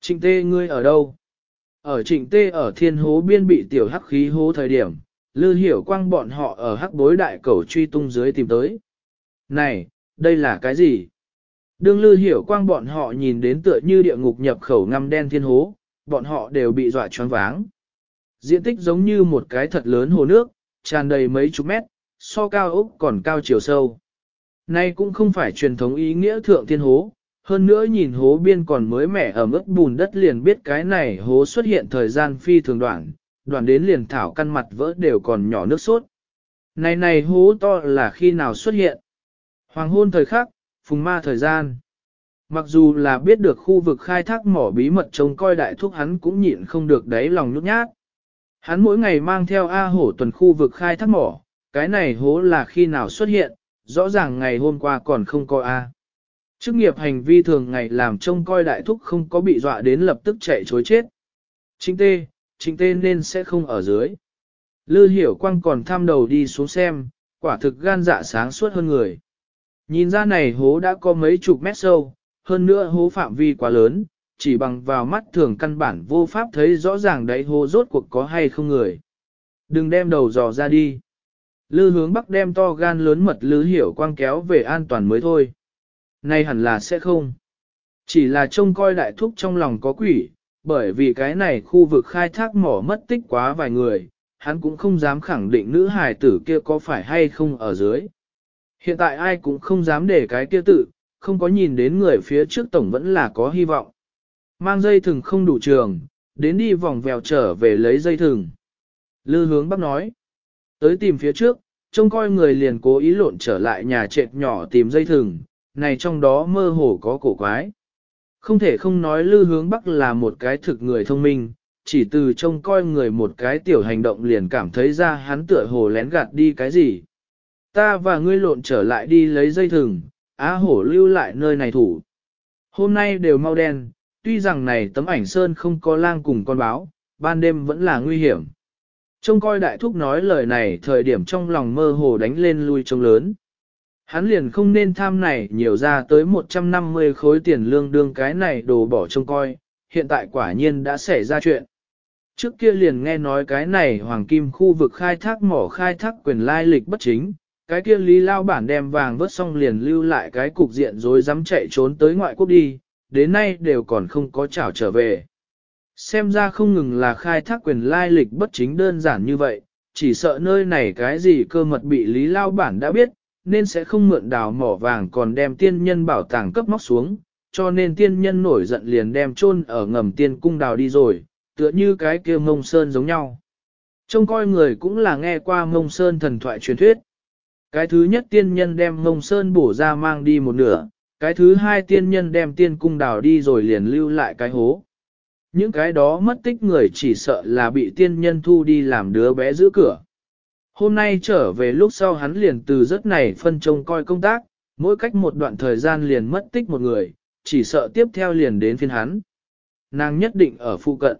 Trịnh tê ngươi ở đâu? Ở trịnh tê ở thiên hố biên bị tiểu hắc khí hố thời điểm, lư hiểu quang bọn họ ở hắc bối đại cầu truy tung dưới tìm tới. Này, đây là cái gì? Đương lư hiểu quang bọn họ nhìn đến tựa như địa ngục nhập khẩu ngăm đen thiên hố, bọn họ đều bị dọa choáng váng. Diện tích giống như một cái thật lớn hồ nước, tràn đầy mấy chục mét, so cao ốc còn cao chiều sâu. Nay cũng không phải truyền thống ý nghĩa thượng thiên hố, hơn nữa nhìn hố biên còn mới mẻ ở mức bùn đất liền biết cái này hố xuất hiện thời gian phi thường đoạn, đoạn đến liền thảo căn mặt vỡ đều còn nhỏ nước sốt. Này này hố to là khi nào xuất hiện? Hoàng hôn thời khắc, phùng ma thời gian. Mặc dù là biết được khu vực khai thác mỏ bí mật trông coi đại thúc hắn cũng nhịn không được đáy lòng nhút nhát. Hắn mỗi ngày mang theo A hổ tuần khu vực khai thác mỏ, cái này hố là khi nào xuất hiện, rõ ràng ngày hôm qua còn không có A. Chức nghiệp hành vi thường ngày làm trông coi đại thúc không có bị dọa đến lập tức chạy chối chết. Chính tê, chính tê nên sẽ không ở dưới. Lư hiểu quang còn tham đầu đi xuống xem, quả thực gan dạ sáng suốt hơn người. Nhìn ra này hố đã có mấy chục mét sâu, hơn nữa hố phạm vi quá lớn, chỉ bằng vào mắt thường căn bản vô pháp thấy rõ ràng đáy hố rốt cuộc có hay không người. Đừng đem đầu dò ra đi. Lư hướng bắc đem to gan lớn mật lư hiểu quang kéo về an toàn mới thôi. Nay hẳn là sẽ không. Chỉ là trông coi đại thúc trong lòng có quỷ, bởi vì cái này khu vực khai thác mỏ mất tích quá vài người, hắn cũng không dám khẳng định nữ hài tử kia có phải hay không ở dưới. Hiện tại ai cũng không dám để cái kia tự, không có nhìn đến người phía trước tổng vẫn là có hy vọng. Mang dây thừng không đủ trường, đến đi vòng vèo trở về lấy dây thừng. Lư hướng bắc nói, tới tìm phía trước, trông coi người liền cố ý lộn trở lại nhà trệt nhỏ tìm dây thừng, này trong đó mơ hồ có cổ quái. Không thể không nói lư hướng bắc là một cái thực người thông minh, chỉ từ trông coi người một cái tiểu hành động liền cảm thấy ra hắn tựa hồ lén gạt đi cái gì. Ta và ngươi lộn trở lại đi lấy dây thừng, á hổ lưu lại nơi này thủ. Hôm nay đều mau đen, tuy rằng này tấm ảnh sơn không có lang cùng con báo, ban đêm vẫn là nguy hiểm. Trông coi đại thúc nói lời này thời điểm trong lòng mơ hồ đánh lên lui trông lớn. Hắn liền không nên tham này nhiều ra tới 150 khối tiền lương đương cái này đồ bỏ trông coi, hiện tại quả nhiên đã xảy ra chuyện. Trước kia liền nghe nói cái này hoàng kim khu vực khai thác mỏ khai thác quyền lai lịch bất chính, cái kia lý lao bản đem vàng vớt xong liền lưu lại cái cục diện rồi dám chạy trốn tới ngoại quốc đi, đến nay đều còn không có chảo trở về. Xem ra không ngừng là khai thác quyền lai lịch bất chính đơn giản như vậy, chỉ sợ nơi này cái gì cơ mật bị lý lao bản đã biết, nên sẽ không mượn đào mỏ vàng còn đem tiên nhân bảo tàng cấp móc xuống, cho nên tiên nhân nổi giận liền đem chôn ở ngầm tiên cung đào đi rồi, tựa như cái kia mông sơn giống nhau. Trông coi người cũng là nghe qua mông sơn thần thoại truyền thuyết. Cái thứ nhất tiên nhân đem mông sơn bổ ra mang đi một nửa, cái thứ hai tiên nhân đem tiên cung đào đi rồi liền lưu lại cái hố. Những cái đó mất tích người chỉ sợ là bị tiên nhân thu đi làm đứa bé giữ cửa. Hôm nay trở về lúc sau hắn liền từ rất này phân trông coi công tác, mỗi cách một đoạn thời gian liền mất tích một người, chỉ sợ tiếp theo liền đến phiên hắn. Nàng nhất định ở phụ cận.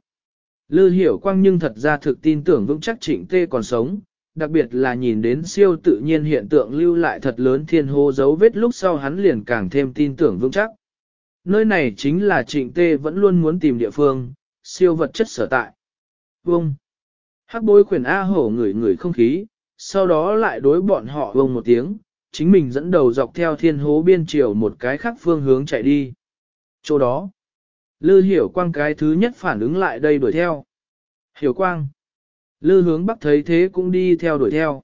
Lư hiểu quang nhưng thật ra thực tin tưởng vững chắc trịnh tê còn sống, đặc biệt là nhìn đến siêu tự nhiên hiện tượng lưu lại thật lớn thiên hô dấu vết lúc sau hắn liền càng thêm tin tưởng vững chắc. Nơi này chính là trịnh tê vẫn luôn muốn tìm địa phương, siêu vật chất sở tại. Vông! Hắc bối khuyển A hổ ngửi ngửi không khí, sau đó lại đối bọn họ vông một tiếng, chính mình dẫn đầu dọc theo thiên hố biên triều một cái khác phương hướng chạy đi. Chỗ đó, Lư hiểu quang cái thứ nhất phản ứng lại đây đuổi theo. Hiểu quang. Lư hướng bắc thấy thế cũng đi theo đuổi theo.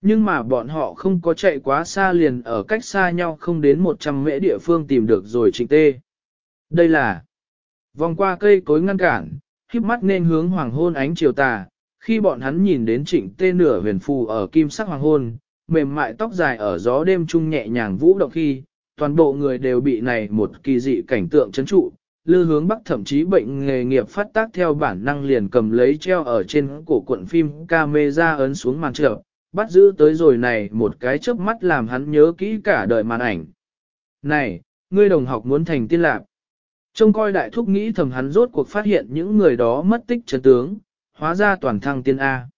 Nhưng mà bọn họ không có chạy quá xa liền ở cách xa nhau không đến 100 mễ địa phương tìm được rồi trịnh tê. Đây là vòng qua cây cối ngăn cản, khiếp mắt nên hướng hoàng hôn ánh chiều tà, khi bọn hắn nhìn đến trịnh tê nửa huyền phù ở kim sắc hoàng hôn, mềm mại tóc dài ở gió đêm trung nhẹ nhàng vũ động khi, toàn bộ người đều bị này một kỳ dị cảnh tượng chấn trụ, lư hướng bắc thậm chí bệnh nghề nghiệp phát tác theo bản năng liền cầm lấy treo ở trên cổ cuộn phim camera ấn xuống màn trợ, bắt giữ tới rồi này một cái chớp mắt làm hắn nhớ kỹ cả đời màn ảnh. Này, ngươi đồng học muốn thành tiên lạc. Trông coi đại thúc nghĩ thầm hắn rốt cuộc phát hiện những người đó mất tích chân tướng, hóa ra toàn thăng tiên A.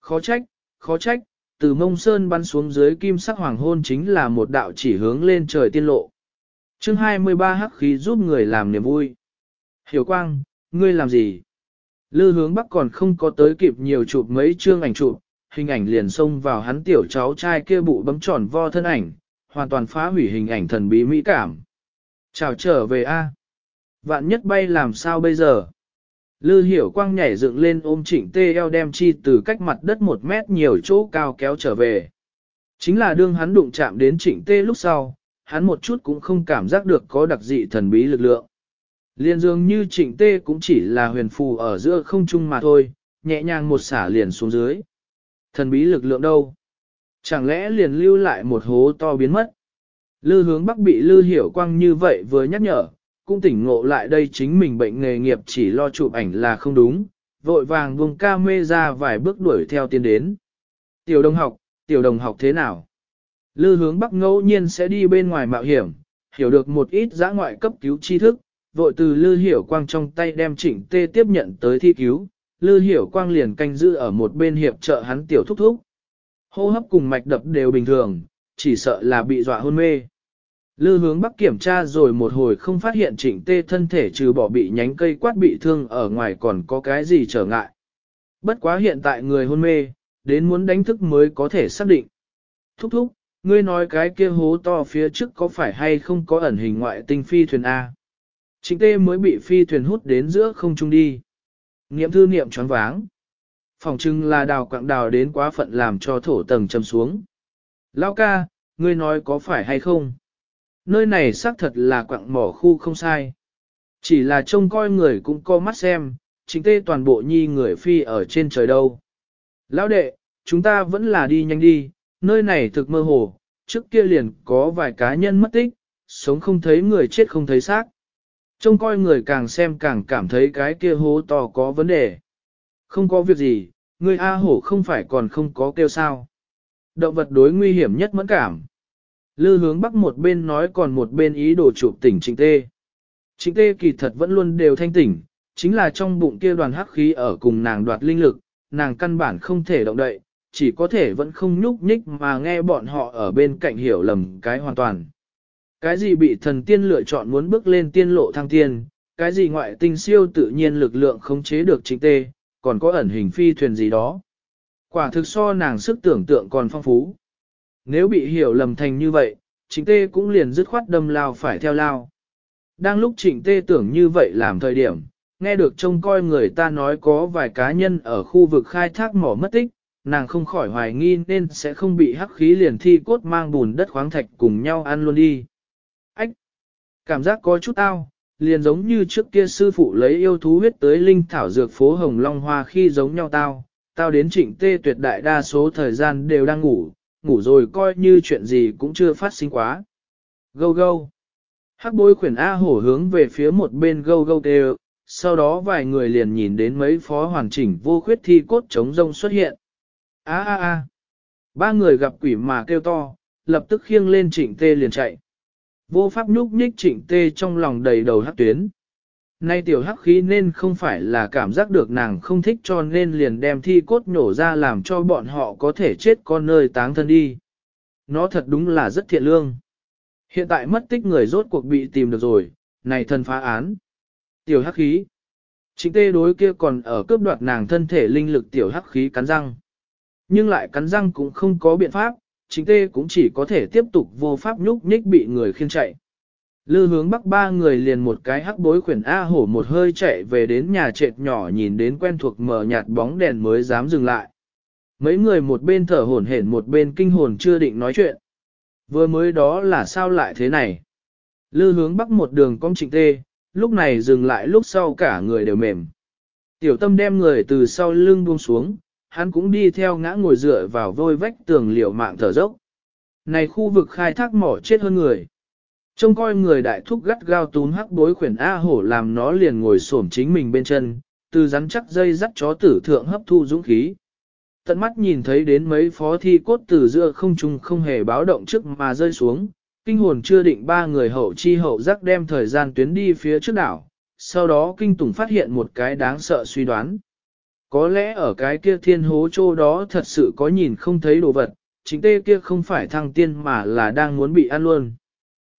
Khó trách, khó trách, từ mông sơn bắn xuống dưới kim sắc hoàng hôn chính là một đạo chỉ hướng lên trời tiên lộ chương 23 hắc khí giúp người làm niềm vui. Hiểu quang, ngươi làm gì? Lư hướng bắc còn không có tới kịp nhiều chụp mấy chương ảnh chụp, hình ảnh liền xông vào hắn tiểu cháu trai kia bụ bấm tròn vo thân ảnh, hoàn toàn phá hủy hình ảnh thần bí mỹ cảm. Chào trở về A. Vạn nhất bay làm sao bây giờ? Lư hiểu quang nhảy dựng lên ôm trịnh tê eo đem chi từ cách mặt đất một mét nhiều chỗ cao kéo trở về. Chính là đương hắn đụng chạm đến trịnh tê lúc sau, hắn một chút cũng không cảm giác được có đặc dị thần bí lực lượng. Liên dường như trịnh tê cũng chỉ là huyền phù ở giữa không trung mà thôi, nhẹ nhàng một xả liền xuống dưới. Thần bí lực lượng đâu? Chẳng lẽ liền lưu lại một hố to biến mất? Lư hướng bắc bị lư hiểu quang như vậy vừa nhắc nhở, cũng tỉnh ngộ lại đây chính mình bệnh nghề nghiệp chỉ lo chụp ảnh là không đúng, vội vàng vùng ca mê ra vài bước đuổi theo tiến đến. Tiểu đồng học, tiểu đồng học thế nào? Lư hướng bắc ngẫu nhiên sẽ đi bên ngoài mạo hiểm, hiểu được một ít giã ngoại cấp cứu tri thức, vội từ lư hiểu quang trong tay đem trịnh tê tiếp nhận tới thi cứu, lư hiểu quang liền canh giữ ở một bên hiệp trợ hắn tiểu thúc thúc. Hô hấp cùng mạch đập đều bình thường, chỉ sợ là bị dọa hôn mê. Lư hướng bắc kiểm tra rồi một hồi không phát hiện trịnh tê thân thể trừ bỏ bị nhánh cây quát bị thương ở ngoài còn có cái gì trở ngại. Bất quá hiện tại người hôn mê, đến muốn đánh thức mới có thể xác định. Thúc thúc, ngươi nói cái kia hố to phía trước có phải hay không có ẩn hình ngoại tinh phi thuyền A. Trịnh tê mới bị phi thuyền hút đến giữa không trung đi. Nghiệm thư niệm choáng váng. Phòng trưng là đào quạng đào đến quá phận làm cho thổ tầng châm xuống. Lao ca, ngươi nói có phải hay không? Nơi này xác thật là quạng mỏ khu không sai. Chỉ là trông coi người cũng có mắt xem, chính tê toàn bộ nhi người phi ở trên trời đâu. Lão đệ, chúng ta vẫn là đi nhanh đi, nơi này thực mơ hồ, trước kia liền có vài cá nhân mất tích, sống không thấy người chết không thấy xác. Trông coi người càng xem càng cảm thấy cái kia hố to có vấn đề. Không có việc gì, người A hổ không phải còn không có kêu sao. Động vật đối nguy hiểm nhất mẫn cảm. Lư hướng bắc một bên nói còn một bên ý đồ chụp tỉnh trịnh tê. Trịnh tê kỳ thật vẫn luôn đều thanh tỉnh, chính là trong bụng kia đoàn hắc khí ở cùng nàng đoạt linh lực, nàng căn bản không thể động đậy, chỉ có thể vẫn không nhúc nhích mà nghe bọn họ ở bên cạnh hiểu lầm cái hoàn toàn. Cái gì bị thần tiên lựa chọn muốn bước lên tiên lộ thăng tiên, cái gì ngoại tinh siêu tự nhiên lực lượng khống chế được chính tê, còn có ẩn hình phi thuyền gì đó. Quả thực so nàng sức tưởng tượng còn phong phú. Nếu bị hiểu lầm thành như vậy, chính tê cũng liền dứt khoát đâm lao phải theo lao. Đang lúc trịnh tê tưởng như vậy làm thời điểm, nghe được trông coi người ta nói có vài cá nhân ở khu vực khai thác mỏ mất tích, nàng không khỏi hoài nghi nên sẽ không bị hắc khí liền thi cốt mang bùn đất khoáng thạch cùng nhau ăn luôn đi. Ách! Cảm giác có chút tao, liền giống như trước kia sư phụ lấy yêu thú huyết tới linh thảo dược phố Hồng Long Hoa khi giống nhau tao, tao đến trịnh tê tuyệt đại đa số thời gian đều đang ngủ, ngủ rồi coi như chuyện gì cũng chưa phát sinh quá. Gâu gâu! Hắc bối khuyển A hổ hướng về phía một bên gâu gâu tê sau đó vài người liền nhìn đến mấy phó hoàn chỉnh vô khuyết thi cốt chống rông xuất hiện. A a a! Ba người gặp quỷ mà kêu to, lập tức khiêng lên trịnh tê liền chạy. Vô pháp nhúc nhích trịnh tê trong lòng đầy đầu hắc tuyến. Nay tiểu hắc khí nên không phải là cảm giác được nàng không thích cho nên liền đem thi cốt nhổ ra làm cho bọn họ có thể chết con nơi táng thân đi. Nó thật đúng là rất thiện lương. Hiện tại mất tích người rốt cuộc bị tìm được rồi, này thân phá án. Tiểu hắc khí. Trịnh tê đối kia còn ở cướp đoạt nàng thân thể linh lực tiểu hắc khí cắn răng. Nhưng lại cắn răng cũng không có biện pháp, chính tê cũng chỉ có thể tiếp tục vô pháp nhúc nhích bị người khiêng chạy. Lư hướng bắc ba người liền một cái hắc bối khuyển A hổ một hơi chạy về đến nhà trệt nhỏ nhìn đến quen thuộc mờ nhạt bóng đèn mới dám dừng lại. Mấy người một bên thở hổn hển một bên kinh hồn chưa định nói chuyện. Vừa mới đó là sao lại thế này? Lư hướng bắc một đường cong trịnh tê, lúc này dừng lại lúc sau cả người đều mềm. Tiểu tâm đem người từ sau lưng buông xuống, hắn cũng đi theo ngã ngồi dựa vào vôi vách tường liều mạng thở dốc. Này khu vực khai thác mỏ chết hơn người. Trông coi người đại thúc gắt gao túm hắc bối khuyển A hổ làm nó liền ngồi xổm chính mình bên chân, từ rắn chắc dây dắt chó tử thượng hấp thu dũng khí. Tận mắt nhìn thấy đến mấy phó thi cốt từ giữa không trung không hề báo động trước mà rơi xuống, kinh hồn chưa định ba người hậu chi hậu giác đem thời gian tuyến đi phía trước đảo, sau đó kinh tủng phát hiện một cái đáng sợ suy đoán. Có lẽ ở cái kia thiên hố chỗ đó thật sự có nhìn không thấy đồ vật, chính tê kia không phải thăng tiên mà là đang muốn bị ăn luôn.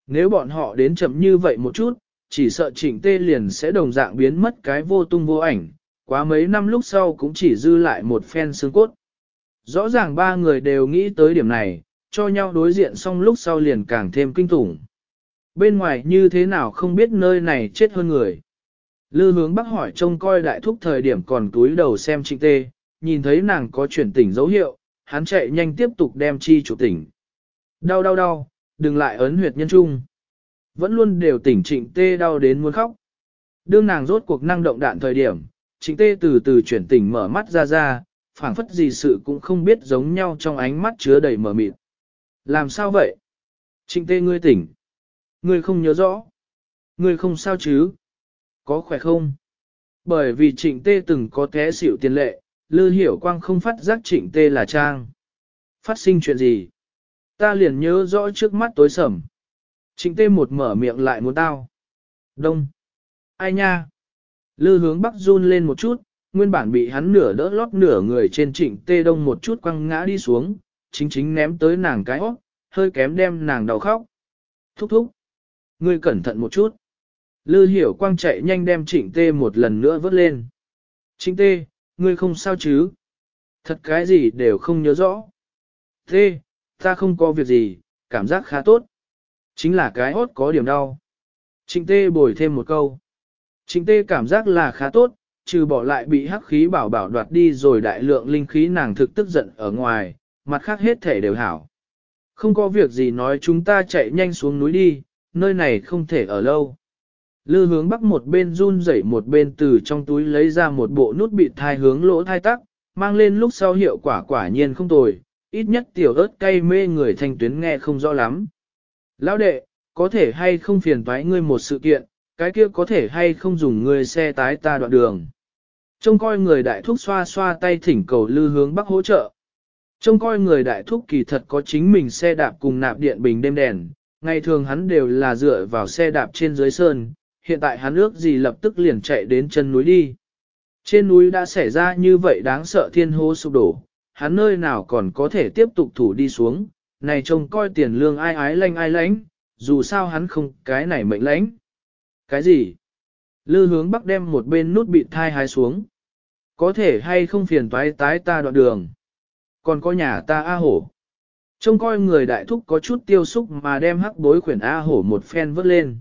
Nếu bọn họ đến chậm như vậy một chút, chỉ sợ chỉnh tê liền sẽ đồng dạng biến mất cái vô tung vô ảnh, quá mấy năm lúc sau cũng chỉ dư lại một phen xương cốt. Rõ ràng ba người đều nghĩ tới điểm này, cho nhau đối diện xong lúc sau liền càng thêm kinh tủng. Bên ngoài như thế nào không biết nơi này chết hơn người. Lư hướng bắc hỏi trông coi đại thúc thời điểm còn túi đầu xem trịnh tê, nhìn thấy nàng có chuyển tỉnh dấu hiệu, hắn chạy nhanh tiếp tục đem chi chủ tỉnh. Đau đau đau, đừng lại ấn huyệt nhân trung. Vẫn luôn đều tỉnh trịnh tê đau đến muốn khóc. Đương nàng rốt cuộc năng động đạn thời điểm, trịnh tê từ từ chuyển tỉnh mở mắt ra ra, phảng phất gì sự cũng không biết giống nhau trong ánh mắt chứa đầy mờ mịt. Làm sao vậy? Trịnh tê ngươi tỉnh. Ngươi không nhớ rõ. Ngươi không sao chứ? Có khỏe không? Bởi vì trịnh tê từng có té xỉu tiền lệ, lư hiểu quang không phát giác trịnh tê là trang. Phát sinh chuyện gì? Ta liền nhớ rõ trước mắt tối sầm. Trịnh tê một mở miệng lại muốn tao. Đông. Ai nha? Lư hướng bắc run lên một chút, nguyên bản bị hắn nửa đỡ lót nửa người trên trịnh tê đông một chút quăng ngã đi xuống, chính chính ném tới nàng cái hót, hơi kém đem nàng đầu khóc. Thúc thúc. Ngươi cẩn thận một chút. Lư hiểu quang chạy nhanh đem trịnh tê một lần nữa vớt lên. Trịnh tê, ngươi không sao chứ? Thật cái gì đều không nhớ rõ. Tê, ta không có việc gì, cảm giác khá tốt. Chính là cái hốt có điểm đau. Trịnh tê bồi thêm một câu. Trịnh tê cảm giác là khá tốt, trừ bỏ lại bị hắc khí bảo bảo đoạt đi rồi đại lượng linh khí nàng thực tức giận ở ngoài, mặt khác hết thể đều hảo. Không có việc gì nói chúng ta chạy nhanh xuống núi đi, nơi này không thể ở lâu. Lư hướng bắc một bên run rẩy một bên từ trong túi lấy ra một bộ nút bị thai hướng lỗ thai tắc, mang lên lúc sau hiệu quả quả nhiên không tồi, ít nhất tiểu ớt cay mê người thanh tuyến nghe không rõ lắm. Lão đệ, có thể hay không phiền toái ngươi một sự kiện, cái kia có thể hay không dùng ngươi xe tái ta đoạn đường. Trông coi người đại thúc xoa xoa tay thỉnh cầu lư hướng bắc hỗ trợ. Trông coi người đại thúc kỳ thật có chính mình xe đạp cùng nạp điện bình đêm đèn, ngày thường hắn đều là dựa vào xe đạp trên dưới sơn, hiện tại hắn ước gì lập tức liền chạy đến chân núi đi. Trên núi đã xảy ra như vậy đáng sợ thiên hô sụp đổ, hắn nơi nào còn có thể tiếp tục thủ đi xuống, này trông coi tiền lương ai ái lanh ai lánh, dù sao hắn không cái này mệnh lãnh. Cái gì? Lư hướng bắc đem một bên nút bị thai hái xuống. Có thể hay không phiền toái tái ta đoạn đường. Còn có nhà ta A hổ. Trông coi người đại thúc có chút tiêu xúc mà đem hắc bối khuyển A hổ một phen vớt lên.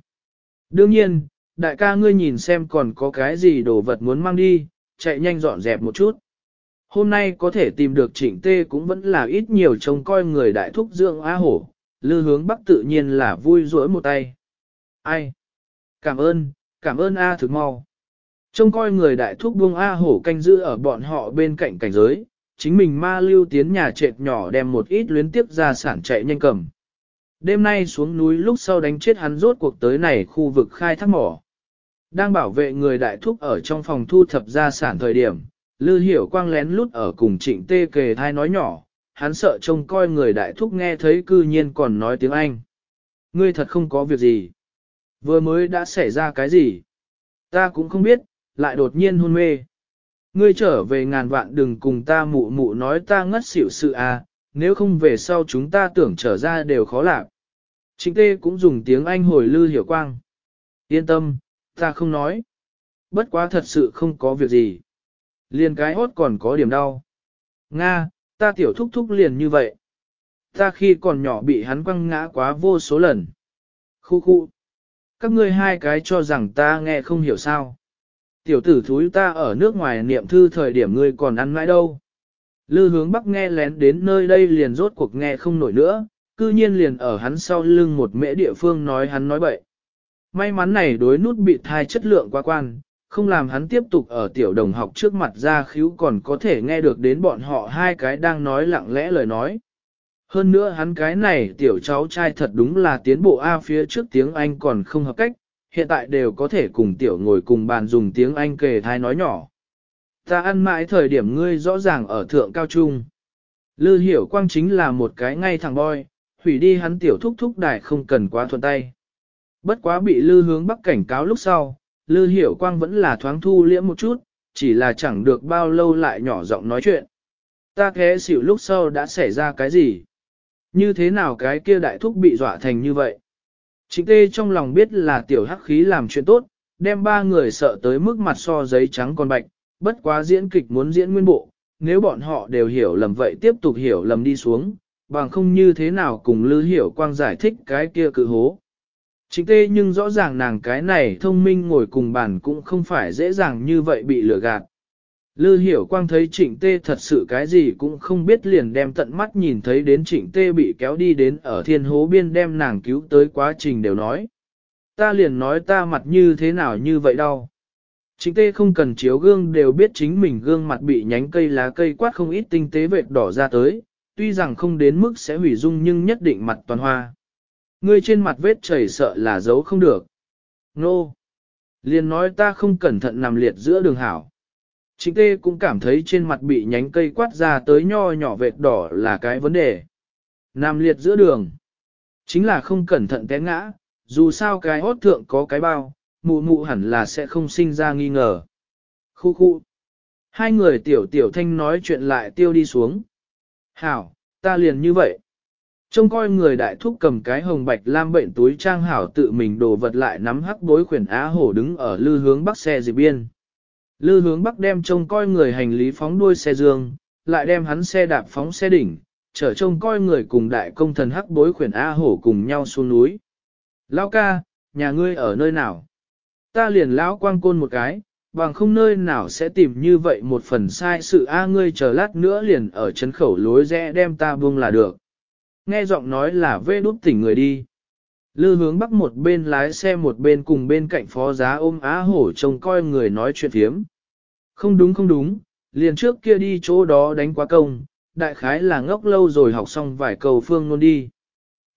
Đương nhiên, đại ca ngươi nhìn xem còn có cái gì đồ vật muốn mang đi, chạy nhanh dọn dẹp một chút. Hôm nay có thể tìm được trịnh tê cũng vẫn là ít nhiều trông coi người đại thúc dưỡng A hổ, lư hướng bắc tự nhiên là vui rỗi một tay. Ai? Cảm ơn, cảm ơn A thực mau. Trông coi người đại thúc buông A hổ canh giữ ở bọn họ bên cạnh cảnh giới, chính mình ma lưu tiến nhà trệt nhỏ đem một ít luyến tiếp ra sản chạy nhanh cầm. Đêm nay xuống núi lúc sau đánh chết hắn rốt cuộc tới này khu vực khai thác mỏ. Đang bảo vệ người đại thúc ở trong phòng thu thập gia sản thời điểm, Lư Hiểu Quang lén lút ở cùng trịnh tê kề thai nói nhỏ, hắn sợ trông coi người đại thúc nghe thấy cư nhiên còn nói tiếng Anh. Ngươi thật không có việc gì. Vừa mới đã xảy ra cái gì? Ta cũng không biết, lại đột nhiên hôn mê. Ngươi trở về ngàn vạn đừng cùng ta mụ mụ nói ta ngất xỉu sự à, nếu không về sau chúng ta tưởng trở ra đều khó lạc. Trịnh tê cũng dùng tiếng Anh hồi Lư Hiểu Quang. Yên tâm, ta không nói. Bất quá thật sự không có việc gì. Liền cái hốt còn có điểm đau. Nga, ta tiểu thúc thúc liền như vậy. Ta khi còn nhỏ bị hắn quăng ngã quá vô số lần. Khu khu. Các ngươi hai cái cho rằng ta nghe không hiểu sao. Tiểu tử thúi ta ở nước ngoài niệm thư thời điểm ngươi còn ăn mãi đâu. Lư hướng bắc nghe lén đến nơi đây liền rốt cuộc nghe không nổi nữa, cư nhiên liền ở hắn sau lưng một mễ địa phương nói hắn nói bậy. May mắn này đối nút bị thai chất lượng quá quan, không làm hắn tiếp tục ở tiểu đồng học trước mặt ra khíu còn có thể nghe được đến bọn họ hai cái đang nói lặng lẽ lời nói. Hơn nữa hắn cái này tiểu cháu trai thật đúng là tiến bộ A phía trước tiếng Anh còn không hợp cách, hiện tại đều có thể cùng tiểu ngồi cùng bàn dùng tiếng Anh kề thai nói nhỏ. Ta ăn mãi thời điểm ngươi rõ ràng ở thượng cao trung. Lư hiểu quang chính là một cái ngay thẳng boy, hủy đi hắn tiểu thúc thúc đại không cần quá thuận tay. Bất quá bị lư hướng bắc cảnh cáo lúc sau, lư hiểu quang vẫn là thoáng thu liễm một chút, chỉ là chẳng được bao lâu lại nhỏ giọng nói chuyện. Ta thế xỉu lúc sau đã xảy ra cái gì? Như thế nào cái kia đại thúc bị dọa thành như vậy? Chính tê trong lòng biết là tiểu hắc khí làm chuyện tốt, đem ba người sợ tới mức mặt so giấy trắng còn bạch, bất quá diễn kịch muốn diễn nguyên bộ, nếu bọn họ đều hiểu lầm vậy tiếp tục hiểu lầm đi xuống, bằng không như thế nào cùng lư hiểu quang giải thích cái kia cự hố. Chính tê nhưng rõ ràng nàng cái này thông minh ngồi cùng bàn cũng không phải dễ dàng như vậy bị lừa gạt. Lư hiểu quang thấy trịnh tê thật sự cái gì cũng không biết liền đem tận mắt nhìn thấy đến trịnh tê bị kéo đi đến ở thiên hố biên đem nàng cứu tới quá trình đều nói. Ta liền nói ta mặt như thế nào như vậy đâu. Trịnh tê không cần chiếu gương đều biết chính mình gương mặt bị nhánh cây lá cây quát không ít tinh tế vệt đỏ ra tới, tuy rằng không đến mức sẽ hủy dung nhưng nhất định mặt toàn hoa. Ngươi trên mặt vết chảy sợ là giấu không được. Nô! Liền nói ta không cẩn thận nằm liệt giữa đường hảo. chính tê cũng cảm thấy trên mặt bị nhánh cây quát ra tới nho nhỏ vệt đỏ là cái vấn đề. Nằm liệt giữa đường. Chính là không cẩn thận té ngã, dù sao cái hốt thượng có cái bao, mụ mụ hẳn là sẽ không sinh ra nghi ngờ. Khu khu. Hai người tiểu tiểu thanh nói chuyện lại tiêu đi xuống. Hảo, ta liền như vậy. Trông coi người đại thúc cầm cái hồng bạch lam bệnh túi trang hảo tự mình đồ vật lại nắm hắc bối khuyển á hổ đứng ở lư hướng bắc xe dịp biên. Lư hướng bắc đem trông coi người hành lý phóng đuôi xe dương, lại đem hắn xe đạp phóng xe đỉnh, chở trông coi người cùng đại công thần hắc bối khuyển á hổ cùng nhau xuống núi. Lão ca, nhà ngươi ở nơi nào? Ta liền lão quang côn một cái, bằng không nơi nào sẽ tìm như vậy một phần sai sự a ngươi chờ lát nữa liền ở chấn khẩu lối rẽ đem ta buông là được. Nghe giọng nói là vê đút tỉnh người đi. Lư hướng bắc một bên lái xe một bên cùng bên cạnh phó giá ôm á hổ trông coi người nói chuyện thiếm. Không đúng không đúng, liền trước kia đi chỗ đó đánh quá công, đại khái là ngốc lâu rồi học xong vài cầu phương luôn đi.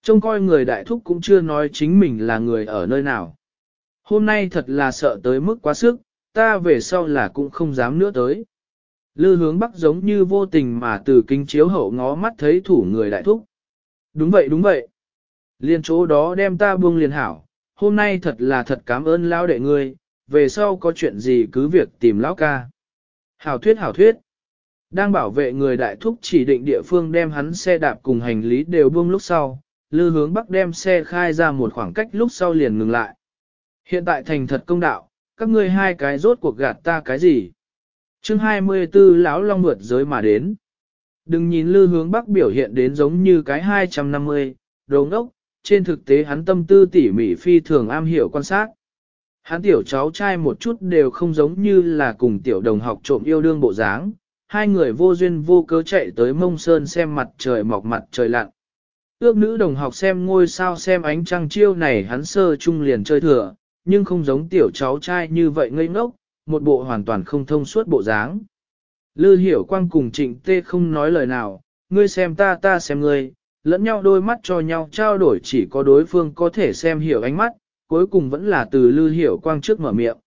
Trông coi người đại thúc cũng chưa nói chính mình là người ở nơi nào. Hôm nay thật là sợ tới mức quá sức, ta về sau là cũng không dám nữa tới. Lư hướng bắc giống như vô tình mà từ kính chiếu hậu ngó mắt thấy thủ người đại thúc. Đúng vậy đúng vậy. Liên chỗ đó đem ta buông liền hảo, hôm nay thật là thật cảm ơn lão đệ ngươi, về sau có chuyện gì cứ việc tìm lão ca. Hảo thuyết hảo thuyết. Đang bảo vệ người đại thúc chỉ định địa phương đem hắn xe đạp cùng hành lý đều buông lúc sau, lư hướng bắc đem xe khai ra một khoảng cách lúc sau liền ngừng lại. Hiện tại thành thật công đạo, các ngươi hai cái rốt cuộc gạt ta cái gì? chương 24 lão long vượt giới mà đến. Đừng nhìn lư hướng bắc biểu hiện đến giống như cái 250, đồ ngốc, trên thực tế hắn tâm tư tỉ mỉ phi thường am hiểu quan sát. Hắn tiểu cháu trai một chút đều không giống như là cùng tiểu đồng học trộm yêu đương bộ dáng, hai người vô duyên vô cớ chạy tới mông sơn xem mặt trời mọc mặt trời lặn. Ước nữ đồng học xem ngôi sao xem ánh trăng chiêu này hắn sơ chung liền chơi thừa, nhưng không giống tiểu cháu trai như vậy ngây ngốc, một bộ hoàn toàn không thông suốt bộ dáng. Lư hiểu quang cùng trịnh tê không nói lời nào, ngươi xem ta ta xem ngươi, lẫn nhau đôi mắt cho nhau trao đổi chỉ có đối phương có thể xem hiểu ánh mắt, cuối cùng vẫn là từ lư hiểu quang trước mở miệng.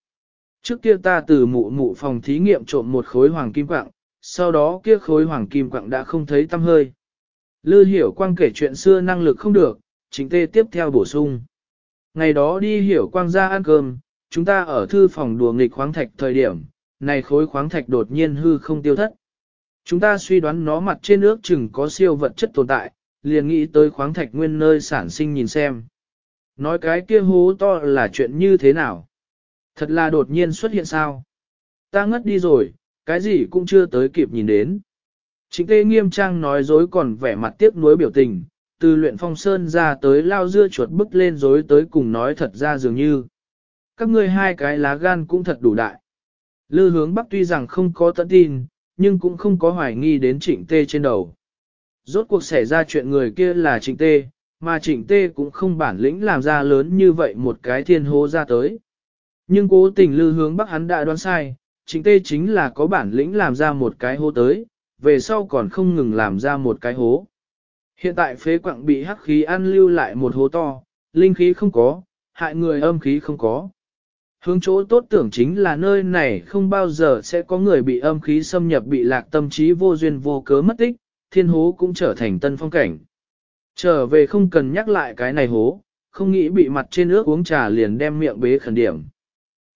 Trước kia ta từ mụ mụ phòng thí nghiệm trộm một khối hoàng kim quạng, sau đó kia khối hoàng kim quạng đã không thấy tăm hơi. Lư hiểu quang kể chuyện xưa năng lực không được, chính tê tiếp theo bổ sung. Ngày đó đi hiểu quang ra ăn cơm, chúng ta ở thư phòng đùa nghịch khoáng thạch thời điểm, này khối khoáng thạch đột nhiên hư không tiêu thất. Chúng ta suy đoán nó mặt trên nước chừng có siêu vật chất tồn tại, liền nghĩ tới khoáng thạch nguyên nơi sản sinh nhìn xem. Nói cái kia hố to là chuyện như thế nào? Thật là đột nhiên xuất hiện sao? Ta ngất đi rồi, cái gì cũng chưa tới kịp nhìn đến. Chính tê nghiêm trang nói dối còn vẻ mặt tiếc nuối biểu tình, từ luyện phong sơn ra tới lao dưa chuột bức lên dối tới cùng nói thật ra dường như. Các ngươi hai cái lá gan cũng thật đủ đại. Lư hướng bắc tuy rằng không có tận tin, nhưng cũng không có hoài nghi đến trịnh tê trên đầu. Rốt cuộc xảy ra chuyện người kia là trịnh tê, mà trịnh tê cũng không bản lĩnh làm ra lớn như vậy một cái thiên hố ra tới. Nhưng cố tình lư hướng bắc hắn đã đoán sai, trịnh tê chính là có bản lĩnh làm ra một cái hố tới, về sau còn không ngừng làm ra một cái hố. Hiện tại phế quặng bị hắc khí ăn lưu lại một hố to, linh khí không có, hại người âm khí không có. Hướng chỗ tốt tưởng chính là nơi này không bao giờ sẽ có người bị âm khí xâm nhập bị lạc tâm trí vô duyên vô cớ mất tích, thiên hố cũng trở thành tân phong cảnh. Trở về không cần nhắc lại cái này hố, không nghĩ bị mặt trên nước uống trà liền đem miệng bế khẩn điểm.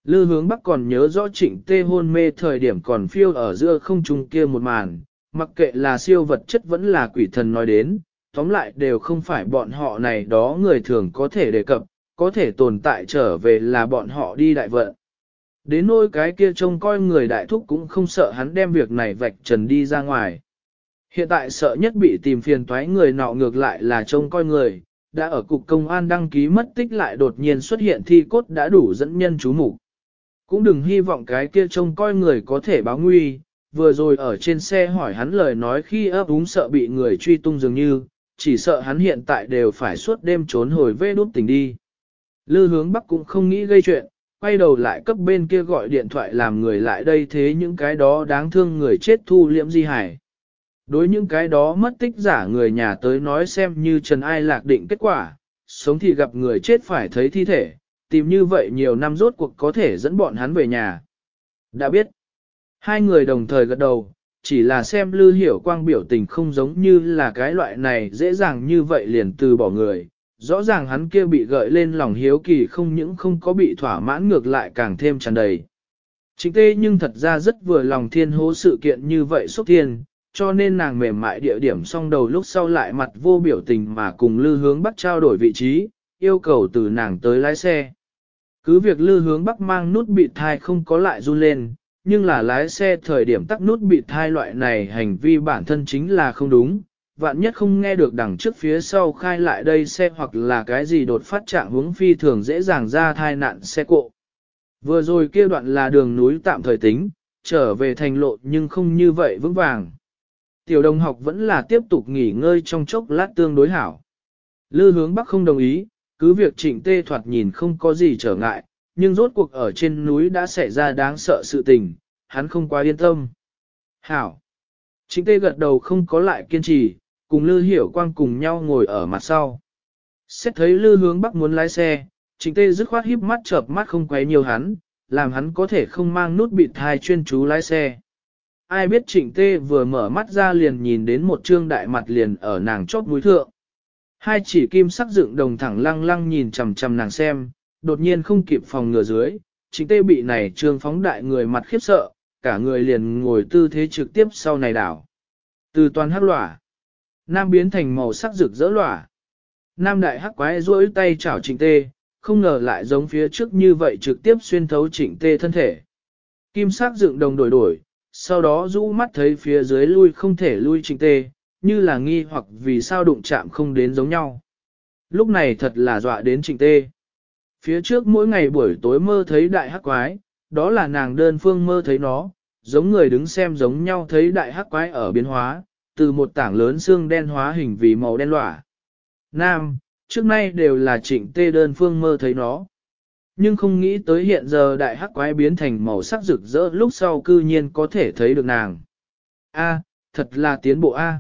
Lư hướng bắc còn nhớ rõ trịnh tê hôn mê thời điểm còn phiêu ở giữa không trung kia một màn, mặc kệ là siêu vật chất vẫn là quỷ thần nói đến, tóm lại đều không phải bọn họ này đó người thường có thể đề cập, có thể tồn tại trở về là bọn họ đi đại vận. Đến nỗi cái kia trông coi người đại thúc cũng không sợ hắn đem việc này vạch trần đi ra ngoài. Hiện tại sợ nhất bị tìm phiền toái người nọ ngược lại là trông coi người, đã ở cục công an đăng ký mất tích lại đột nhiên xuất hiện thi cốt đã đủ dẫn nhân chú mục Cũng đừng hy vọng cái kia trông coi người có thể báo nguy, vừa rồi ở trên xe hỏi hắn lời nói khi ấp úng sợ bị người truy tung dường như, chỉ sợ hắn hiện tại đều phải suốt đêm trốn hồi vê đút tỉnh đi. Lư hướng Bắc cũng không nghĩ gây chuyện, quay đầu lại cấp bên kia gọi điện thoại làm người lại đây thế những cái đó đáng thương người chết thu liễm di hải. Đối những cái đó mất tích giả người nhà tới nói xem như Trần Ai lạc định kết quả, sống thì gặp người chết phải thấy thi thể, tìm như vậy nhiều năm rốt cuộc có thể dẫn bọn hắn về nhà. Đã biết, hai người đồng thời gật đầu, chỉ là xem Lư Hiểu Quang biểu tình không giống như là cái loại này dễ dàng như vậy liền từ bỏ người. Rõ ràng hắn kia bị gợi lên lòng hiếu kỳ không những không có bị thỏa mãn ngược lại càng thêm tràn đầy. Chính tê nhưng thật ra rất vừa lòng thiên hố sự kiện như vậy xúc thiên, cho nên nàng mềm mại địa điểm xong đầu lúc sau lại mặt vô biểu tình mà cùng lư hướng bắc trao đổi vị trí, yêu cầu từ nàng tới lái xe. Cứ việc lư hướng bắc mang nút bị thai không có lại run lên, nhưng là lái xe thời điểm tắt nút bị thai loại này hành vi bản thân chính là không đúng, vạn nhất không nghe được đằng trước phía sau khai lại đây xe hoặc là cái gì đột phát trạng hướng phi thường dễ dàng ra thai nạn xe cộ. Vừa rồi kia đoạn là đường núi tạm thời tính, trở về thành lộ nhưng không như vậy vững vàng. Tiểu đồng học vẫn là tiếp tục nghỉ ngơi trong chốc lát tương đối hảo. Lư hướng bắc không đồng ý, cứ việc trịnh tê thoạt nhìn không có gì trở ngại, nhưng rốt cuộc ở trên núi đã xảy ra đáng sợ sự tình, hắn không quá yên tâm. Hảo! Trịnh tê gật đầu không có lại kiên trì, cùng Lư Hiểu Quang cùng nhau ngồi ở mặt sau. Xét thấy Lư hướng bắc muốn lái xe, trịnh tê dứt khoát híp mắt chợp mắt không quấy nhiều hắn, làm hắn có thể không mang nút bị thai chuyên chú lái xe ai biết trịnh tê vừa mở mắt ra liền nhìn đến một trương đại mặt liền ở nàng chót mũi thượng. Hai chỉ kim sắc dựng đồng thẳng lăng lăng nhìn chằm chằm nàng xem, đột nhiên không kịp phòng ngừa dưới, trịnh tê bị này trương phóng đại người mặt khiếp sợ, cả người liền ngồi tư thế trực tiếp sau này đảo. Từ toàn hắc lỏa, nam biến thành màu sắc rực rỡ lỏa. Nam đại hắc quái duỗi tay chảo trịnh tê, không ngờ lại giống phía trước như vậy trực tiếp xuyên thấu trịnh tê thân thể. Kim sắc dựng đồng đổi đổi, sau đó rũ mắt thấy phía dưới lui không thể lui trịnh tê, như là nghi hoặc vì sao đụng chạm không đến giống nhau. Lúc này thật là dọa đến trịnh tê. Phía trước mỗi ngày buổi tối mơ thấy đại hắc quái, đó là nàng đơn phương mơ thấy nó, giống người đứng xem giống nhau thấy đại hắc quái ở biến hóa, từ một tảng lớn xương đen hóa hình vì màu đen lỏa. Nam, trước nay đều là trịnh tê đơn phương mơ thấy nó. Nhưng không nghĩ tới hiện giờ đại hắc quái biến thành màu sắc rực rỡ lúc sau cư nhiên có thể thấy được nàng. A, thật là tiến bộ A.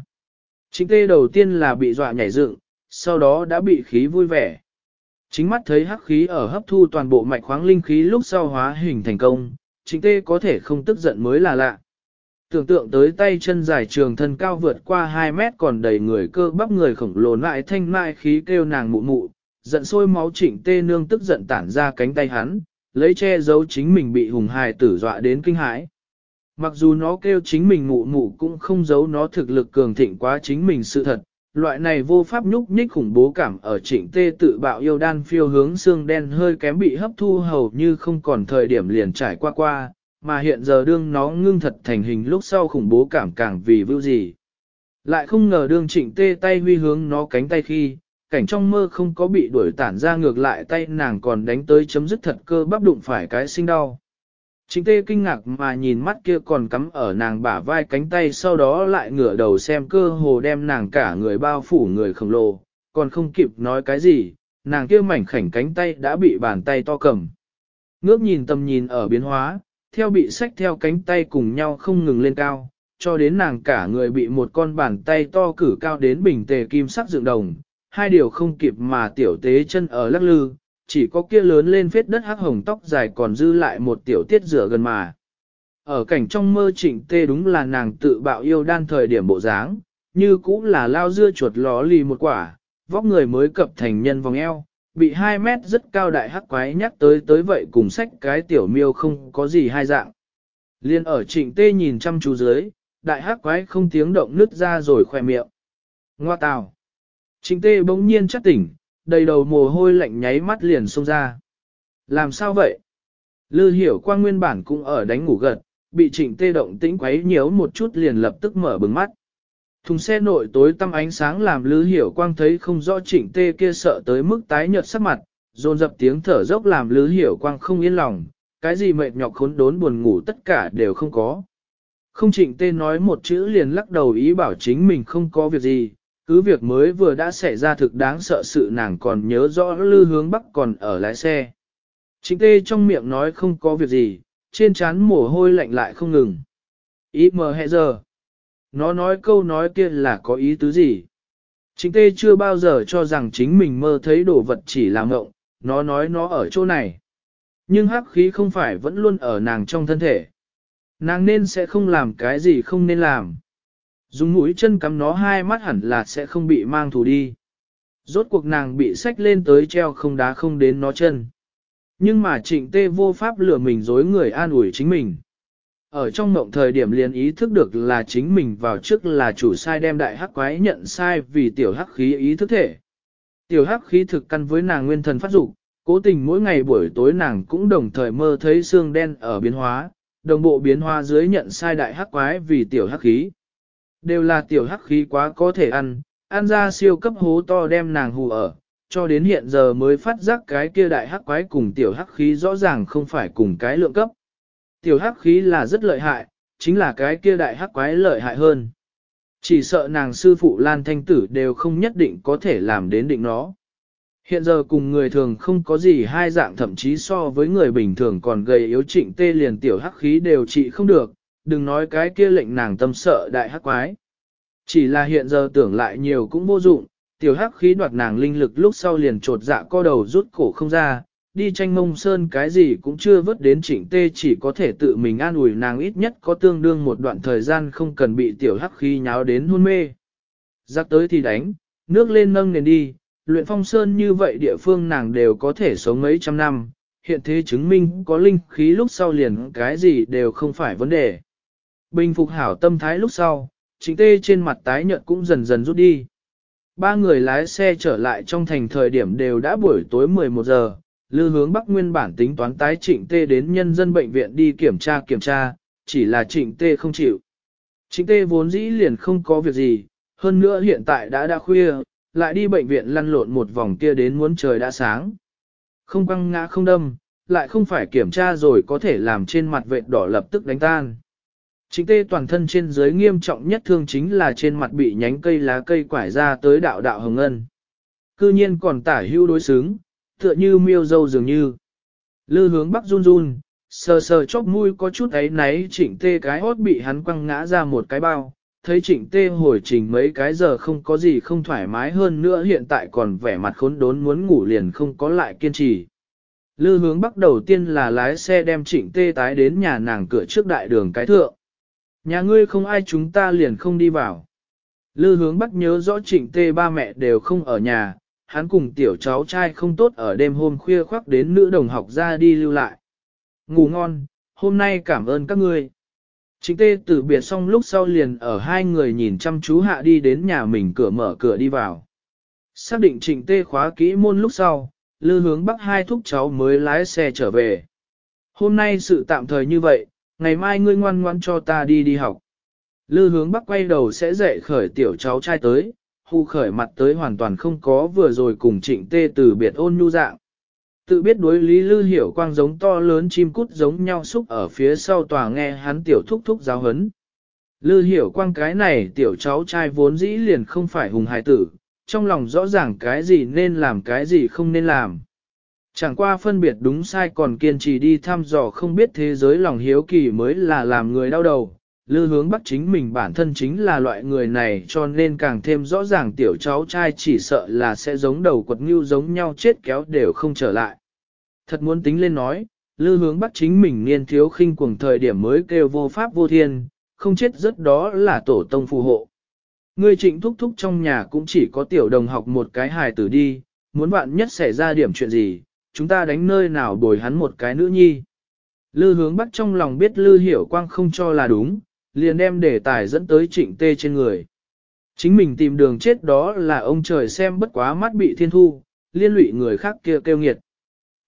Trịnh tê đầu tiên là bị dọa nhảy dựng, sau đó đã bị khí vui vẻ. Chính mắt thấy hắc khí ở hấp thu toàn bộ mạch khoáng linh khí lúc sau hóa hình thành công, trịnh tê có thể không tức giận mới là lạ. Tưởng tượng tới tay chân dài trường thân cao vượt qua 2 mét còn đầy người cơ bắp người khổng lồ lại thanh mai khí kêu nàng mụ mụ, giận sôi máu trịnh tê nương tức giận tản ra cánh tay hắn, lấy che giấu chính mình bị hùng hài tử dọa đến kinh hãi. Mặc dù nó kêu chính mình mụ mụ cũng không giấu nó thực lực cường thịnh quá chính mình sự thật, loại này vô pháp nhúc nhích khủng bố cảm ở trịnh tê tự bạo yêu đan phiêu hướng xương đen hơi kém bị hấp thu hầu như không còn thời điểm liền trải qua qua, mà hiện giờ đương nó ngưng thật thành hình lúc sau khủng bố cảm càng vì vưu gì. Lại không ngờ đương trịnh tê tay huy hướng nó cánh tay khi, cảnh trong mơ không có bị đuổi tản ra ngược lại tay nàng còn đánh tới chấm dứt thật cơ bắp đụng phải cái sinh đau. Trịnh tê kinh ngạc mà nhìn mắt kia còn cắm ở nàng bả vai cánh tay sau đó lại ngửa đầu xem cơ hồ đem nàng cả người bao phủ người khổng lồ, còn không kịp nói cái gì, nàng kia mảnh khảnh cánh tay đã bị bàn tay to cầm. Ngước nhìn tầm nhìn ở biến hóa, theo bị sách theo cánh tay cùng nhau không ngừng lên cao, cho đến nàng cả người bị một con bàn tay to cử cao đến bình tề kim sắc dựng đồng, hai điều không kịp mà tiểu tế chân ở lắc lư, chỉ có kia lớn lên phết đất hắc hồng tóc dài còn dư lại một tiểu tiết rửa gần mà. Ở cảnh trong mơ trịnh tê đúng là nàng tự bạo yêu đan thời điểm bộ dáng, như cũng là lao dưa chuột ló lì một quả, vóc người mới cập thành nhân vòng eo, bị 2 mét rất cao đại hắc quái nhắc tới tới vậy cùng sách cái tiểu miêu không có gì hai dạng. Liên ở trịnh tê nhìn chăm chú dưới, đại hắc quái không tiếng động nứt ra rồi khoe miệng. Ngoa tào. Trịnh tê bỗng nhiên chắc tỉnh, đầy đầu mồ hôi lạnh nháy mắt liền xông ra. Làm sao vậy? Lư hiểu qua nguyên bản cũng ở đánh ngủ gật, bị trịnh tê động tĩnh quấy nhiễu một chút liền lập tức mở bừng mắt. Thùng xe nội tối tăm ánh sáng làm Lư Hiểu Quang thấy không rõ trịnh tê kia sợ tới mức tái nhợt sắc mặt, dồn dập tiếng thở dốc làm Lư Hiểu Quang không yên lòng, cái gì mệt nhọc khốn đốn buồn ngủ tất cả đều không có. Không trịnh tê nói một chữ liền lắc đầu ý bảo chính mình không có việc gì, cứ việc mới vừa đã xảy ra thực đáng sợ sự nàng còn nhớ rõ Lư hướng bắc còn ở lái xe. Trịnh tê trong miệng nói không có việc gì, trên trán mồ hôi lạnh lại không ngừng. ít mờ hẹ giờ. Nó nói câu nói kia là có ý tứ gì? Chính tê chưa bao giờ cho rằng chính mình mơ thấy đồ vật chỉ là mộng, nó nói nó ở chỗ này. Nhưng hắc khí không phải vẫn luôn ở nàng trong thân thể. Nàng nên sẽ không làm cái gì không nên làm. Dùng mũi chân cắm nó hai mắt hẳn là sẽ không bị mang thù đi. Rốt cuộc nàng bị sách lên tới treo không đá không đến nó chân. Nhưng mà trịnh tê vô pháp lừa mình dối người an ủi chính mình. Ở trong mộng thời điểm liền ý thức được là chính mình vào trước là chủ sai đem đại hắc quái nhận sai vì tiểu hắc khí ý thức thể. Tiểu hắc khí thực căn với nàng nguyên thần phát dục, cố tình mỗi ngày buổi tối nàng cũng đồng thời mơ thấy xương đen ở biến hóa, đồng bộ biến hóa dưới nhận sai đại hắc quái vì tiểu hắc khí. Đều là tiểu hắc khí quá có thể ăn, ăn ra siêu cấp hố to đem nàng hù ở, cho đến hiện giờ mới phát giác cái kia đại hắc quái cùng tiểu hắc khí rõ ràng không phải cùng cái lượng cấp. Tiểu hắc khí là rất lợi hại, chính là cái kia đại hắc quái lợi hại hơn. Chỉ sợ nàng sư phụ Lan Thanh Tử đều không nhất định có thể làm đến định nó. Hiện giờ cùng người thường không có gì hai dạng thậm chí so với người bình thường còn gầy yếu trịnh tê liền tiểu hắc khí đều trị không được, đừng nói cái kia lệnh nàng tâm sợ đại hắc quái. Chỉ là hiện giờ tưởng lại nhiều cũng vô dụng, tiểu hắc khí đoạt nàng linh lực lúc sau liền trột dạ co đầu rút cổ không ra, đi tranh mông sơn cái gì cũng chưa vớt đến trịnh tê chỉ có thể tự mình an ủi nàng ít nhất có tương đương một đoạn thời gian không cần bị tiểu hắc khí nháo đến hôn mê. Giặc tới thì đánh, nước lên nâng nền đi, luyện phong sơn như vậy địa phương nàng đều có thể sống mấy trăm năm, hiện thế chứng minh có linh khí lúc sau liền cái gì đều không phải vấn đề. Bình phục hảo tâm thái lúc sau, Trịnh tê trên mặt tái nhợt cũng dần dần rút đi. Ba người lái xe trở lại trong thành thời điểm đều đã buổi tối 11 giờ, lư hướng Bắc nguyên bản tính toán tái trịnh tê đến nhân dân bệnh viện đi kiểm tra kiểm tra, chỉ là trịnh tê không chịu. Trịnh tê vốn dĩ liền không có việc gì, hơn nữa hiện tại đã đã khuya, lại đi bệnh viện lăn lộn một vòng kia đến muốn trời đã sáng. Không quăng ngã không đâm, lại không phải kiểm tra rồi có thể làm trên mặt vệ đỏ lập tức đánh tan. Trịnh tê toàn thân trên dưới nghiêm trọng nhất thương chính là trên mặt bị nhánh cây lá cây quải ra tới đạo đạo hồng ân. Cư nhiên còn tả hưu đối xứng, tựa như miêu dâu dường như. Lư hướng bắc run run, sờ sờ chóp mũi có chút ấy náy trịnh tê cái hốt bị hắn quăng ngã ra một cái bao. Thấy trịnh tê hồi trình mấy cái giờ không có gì không thoải mái hơn nữa hiện tại còn vẻ mặt khốn đốn muốn ngủ liền không có lại kiên trì. Lư hướng bắc đầu tiên là lái xe đem trịnh tê tái đến nhà nàng cửa trước đại đường cái thượng. Nhà ngươi không ai chúng ta liền không đi vào. Lư hướng bắc nhớ rõ trịnh tê ba mẹ đều không ở nhà, hắn cùng tiểu cháu trai không tốt ở đêm hôm khuya khoác đến nữ đồng học ra đi lưu lại. Ngủ ngon, hôm nay cảm ơn các ngươi. Chính tê từ biệt xong lúc sau liền ở hai người nhìn chăm chú hạ đi đến nhà mình cửa mở cửa đi vào. Xác định trịnh tê khóa kỹ môn lúc sau, lư hướng bắc hai thúc cháu mới lái xe trở về. Hôm nay sự tạm thời như vậy, ngày mai ngươi ngoan ngoan cho ta đi đi học. Lư hướng bắc quay đầu sẽ dậy khởi tiểu cháu trai tới, hù khởi mặt tới hoàn toàn không có vừa rồi cùng trịnh tê từ biệt ôn nhu dạng. Tự biết đối lý lư hiểu quang giống to lớn chim cút giống nhau xúc ở phía sau tòa nghe hắn tiểu thúc thúc giáo hấn. Lư hiểu quang cái này tiểu cháu trai vốn dĩ liền không phải hùng hài tử, trong lòng rõ ràng cái gì nên làm cái gì không nên làm. Chẳng qua phân biệt đúng sai còn kiên trì đi thăm dò không biết thế giới lòng hiếu kỳ mới là làm người đau đầu. Lư hướng bắt chính mình bản thân chính là loại người này cho nên càng thêm rõ ràng tiểu cháu trai chỉ sợ là sẽ giống đầu quật ngưu giống nhau chết kéo đều không trở lại. Thật muốn tính lên nói, lư hướng bắt chính mình niên thiếu khinh cuồng thời điểm mới kêu vô pháp vô thiên, không chết rất đó là tổ tông phù hộ. Người trịnh thúc thúc trong nhà cũng chỉ có tiểu đồng học một cái hài tử đi, muốn bạn nhất xảy ra điểm chuyện gì, chúng ta đánh nơi nào bồi hắn một cái nữ nhi. Lư hướng bắt trong lòng biết Lư hiểu quang không cho là đúng, liền đem đề tài dẫn tới trịnh tê trên người. Chính mình tìm đường chết đó là ông trời xem bất quá mắt bị thiên thu, liên lụy người khác kia kêu nghiệt.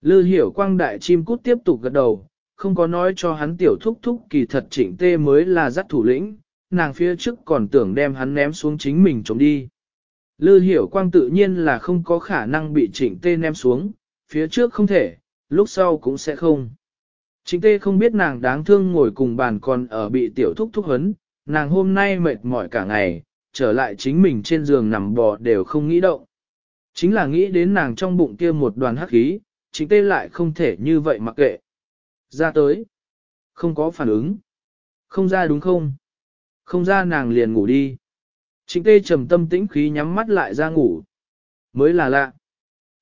Lư hiểu quang đại chim cút tiếp tục gật đầu, không có nói cho hắn tiểu thúc thúc kỳ thật trịnh tê mới là giác thủ lĩnh, nàng phía trước còn tưởng đem hắn ném xuống chính mình trống đi. Lư hiểu quang tự nhiên là không có khả năng bị trịnh tê ném xuống, phía trước không thể, lúc sau cũng sẽ không. Trịnh tê không biết nàng đáng thương ngồi cùng bàn còn ở bị tiểu thúc thúc hấn, nàng hôm nay mệt mỏi cả ngày, trở lại chính mình trên giường nằm bò đều không nghĩ động. Chính là nghĩ đến nàng trong bụng kia một đoàn hắc khí, trịnh tê lại không thể như vậy mặc kệ. Ra tới. Không có phản ứng. Không ra đúng không? Không ra nàng liền ngủ đi. Trịnh tê trầm tâm tĩnh khí nhắm mắt lại ra ngủ. Mới là lạ.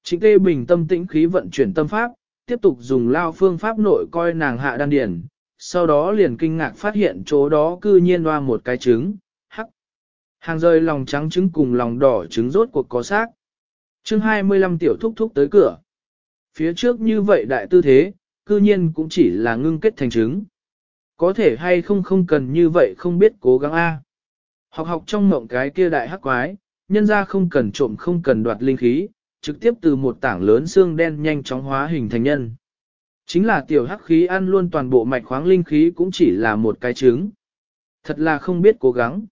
Trịnh tê bình tâm tĩnh khí vận chuyển tâm pháp, tiếp tục dùng lao phương pháp nội coi nàng hạ đan điển, sau đó liền kinh ngạc phát hiện chỗ đó cư nhiên hoa một cái trứng, hắc. Hàng rơi lòng trắng trứng cùng lòng đỏ trứng rốt cuộc có xác. chương 25 tiểu thúc thúc tới cửa. Phía trước như vậy đại tư thế, cư nhiên cũng chỉ là ngưng kết thành trứng. Có thể hay không không cần như vậy không biết cố gắng a. Học học trong mộng cái kia đại hắc quái, nhân ra không cần trộm không cần đoạt linh khí, trực tiếp từ một tảng lớn xương đen nhanh chóng hóa hình thành nhân. Chính là tiểu hắc khí ăn luôn toàn bộ mạch khoáng linh khí cũng chỉ là một cái trứng. Thật là không biết cố gắng.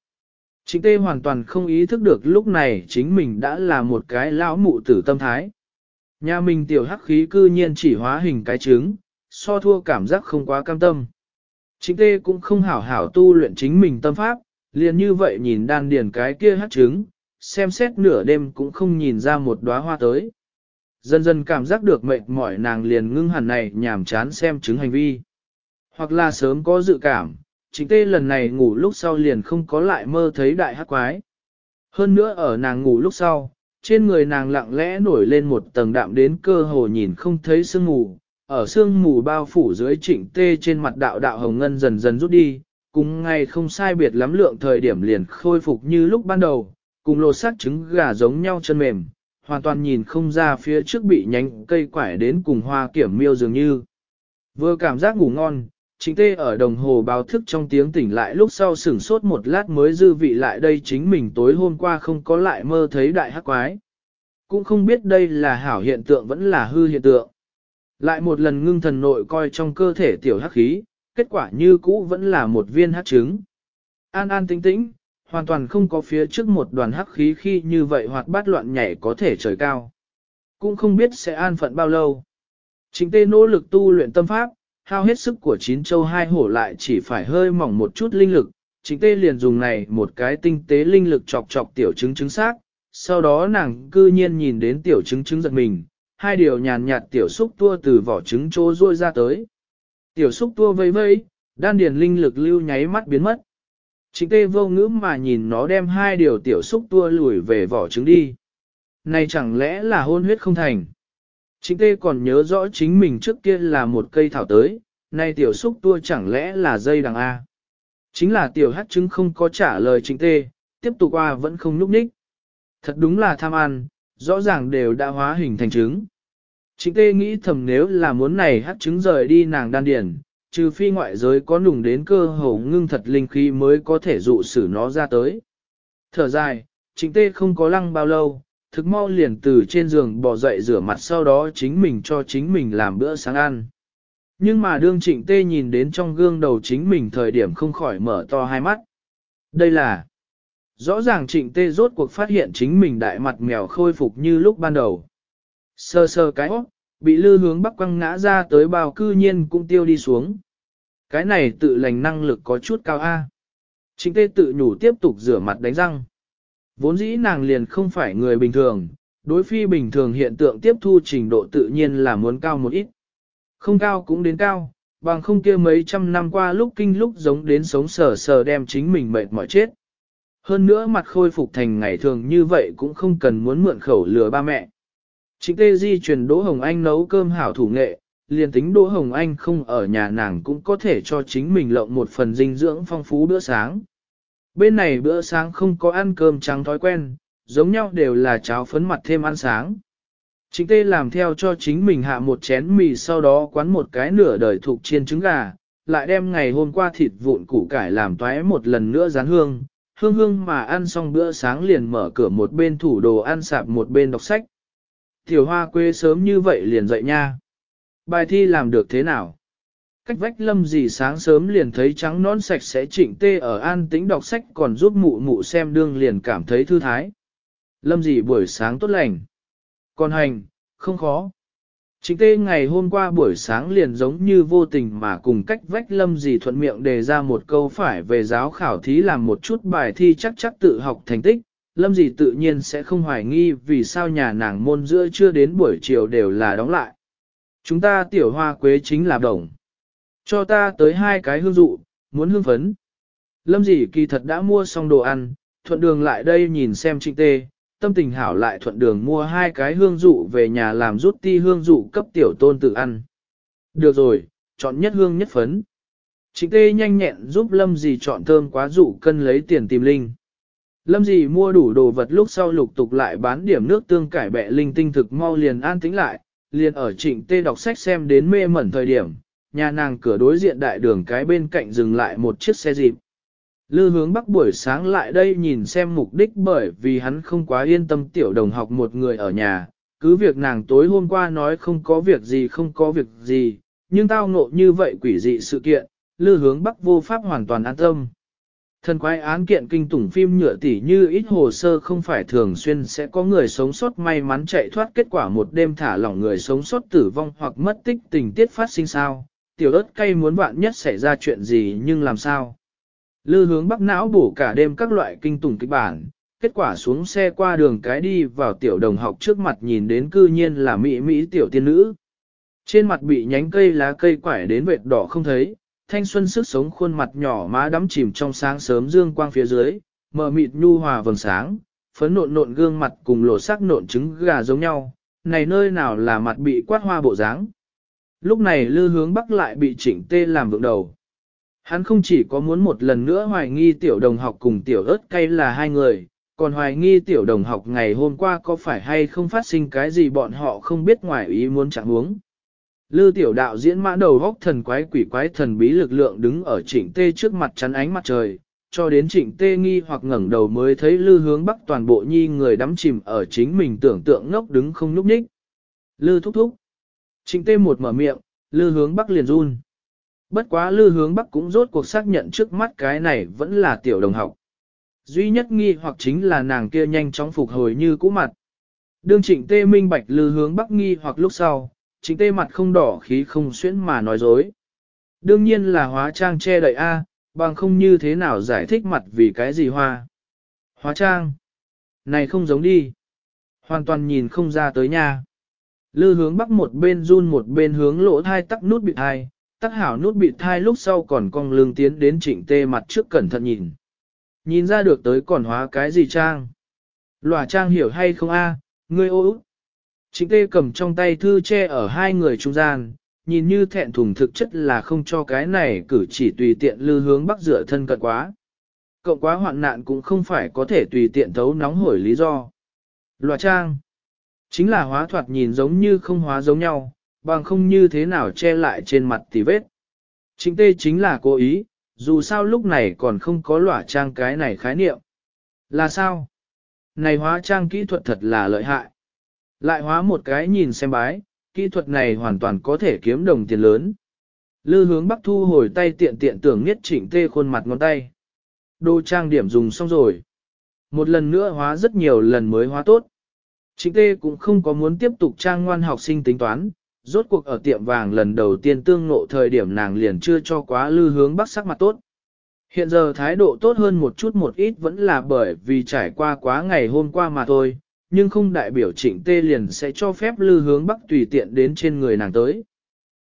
Chính tê hoàn toàn không ý thức được lúc này chính mình đã là một cái lão mụ tử tâm thái. Nhà mình tiểu hắc khí cư nhiên chỉ hóa hình cái trứng, so thua cảm giác không quá cam tâm. Chính tê cũng không hảo hảo tu luyện chính mình tâm pháp, liền như vậy nhìn đan điền cái kia hắc trứng, xem xét nửa đêm cũng không nhìn ra một đóa hoa tới. Dần dần cảm giác được mệt mỏi nàng liền ngưng hẳn này nhảm chán xem chứng hành vi. Hoặc là sớm có dự cảm, chính tê lần này ngủ lúc sau liền không có lại mơ thấy đại hắc quái. Hơn nữa ở nàng ngủ lúc sau, trên người nàng lặng lẽ nổi lên một tầng đạm đến cơ hồ nhìn không thấy sương mù, ở sương mù bao phủ dưới trịnh tê trên mặt đạo đạo hồng ngân dần dần rút đi, cùng ngay không sai biệt lắm lượng thời điểm liền khôi phục như lúc ban đầu, cùng lột xác trứng gà giống nhau chân mềm, hoàn toàn nhìn không ra phía trước bị nhánh cây quải đến cùng hoa kiểm miêu dường như. Vừa cảm giác ngủ ngon, chính tê ở đồng hồ báo thức trong tiếng tỉnh lại lúc sau sửng sốt một lát mới dư vị lại đây chính mình tối hôm qua không có lại mơ thấy đại hắc quái. Cũng không biết đây là hảo hiện tượng vẫn là hư hiện tượng. Lại một lần ngưng thần nội coi trong cơ thể tiểu hắc khí, kết quả như cũ vẫn là một viên hắc trứng. An an tĩnh tĩnh, hoàn toàn không có phía trước một đoàn hắc khí khi như vậy hoạt bát loạn nhảy có thể trời cao. Cũng không biết sẽ an phận bao lâu. Chính tê nỗ lực tu luyện tâm pháp, hao hết sức của chín châu hai hổ lại chỉ phải hơi mỏng một chút linh lực. Chính tê liền dùng này một cái tinh tế linh lực chọc chọc tiểu trứng trứng xác. Sau đó nàng cư nhiên nhìn đến tiểu trứng trứng giật mình, hai điều nhàn nhạt tiểu xúc tua từ vỏ trứng trô ruôi ra tới. Tiểu xúc tua vây vây, đan điền linh lực lưu nháy mắt biến mất. Trịnh tê vô ngữ mà nhìn nó đem hai điều tiểu xúc tua lùi về vỏ trứng đi. Này chẳng lẽ là hôn huyết không thành? Trịnh tê còn nhớ rõ chính mình trước kia là một cây thảo tới, nay tiểu xúc tua chẳng lẽ là dây đằng A. Chính là tiểu hát trứng không có trả lời trịnh tê, tiếp tục qua vẫn không núp ních. Thật đúng là tham ăn, rõ ràng đều đã hóa hình thành trứng. Trịnh tê nghĩ thầm nếu là muốn này hát trứng rời đi nàng đan điển, trừ phi ngoại giới có nùng đến cơ hồ ngưng thật linh khí mới có thể dụ xử nó ra tới. Thở dài, chính tê không có lăng bao lâu, thực mau liền từ trên giường bỏ dậy rửa mặt sau đó chính mình cho chính mình làm bữa sáng ăn. Nhưng mà đương trịnh tê nhìn đến trong gương đầu chính mình thời điểm không khỏi mở to hai mắt. Đây là... Rõ ràng trịnh tê rốt cuộc phát hiện chính mình đại mặt mèo khôi phục như lúc ban đầu. Sơ sơ cái ốc, bị lư hướng bắc quăng ngã ra tới bao cư nhiên cũng tiêu đi xuống. Cái này tự lành năng lực có chút cao A. Trịnh tê tự nhủ tiếp tục rửa mặt đánh răng. Vốn dĩ nàng liền không phải người bình thường, đối phi bình thường hiện tượng tiếp thu trình độ tự nhiên là muốn cao một ít. Không cao cũng đến cao, bằng không kia mấy trăm năm qua lúc kinh lúc giống đến sống sờ sờ đem chính mình mệt mỏi chết. Hơn nữa mặt khôi phục thành ngày thường như vậy cũng không cần muốn mượn khẩu lừa ba mẹ. Trịnh Tê Di truyền Đỗ Hồng Anh nấu cơm hảo thủ nghệ, liền tính Đỗ Hồng Anh không ở nhà nàng cũng có thể cho chính mình lộng một phần dinh dưỡng phong phú bữa sáng. Bên này bữa sáng không có ăn cơm trắng thói quen, giống nhau đều là cháo phấn mặt thêm ăn sáng. chính Tê làm theo cho chính mình hạ một chén mì sau đó quán một cái nửa đời thuộc chiên trứng gà, lại đem ngày hôm qua thịt vụn củ cải làm toái một lần nữa rán hương, hương hương mà ăn xong bữa sáng liền mở cửa một bên thủ đồ ăn sạp một bên đọc sách. Tiểu hoa quê sớm như vậy liền dậy nha. Bài thi làm được thế nào? Cách vách lâm gì sáng sớm liền thấy trắng non sạch sẽ chỉnh tê ở an tĩnh đọc sách còn giúp mụ mụ xem đương liền cảm thấy thư thái. Lâm gì buổi sáng tốt lành. Còn hành, không khó. Chính tê ngày hôm qua buổi sáng liền giống như vô tình mà cùng cách vách lâm gì thuận miệng đề ra một câu phải về giáo khảo thí làm một chút bài thi chắc chắc tự học thành tích, lâm gì tự nhiên sẽ không hoài nghi vì sao nhà nàng môn giữa chưa đến buổi chiều đều là đóng lại. Chúng ta tiểu hoa quế chính là đồng. Cho ta tới hai cái hương dụ, muốn hương phấn. Lâm dị kỳ thật đã mua xong đồ ăn, thuận đường lại đây nhìn xem trịnh tê, tâm tình hảo lại thuận đường mua hai cái hương dụ về nhà làm rút ti hương dụ cấp tiểu tôn tự ăn. Được rồi, chọn nhất hương nhất phấn. Trịnh tê nhanh nhẹn giúp lâm dị chọn thơm quá dụ cân lấy tiền tìm linh. Lâm dị mua đủ đồ vật lúc sau lục tục lại bán điểm nước tương cải bẹ linh tinh thực mau liền an tĩnh lại, liền ở trịnh tê đọc sách xem đến mê mẩn thời điểm, nhà nàng cửa đối diện đại đường cái bên cạnh dừng lại một chiếc xe dịp. Lư hướng bắc buổi sáng lại đây nhìn xem mục đích bởi vì hắn không quá yên tâm tiểu đồng học một người ở nhà, cứ việc nàng tối hôm qua nói không có việc gì không có việc gì, nhưng tao ngộ như vậy quỷ dị sự kiện, lư hướng bắc vô pháp hoàn toàn an tâm. Thần quái án kiện kinh tủng phim nhựa tỉ như ít hồ sơ không phải thường xuyên sẽ có người sống sót may mắn chạy thoát kết quả một đêm thả lỏng người sống sót tử vong hoặc mất tích tình tiết phát sinh sao, tiểu ớt cay muốn bạn nhất xảy ra chuyện gì nhưng làm sao. Lư hướng bắc não bổ cả đêm các loại kinh tủng kịch bản, kết quả xuống xe qua đường cái đi vào tiểu đồng học trước mặt nhìn đến cư nhiên là mỹ mỹ tiểu tiên nữ. Trên mặt bị nhánh cây lá cây quải đến vệt đỏ không thấy, thanh xuân sức sống khuôn mặt nhỏ má đắm chìm trong sáng sớm dương quang phía dưới, mờ mịt nhu hòa vầng sáng, phấn nộn nộn gương mặt cùng lộ sắc nộn trứng gà giống nhau, này nơi nào là mặt bị quát hoa bộ dáng. Lúc này lư hướng bắc lại bị chỉnh tê làm vượng đầu. Hắn không chỉ có muốn một lần nữa hoài nghi tiểu đồng học cùng tiểu ớt cay là hai người, còn hoài nghi tiểu đồng học ngày hôm qua có phải hay không phát sinh cái gì bọn họ không biết ngoài ý muốn chẳng uống. Lư tiểu đạo diễn mã đầu góc thần quái quỷ quái thần bí lực lượng đứng ở trịnh tê trước mặt chắn ánh mặt trời, cho đến trịnh tê nghi hoặc ngẩng đầu mới thấy lư hướng bắc toàn bộ nhi người đắm chìm ở chính mình tưởng tượng ngốc đứng không nhúc nhích. Lư thúc thúc. Trịnh tê một mở miệng, lư hướng bắc liền run. Bất quá lư hướng bắc cũng rốt cuộc xác nhận trước mắt cái này vẫn là tiểu đồng học. Duy nhất nghi hoặc chính là nàng kia nhanh chóng phục hồi như cũ mặt. Đương trịnh tê minh bạch lư hướng bắc nghi hoặc lúc sau, trịnh tê mặt không đỏ khí không xuyễn mà nói dối. Đương nhiên là hóa trang che đậy A, bằng không như thế nào giải thích mặt vì cái gì hoa. Hóa trang. Này không giống đi. Hoàn toàn nhìn không ra tới nha. Lư hướng bắc một bên run một bên hướng lỗ thai tắc nút bị thai, tắc hảo nút bị thai lúc sau còn cong lưng tiến đến trịnh tê mặt trước cẩn thận nhìn. Nhìn ra được tới còn hóa cái gì trang. Lòa trang hiểu hay không a? ngươi ô út. Trịnh tê cầm trong tay thư che ở hai người trung gian, nhìn như thẹn thùng thực chất là không cho cái này cử chỉ tùy tiện lư hướng bắc dựa thân cận quá. Cộng quá hoạn nạn cũng không phải có thể tùy tiện thấu nóng hổi lý do. Loạt trang. Chính là hóa thoạt nhìn giống như không hóa giống nhau, bằng không như thế nào che lại trên mặt tì vết. Chính tê chính là cố ý, dù sao lúc này còn không có lỏa trang cái này khái niệm. Là sao? Này hóa trang kỹ thuật thật là lợi hại. Lại hóa một cái nhìn xem bái, kỹ thuật này hoàn toàn có thể kiếm đồng tiền lớn. Lư hướng bắc thu hồi tay tiện tiện tưởng nhất chỉnh tê khuôn mặt ngón tay. Đồ trang điểm dùng xong rồi. Một lần nữa hóa rất nhiều lần mới hóa tốt. Chính tê cũng không có muốn tiếp tục trang ngoan học sinh tính toán, rốt cuộc ở tiệm vàng lần đầu tiên tương ngộ thời điểm nàng liền chưa cho quá lư hướng bắc sắc mặt tốt. Hiện giờ thái độ tốt hơn một chút một ít vẫn là bởi vì trải qua quá ngày hôm qua mà thôi, nhưng không đại biểu trịnh tê liền sẽ cho phép lư hướng bắc tùy tiện đến trên người nàng tới.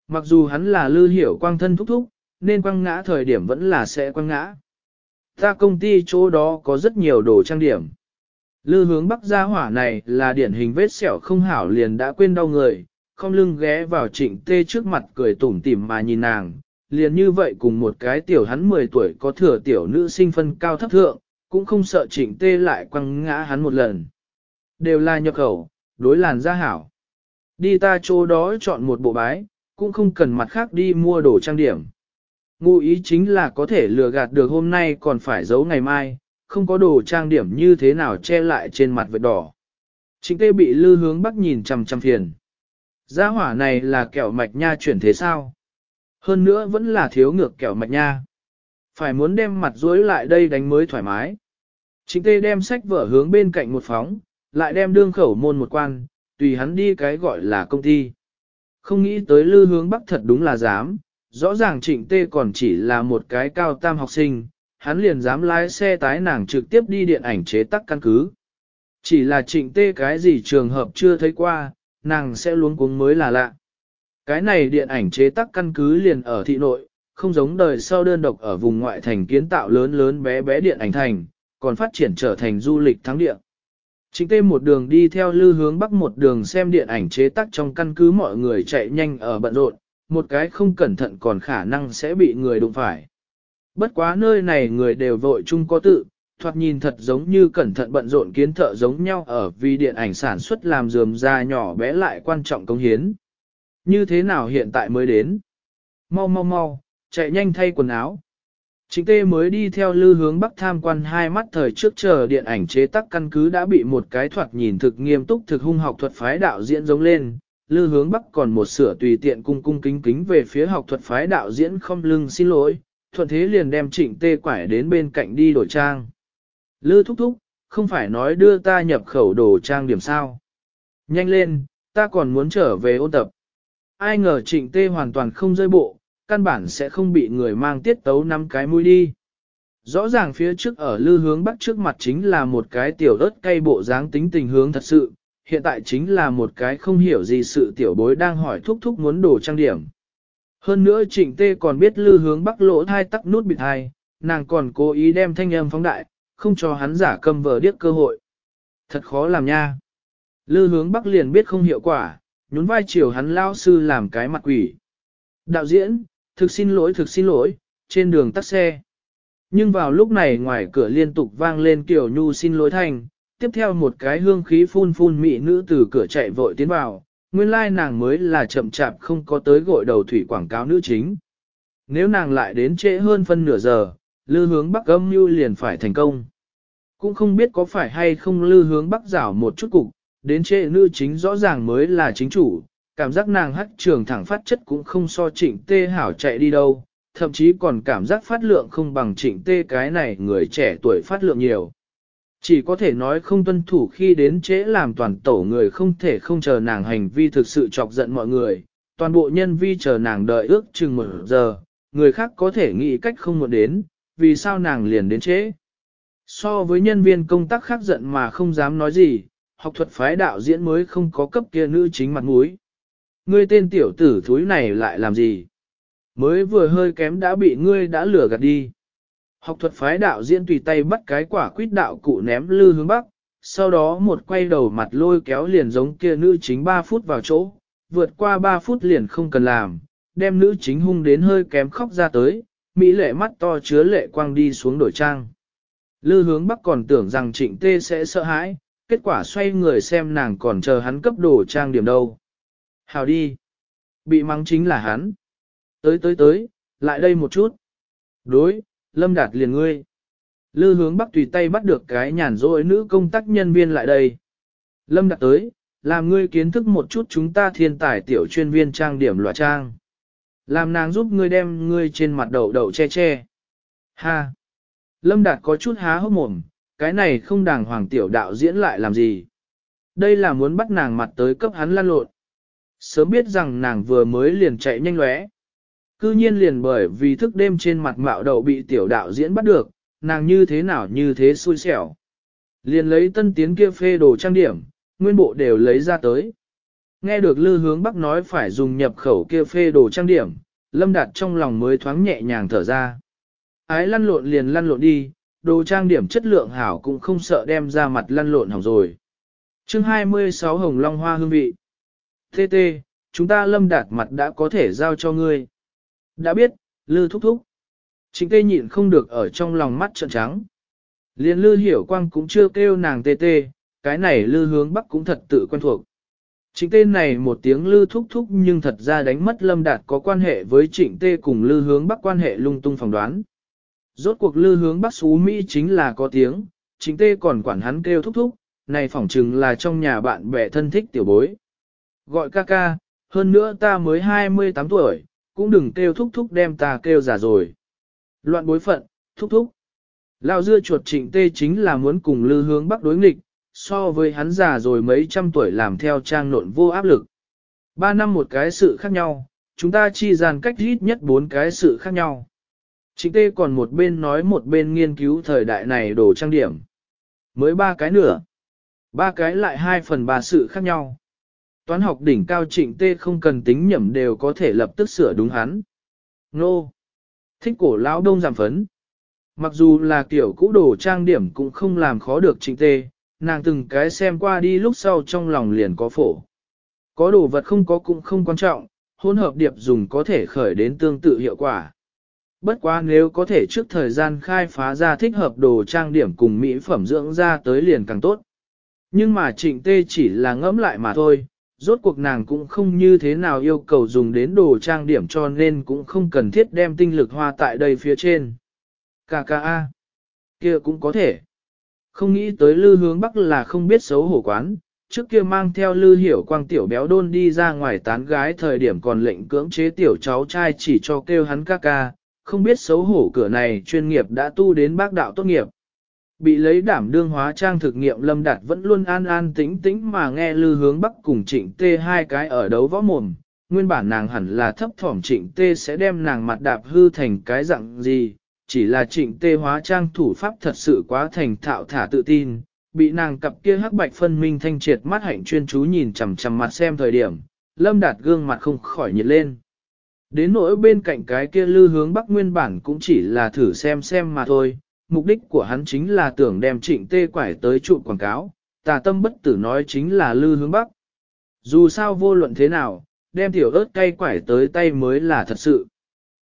Mặc dù hắn là lư hiểu quang thân thúc thúc, nên quăng ngã thời điểm vẫn là sẽ quăng ngã. Ta công ty chỗ đó có rất nhiều đồ trang điểm. Lư hướng bắc gia hỏa này là điển hình vết sẹo không hảo liền đã quên đau người, không lưng ghé vào trịnh tê trước mặt cười tủm tỉm mà nhìn nàng, liền như vậy cùng một cái tiểu hắn 10 tuổi có thừa tiểu nữ sinh phân cao thấp thượng, cũng không sợ trịnh tê lại quăng ngã hắn một lần. Đều là nhập khẩu, đối làn da hảo. Đi ta chỗ đó chọn một bộ bái, cũng không cần mặt khác đi mua đồ trang điểm. Ngụ ý chính là có thể lừa gạt được hôm nay còn phải giấu ngày mai, không có đồ trang điểm như thế nào che lại trên mặt vệt đỏ. Chính tê bị lư hướng bắc nhìn chằm chằm phiền. Gia hỏa này là kẹo mạch nha chuyển thế sao? Hơn nữa vẫn là thiếu ngược kẹo mạch nha. Phải muốn đem mặt dối lại đây đánh mới thoải mái. Chính tê đem sách vở hướng bên cạnh một phóng, lại đem đương khẩu môn một quan, tùy hắn đi cái gọi là công ty. Không nghĩ tới lư hướng bắc thật đúng là dám, rõ ràng trịnh tê còn chỉ là một cái cao tam học sinh, hắn liền dám lái xe tái nàng trực tiếp đi điện ảnh chế tắc căn cứ. Chỉ là trịnh tê cái gì trường hợp chưa thấy qua, nàng sẽ luống cuống mới là lạ. Cái này điện ảnh chế tắc căn cứ liền ở thị nội, không giống đời sau đơn độc ở vùng ngoại thành kiến tạo lớn lớn bé bé điện ảnh thành, còn phát triển trở thành du lịch thắng địa. Chính tê một đường đi theo lư hướng bắc một đường xem điện ảnh chế tác trong căn cứ mọi người chạy nhanh ở bận rộn, một cái không cẩn thận còn khả năng sẽ bị người đụng phải. Bất quá nơi này người đều vội chung có tự, thoạt nhìn thật giống như cẩn thận bận rộn kiến thợ giống nhau ở vì điện ảnh sản xuất làm dườm ra nhỏ bé lại quan trọng công hiến. Như thế nào hiện tại mới đến? Mau mau mau, chạy nhanh thay quần áo. Chính tê mới đi theo lư hướng bắc tham quan hai mắt thời trước chờ điện ảnh chế tác căn cứ đã bị một cái thoạt nhìn thực nghiêm túc thực hung học thuật phái đạo diễn giống lên. Lư hướng bắc còn một sửa tùy tiện cung cung kính kính về phía học thuật phái đạo diễn không lưng xin lỗi, thuận thế liền đem trịnh tê quải đến bên cạnh đi đổi trang. Lư thúc thúc, không phải nói đưa ta nhập khẩu đồ trang điểm sao. Nhanh lên, ta còn muốn trở về ôn tập. Ai ngờ trịnh tê hoàn toàn không rơi bộ, căn bản sẽ không bị người mang tiết tấu năm cái mũi đi. Rõ ràng phía trước ở lư hướng bắc trước mặt chính là một cái tiểu ớt cây bộ dáng tính tình hướng thật sự, hiện tại chính là một cái không hiểu gì sự tiểu bối đang hỏi thúc thúc muốn đồ trang điểm. Hơn nữa trịnh tê còn biết lư hướng bắc lỗ thai tắc nút bịt hai, nàng còn cố ý đem thanh âm phóng đại, không cho hắn giả cầm vờ điếc cơ hội. Thật khó làm nha. Lư hướng bắc liền biết không hiệu quả, nhún vai chiều hắn lao sư làm cái mặt quỷ. Đạo diễn, thực xin lỗi thực xin lỗi, trên đường tắt xe. Nhưng vào lúc này ngoài cửa liên tục vang lên kiểu nhu xin lỗi thành tiếp theo một cái hương khí phun phun mị nữ từ cửa chạy vội tiến vào, nguyên lai nàng mới là chậm chạp không có tới gội đầu thủy quảng cáo nữ chính. Nếu nàng lại đến trễ hơn phân nửa giờ, lư hướng bắc âm như liền phải thành công. Cũng không biết có phải hay không lư hướng bắc giảo một chút cục, đến trễ nữ chính rõ ràng mới là chính chủ, cảm giác nàng hắc trường thẳng phát chất cũng không so trịnh tê hảo chạy đi đâu, thậm chí còn cảm giác phát lượng không bằng trịnh tê cái này người trẻ tuổi phát lượng nhiều. Chỉ có thể nói không tuân thủ khi đến trễ làm toàn tổ người không thể không chờ nàng hành vi thực sự chọc giận mọi người, toàn bộ nhân vi chờ nàng đợi ước chừng một giờ, người khác có thể nghĩ cách không muốn đến, vì sao nàng liền đến trễ. So với nhân viên công tác khác giận mà không dám nói gì, học thuật phái đạo diễn mới không có cấp kia nữ chính mặt mũi. Ngươi tên tiểu tử thúi này lại làm gì? Mới vừa hơi kém đã bị ngươi đã lừa gạt đi. Học thuật phái đạo diễn tùy tay bắt cái quả quýt đạo cụ ném lư hướng bắc, sau đó một quay đầu mặt lôi kéo liền giống kia nữ chính 3 phút vào chỗ, vượt qua 3 phút liền không cần làm, đem nữ chính hung đến hơi kém khóc ra tới, mỹ lệ mắt to chứa lệ quang đi xuống đổi trang. Lư hướng bắc còn tưởng rằng trịnh tê sẽ sợ hãi, kết quả xoay người xem nàng còn chờ hắn cấp đồ trang điểm đâu. Hào đi. Bị mắng chính là hắn. Tới tới tới, lại đây một chút. Đối, Lâm Đạt liền ngươi. Lư hướng bắc tùy tay bắt được cái nhàn rỗi nữ công tác nhân viên lại đây. Lâm Đạt tới, làm ngươi kiến thức một chút chúng ta thiên tài tiểu chuyên viên trang điểm loại trang. Làm nàng giúp ngươi đem ngươi trên mặt đầu đầu che che. Ha! Lâm Đạt có chút há hốc mồm, cái này không đàng hoàng tiểu đạo diễn lại làm gì. Đây là muốn bắt nàng mặt tới cấp hắn lan lộn. Sớm biết rằng nàng vừa mới liền chạy nhanh lóe. Cư nhiên liền bởi vì thức đêm trên mặt mạo đầu bị tiểu đạo diễn bắt được, nàng như thế nào như thế xui xẻo. Liền lấy tân tiến kia phê đồ trang điểm, nguyên bộ đều lấy ra tới. Nghe được lư hướng bắc nói phải dùng nhập khẩu kia phê đồ trang điểm, lâm đạt trong lòng mới thoáng nhẹ nhàng thở ra. Ái lăn lộn liền lăn lộn đi, đồ trang điểm chất lượng hảo cũng không sợ đem ra mặt lăn lộn hỏng rồi. chương 26 Hồng Long Hoa hương vị. Tê tê, chúng ta lâm đạt mặt đã có thể giao cho ngươi. Đã biết, lư thúc thúc. Chính tê nhịn không được ở trong lòng mắt trợn trắng. Liên lư hiểu quang cũng chưa kêu nàng tê tê, cái này lư hướng bắc cũng thật tự quen thuộc. Trịnh tên này một tiếng lư thúc thúc nhưng thật ra đánh mất lâm đạt có quan hệ với trịnh tê cùng lư hướng bắc quan hệ lung tung phỏng đoán. Rốt cuộc lư hướng bắc xú Mỹ chính là có tiếng, trịnh tê còn quản hắn kêu thúc thúc, này phỏng chừng là trong nhà bạn bè thân thích tiểu bối. Gọi ca ca, hơn nữa ta mới 28 tuổi, cũng đừng kêu thúc thúc đem ta kêu già rồi. Loạn bối phận, thúc thúc. Lão dưa chuột trịnh tê chính là muốn cùng lư hướng bắc đối nghịch, so với hắn già rồi mấy trăm tuổi làm theo trang nộn vô áp lực. Ba năm một cái sự khác nhau, chúng ta chi dàn cách ít nhất bốn cái sự khác nhau. Trịnh tê còn một bên nói một bên nghiên cứu thời đại này đồ trang điểm. Mới ba cái nữa. Ba cái lại hai phần ba sự khác nhau. Toán học đỉnh cao trịnh tê không cần tính nhẩm đều có thể lập tức sửa đúng hắn. Nô! Thích cổ lão đông giảm phấn. Mặc dù là kiểu cũ đồ trang điểm cũng không làm khó được trịnh tê, nàng từng cái xem qua đi lúc sau trong lòng liền có phổ. Có đồ vật không có cũng không quan trọng, hỗn hợp điệp dùng có thể khởi đến tương tự hiệu quả. Bất quá nếu có thể trước thời gian khai phá ra thích hợp đồ trang điểm cùng mỹ phẩm dưỡng ra tới liền càng tốt. Nhưng mà trịnh tê chỉ là ngẫm lại mà thôi, rốt cuộc nàng cũng không như thế nào yêu cầu dùng đến đồ trang điểm cho nên cũng không cần thiết đem tinh lực hoa tại đây phía trên. KKA. kia cũng có thể. Không nghĩ tới lư hướng bắc là không biết xấu hổ quán, trước kia mang theo lư hiểu quang tiểu béo đôn đi ra ngoài tán gái thời điểm còn lệnh cưỡng chế tiểu cháu trai chỉ cho kêu hắn ca ca, không biết xấu hổ cửa này chuyên nghiệp đã tu đến bác đạo tốt nghiệp. Bị lấy đảm đương hóa trang thực nghiệm lâm đạt vẫn luôn an an tĩnh tĩnh mà nghe lư hướng bắc cùng trịnh tê hai cái ở đấu võ mồm, nguyên bản nàng hẳn là thấp thỏm trịnh tê sẽ đem nàng mặt đạp hư thành cái dạng gì, chỉ là trịnh tê hóa trang thủ pháp thật sự quá thành thạo thả tự tin, bị nàng cặp kia hắc bạch phân minh thanh triệt mắt hạnh chuyên chú nhìn chằm chằm mặt xem thời điểm, lâm đạt gương mặt không khỏi nhiệt lên. Đến nỗi bên cạnh cái kia lư hướng bắc nguyên bản cũng chỉ là thử xem xem mà thôi, mục đích của hắn chính là tưởng đem trịnh tê quải tới trụ quảng cáo, tà tâm bất tử nói chính là lư hướng bắc. Dù sao vô luận thế nào, đem tiểu ớt cay quải tới tay mới là thật sự.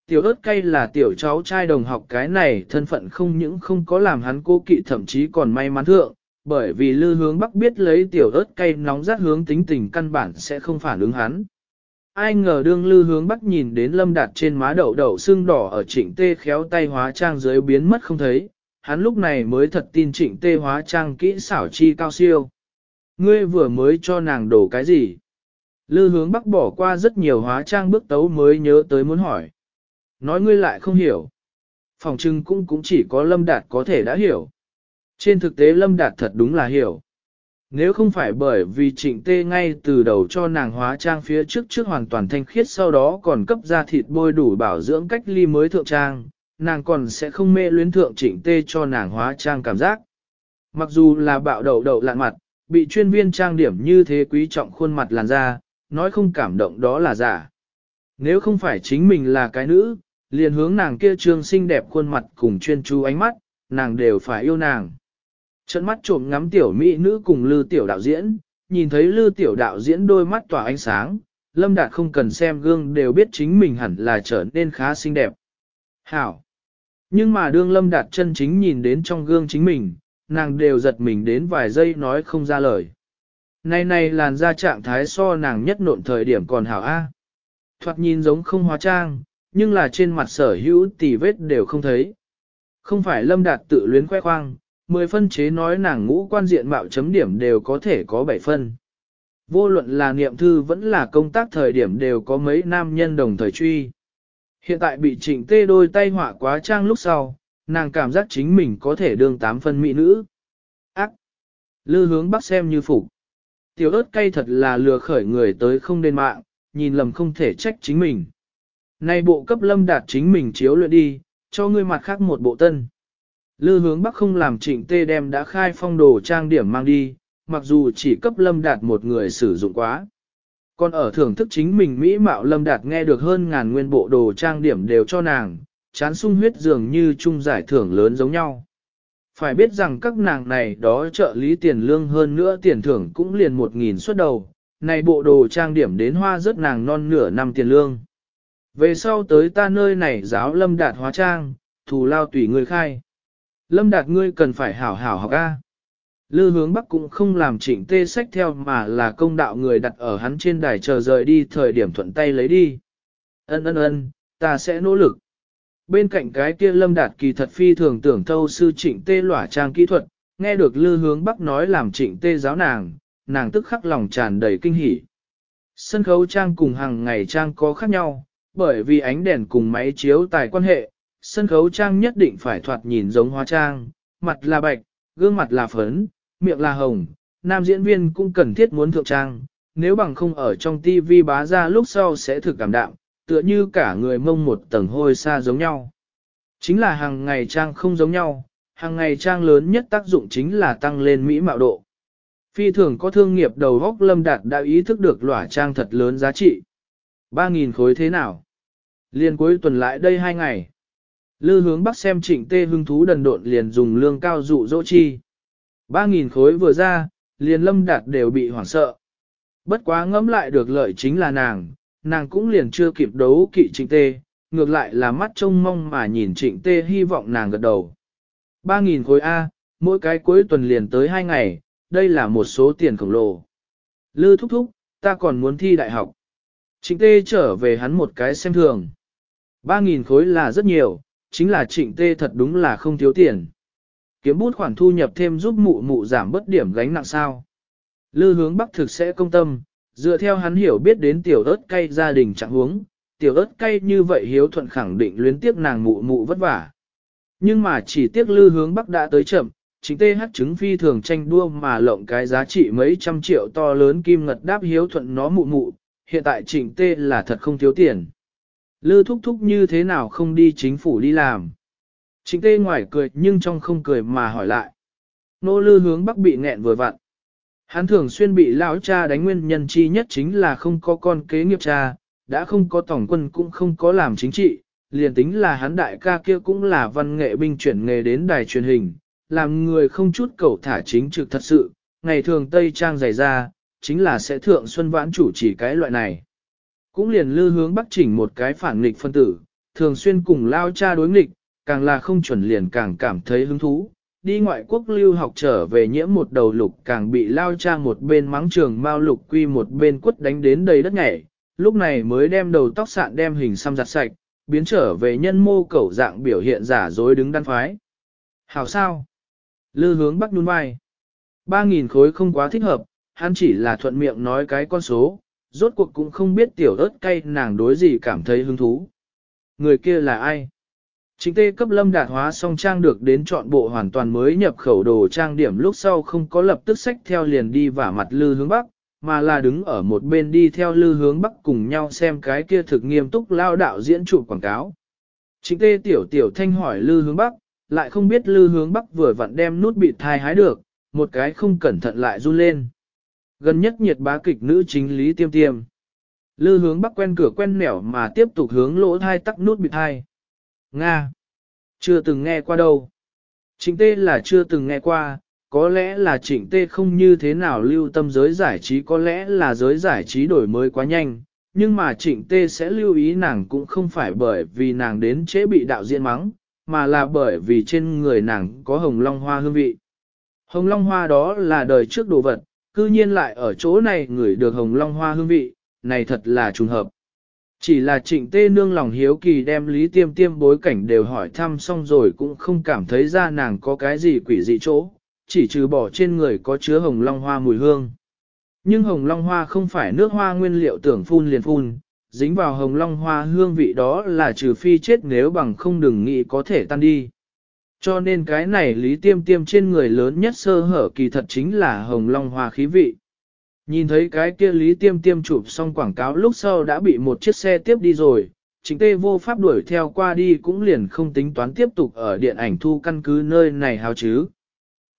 Tiểu ớt cay là tiểu cháu trai đồng học cái này thân phận không những không có làm hắn cô kỵ thậm chí còn may mắn thượng, bởi vì lư hướng bắc biết lấy tiểu ớt cay nóng rát hướng tính tình căn bản sẽ không phản ứng hắn. Ai ngờ đương lư hướng bắc nhìn đến lâm đạt trên má đậu đậu xương đỏ ở trịnh tê khéo tay hóa trang dưới biến mất không thấy, hắn lúc này mới thật tin trịnh tê hóa trang kỹ xảo chi cao siêu. Ngươi vừa mới cho nàng đổ cái gì? Lư hướng bắc bỏ qua rất nhiều hóa trang bước tấu mới nhớ tới muốn hỏi. Nói ngươi lại không hiểu. Phòng trưng cũng cũng chỉ có lâm đạt có thể đã hiểu. Trên thực tế lâm đạt thật đúng là hiểu. Nếu không phải bởi vì trịnh tê ngay từ đầu cho nàng hóa trang phía trước trước hoàn toàn thanh khiết sau đó còn cấp ra thịt bôi đủ bảo dưỡng cách ly mới thượng trang, nàng còn sẽ không mê luyến thượng trịnh tê cho nàng hóa trang cảm giác. Mặc dù là bạo đầu đầu lạn mặt, bị chuyên viên trang điểm như thế quý trọng khuôn mặt làn da, nói không cảm động đó là giả. Nếu không phải chính mình là cái nữ, liền hướng nàng kia trương xinh đẹp khuôn mặt cùng chuyên chú ánh mắt, nàng đều phải yêu nàng. Trận mắt trộm ngắm tiểu mỹ nữ cùng lư tiểu đạo diễn, nhìn thấy lư tiểu đạo diễn đôi mắt tỏa ánh sáng, lâm đạt không cần xem gương đều biết chính mình hẳn là trở nên khá xinh đẹp. Hảo! Nhưng mà đương lâm đạt chân chính nhìn đến trong gương chính mình, nàng đều giật mình đến vài giây nói không ra lời. Này này làn ra trạng thái so nàng nhất nộn thời điểm còn hảo A. Thoạt nhìn giống không hóa trang, nhưng là trên mặt sở hữu tỷ vết đều không thấy. Không phải lâm đạt tự luyến khoe khoang, mười phân chế nói nàng ngũ quan diện mạo chấm điểm đều có thể có bảy phân. Vô luận là niệm thư vẫn là công tác thời điểm đều có mấy nam nhân đồng thời truy. Hiện tại bị trịnh tê đôi tay họa quá trang lúc sau, nàng cảm giác chính mình có thể đương tám phân mỹ nữ. Ác! Lư hướng bắc xem như phục. Tiểu ớt cay thật là lừa khởi người tới không nên mạng, nhìn lầm không thể trách chính mình. Này bộ cấp lâm đạt chính mình chiếu luyện đi, cho ngươi mặt khác một bộ tân. Lư hướng bắc không làm trịnh tê đem đã khai phong đồ trang điểm mang đi, mặc dù chỉ cấp lâm đạt một người sử dụng quá. Còn ở thưởng thức chính mình Mỹ mạo lâm đạt nghe được hơn ngàn nguyên bộ đồ trang điểm đều cho nàng, chán sung huyết dường như chung giải thưởng lớn giống nhau. Phải biết rằng các nàng này đó trợ lý tiền lương hơn nữa tiền thưởng cũng liền một nghìn suất đầu, này bộ đồ trang điểm đến hoa rất nàng non nửa năm tiền lương. Về sau tới ta nơi này giáo lâm đạt hóa trang, thù lao tùy người khai. Lâm đạt ngươi cần phải hảo hảo học A. Lư hướng bắc cũng không làm chỉnh tê sách theo mà là công đạo người đặt ở hắn trên đài chờ rời đi thời điểm thuận tay lấy đi. Ân ân ân, ta sẽ nỗ lực. Bên cạnh cái kia lâm đạt kỳ thật phi thường tưởng thâu sư trịnh tê lỏa trang kỹ thuật, nghe được lư hướng bắc nói làm trịnh tê giáo nàng, nàng tức khắc lòng tràn đầy kinh hỉ. Sân khấu trang cùng hàng ngày trang có khác nhau, bởi vì ánh đèn cùng máy chiếu tài quan hệ, sân khấu trang nhất định phải thoạt nhìn giống hóa trang, mặt là bạch, gương mặt là phấn, miệng là hồng, nam diễn viên cũng cần thiết muốn thượng trang, nếu bằng không ở trong TV bá ra lúc sau sẽ thực cảm đạm, tựa như cả người mông một tầng hôi xa giống nhau. Chính là hàng ngày trang không giống nhau, hàng ngày trang lớn nhất tác dụng chính là tăng lên mỹ mạo độ. Phi thường có thương nghiệp đầu góc lâm đạt đã ý thức được lỏa trang thật lớn giá trị. 3.000 khối thế nào? Liên cuối tuần lại đây hai ngày. Lư hướng bắc xem trịnh tê hưng thú đần độn liền dùng lương cao dụ dỗ chi. 3.000 khối vừa ra, liền lâm đạt đều bị hoảng sợ. Bất quá ngẫm lại được lợi chính là nàng, nàng cũng liền chưa kịp đấu kỵ trịnh tê, ngược lại là mắt trông mong mà nhìn trịnh tê hy vọng nàng gật đầu. 3.000 khối A, mỗi cái cuối tuần liền tới 2 ngày, đây là một số tiền khổng lồ. Lư thúc thúc, ta còn muốn thi đại học. Trịnh tê trở về hắn một cái xem thường. 3.000 khối là rất nhiều, chính là trịnh tê thật đúng là không thiếu tiền. Kiếm bút khoản thu nhập thêm giúp mụ mụ giảm bớt điểm gánh nặng sao. Lư hướng bắc thực sẽ công tâm, dựa theo hắn hiểu biết đến tiểu ớt cay gia đình trạng huống, tiểu ớt cay như vậy hiếu thuận khẳng định luyến tiếp nàng mụ mụ vất vả. Nhưng mà chỉ tiếc lư hướng bắc đã tới chậm, chính tê hát chứng phi thường tranh đua mà lộng cái giá trị mấy trăm triệu to lớn kim ngật đáp hiếu thuận nó mụ mụ, hiện tại trịnh tê là thật không thiếu tiền. Lư thúc thúc như thế nào không đi chính phủ đi làm. Trịnh tê ngoài cười nhưng trong không cười mà hỏi lại. Nô lư hướng bắc bị nghẹn vừa vặn. Hắn thường xuyên bị lão cha đánh nguyên nhân chi nhất chính là không có con kế nghiệp cha, đã không có tổng quân cũng không có làm chính trị, liền tính là hắn đại ca kia cũng là văn nghệ binh chuyển nghề đến đài truyền hình, làm người không chút cầu thả chính trực thật sự, ngày thường Tây Trang dày ra, chính là sẽ thượng xuân vãn chủ chỉ cái loại này. Cũng liền lư hướng bắc chỉnh một cái phản nghịch phân tử, thường xuyên cùng lao cha đối nghịch, càng là không chuẩn liền càng cảm thấy hứng thú. Đi ngoại quốc lưu học trở về nhiễm một đầu lục càng bị lao cha một bên mắng trường mao lục quy một bên quất đánh đến đầy đất nhảy, lúc này mới đem đầu tóc sạn đem hình xăm giặt sạch, biến trở về nhân mô cẩu dạng biểu hiện giả dối đứng đan phái. Hảo sao? Lư hướng bắc nhún vai. Ba nghìn khối không quá thích hợp, hắn chỉ là thuận miệng nói cái con số, rốt cuộc cũng không biết tiểu ớt cay nàng đối gì cảm thấy hứng thú. Người kia là ai? Chính tê cấp lâm đạt hóa song trang được đến chọn bộ hoàn toàn mới nhập khẩu đồ trang điểm lúc sau không có lập tức sách theo liền đi vả mặt lư hướng bắc, mà là đứng ở một bên đi theo lư hướng bắc cùng nhau xem cái kia thực nghiêm túc lao đạo diễn chủ quảng cáo. Chính tê tiểu tiểu thanh hỏi lư hướng bắc, lại không biết lư hướng bắc vừa vặn đem nút bị thai hái được, một cái không cẩn thận lại run lên. Gần nhất nhiệt bá kịch nữ chính lý tiêm tiêm. Lư hướng bắc quen cửa quen nẻo mà tiếp tục hướng lỗ thai tắc nút bị thai. Nga. Chưa từng nghe qua đâu. Trịnh tê là chưa từng nghe qua, có lẽ là trịnh tê không như thế nào lưu tâm giới giải trí có lẽ là giới giải trí đổi mới quá nhanh, nhưng mà trịnh tê sẽ lưu ý nàng cũng không phải bởi vì nàng đến chế bị đạo diễn mắng, mà là bởi vì trên người nàng có hồng long hoa hương vị. Hồng long hoa đó là đời trước đồ vật, cư nhiên lại ở chỗ này ngửi được hồng long hoa hương vị, này thật là trùng hợp. Chỉ là trịnh tê nương lòng hiếu kỳ đem lý tiêm tiêm bối cảnh đều hỏi thăm xong rồi cũng không cảm thấy ra nàng có cái gì quỷ dị chỗ, chỉ trừ bỏ trên người có chứa hồng long hoa mùi hương. Nhưng hồng long hoa không phải nước hoa nguyên liệu tưởng phun liền phun, dính vào hồng long hoa hương vị đó là trừ phi chết nếu bằng không đừng nghĩ có thể tan đi. Cho nên cái này lý tiêm tiêm trên người lớn nhất sơ hở kỳ thật chính là hồng long hoa khí vị. Nhìn thấy cái kia lý tiêm tiêm chụp xong quảng cáo lúc sau đã bị một chiếc xe tiếp đi rồi, chính tê vô pháp đuổi theo qua đi cũng liền không tính toán tiếp tục ở điện ảnh thu căn cứ nơi này hào chứ.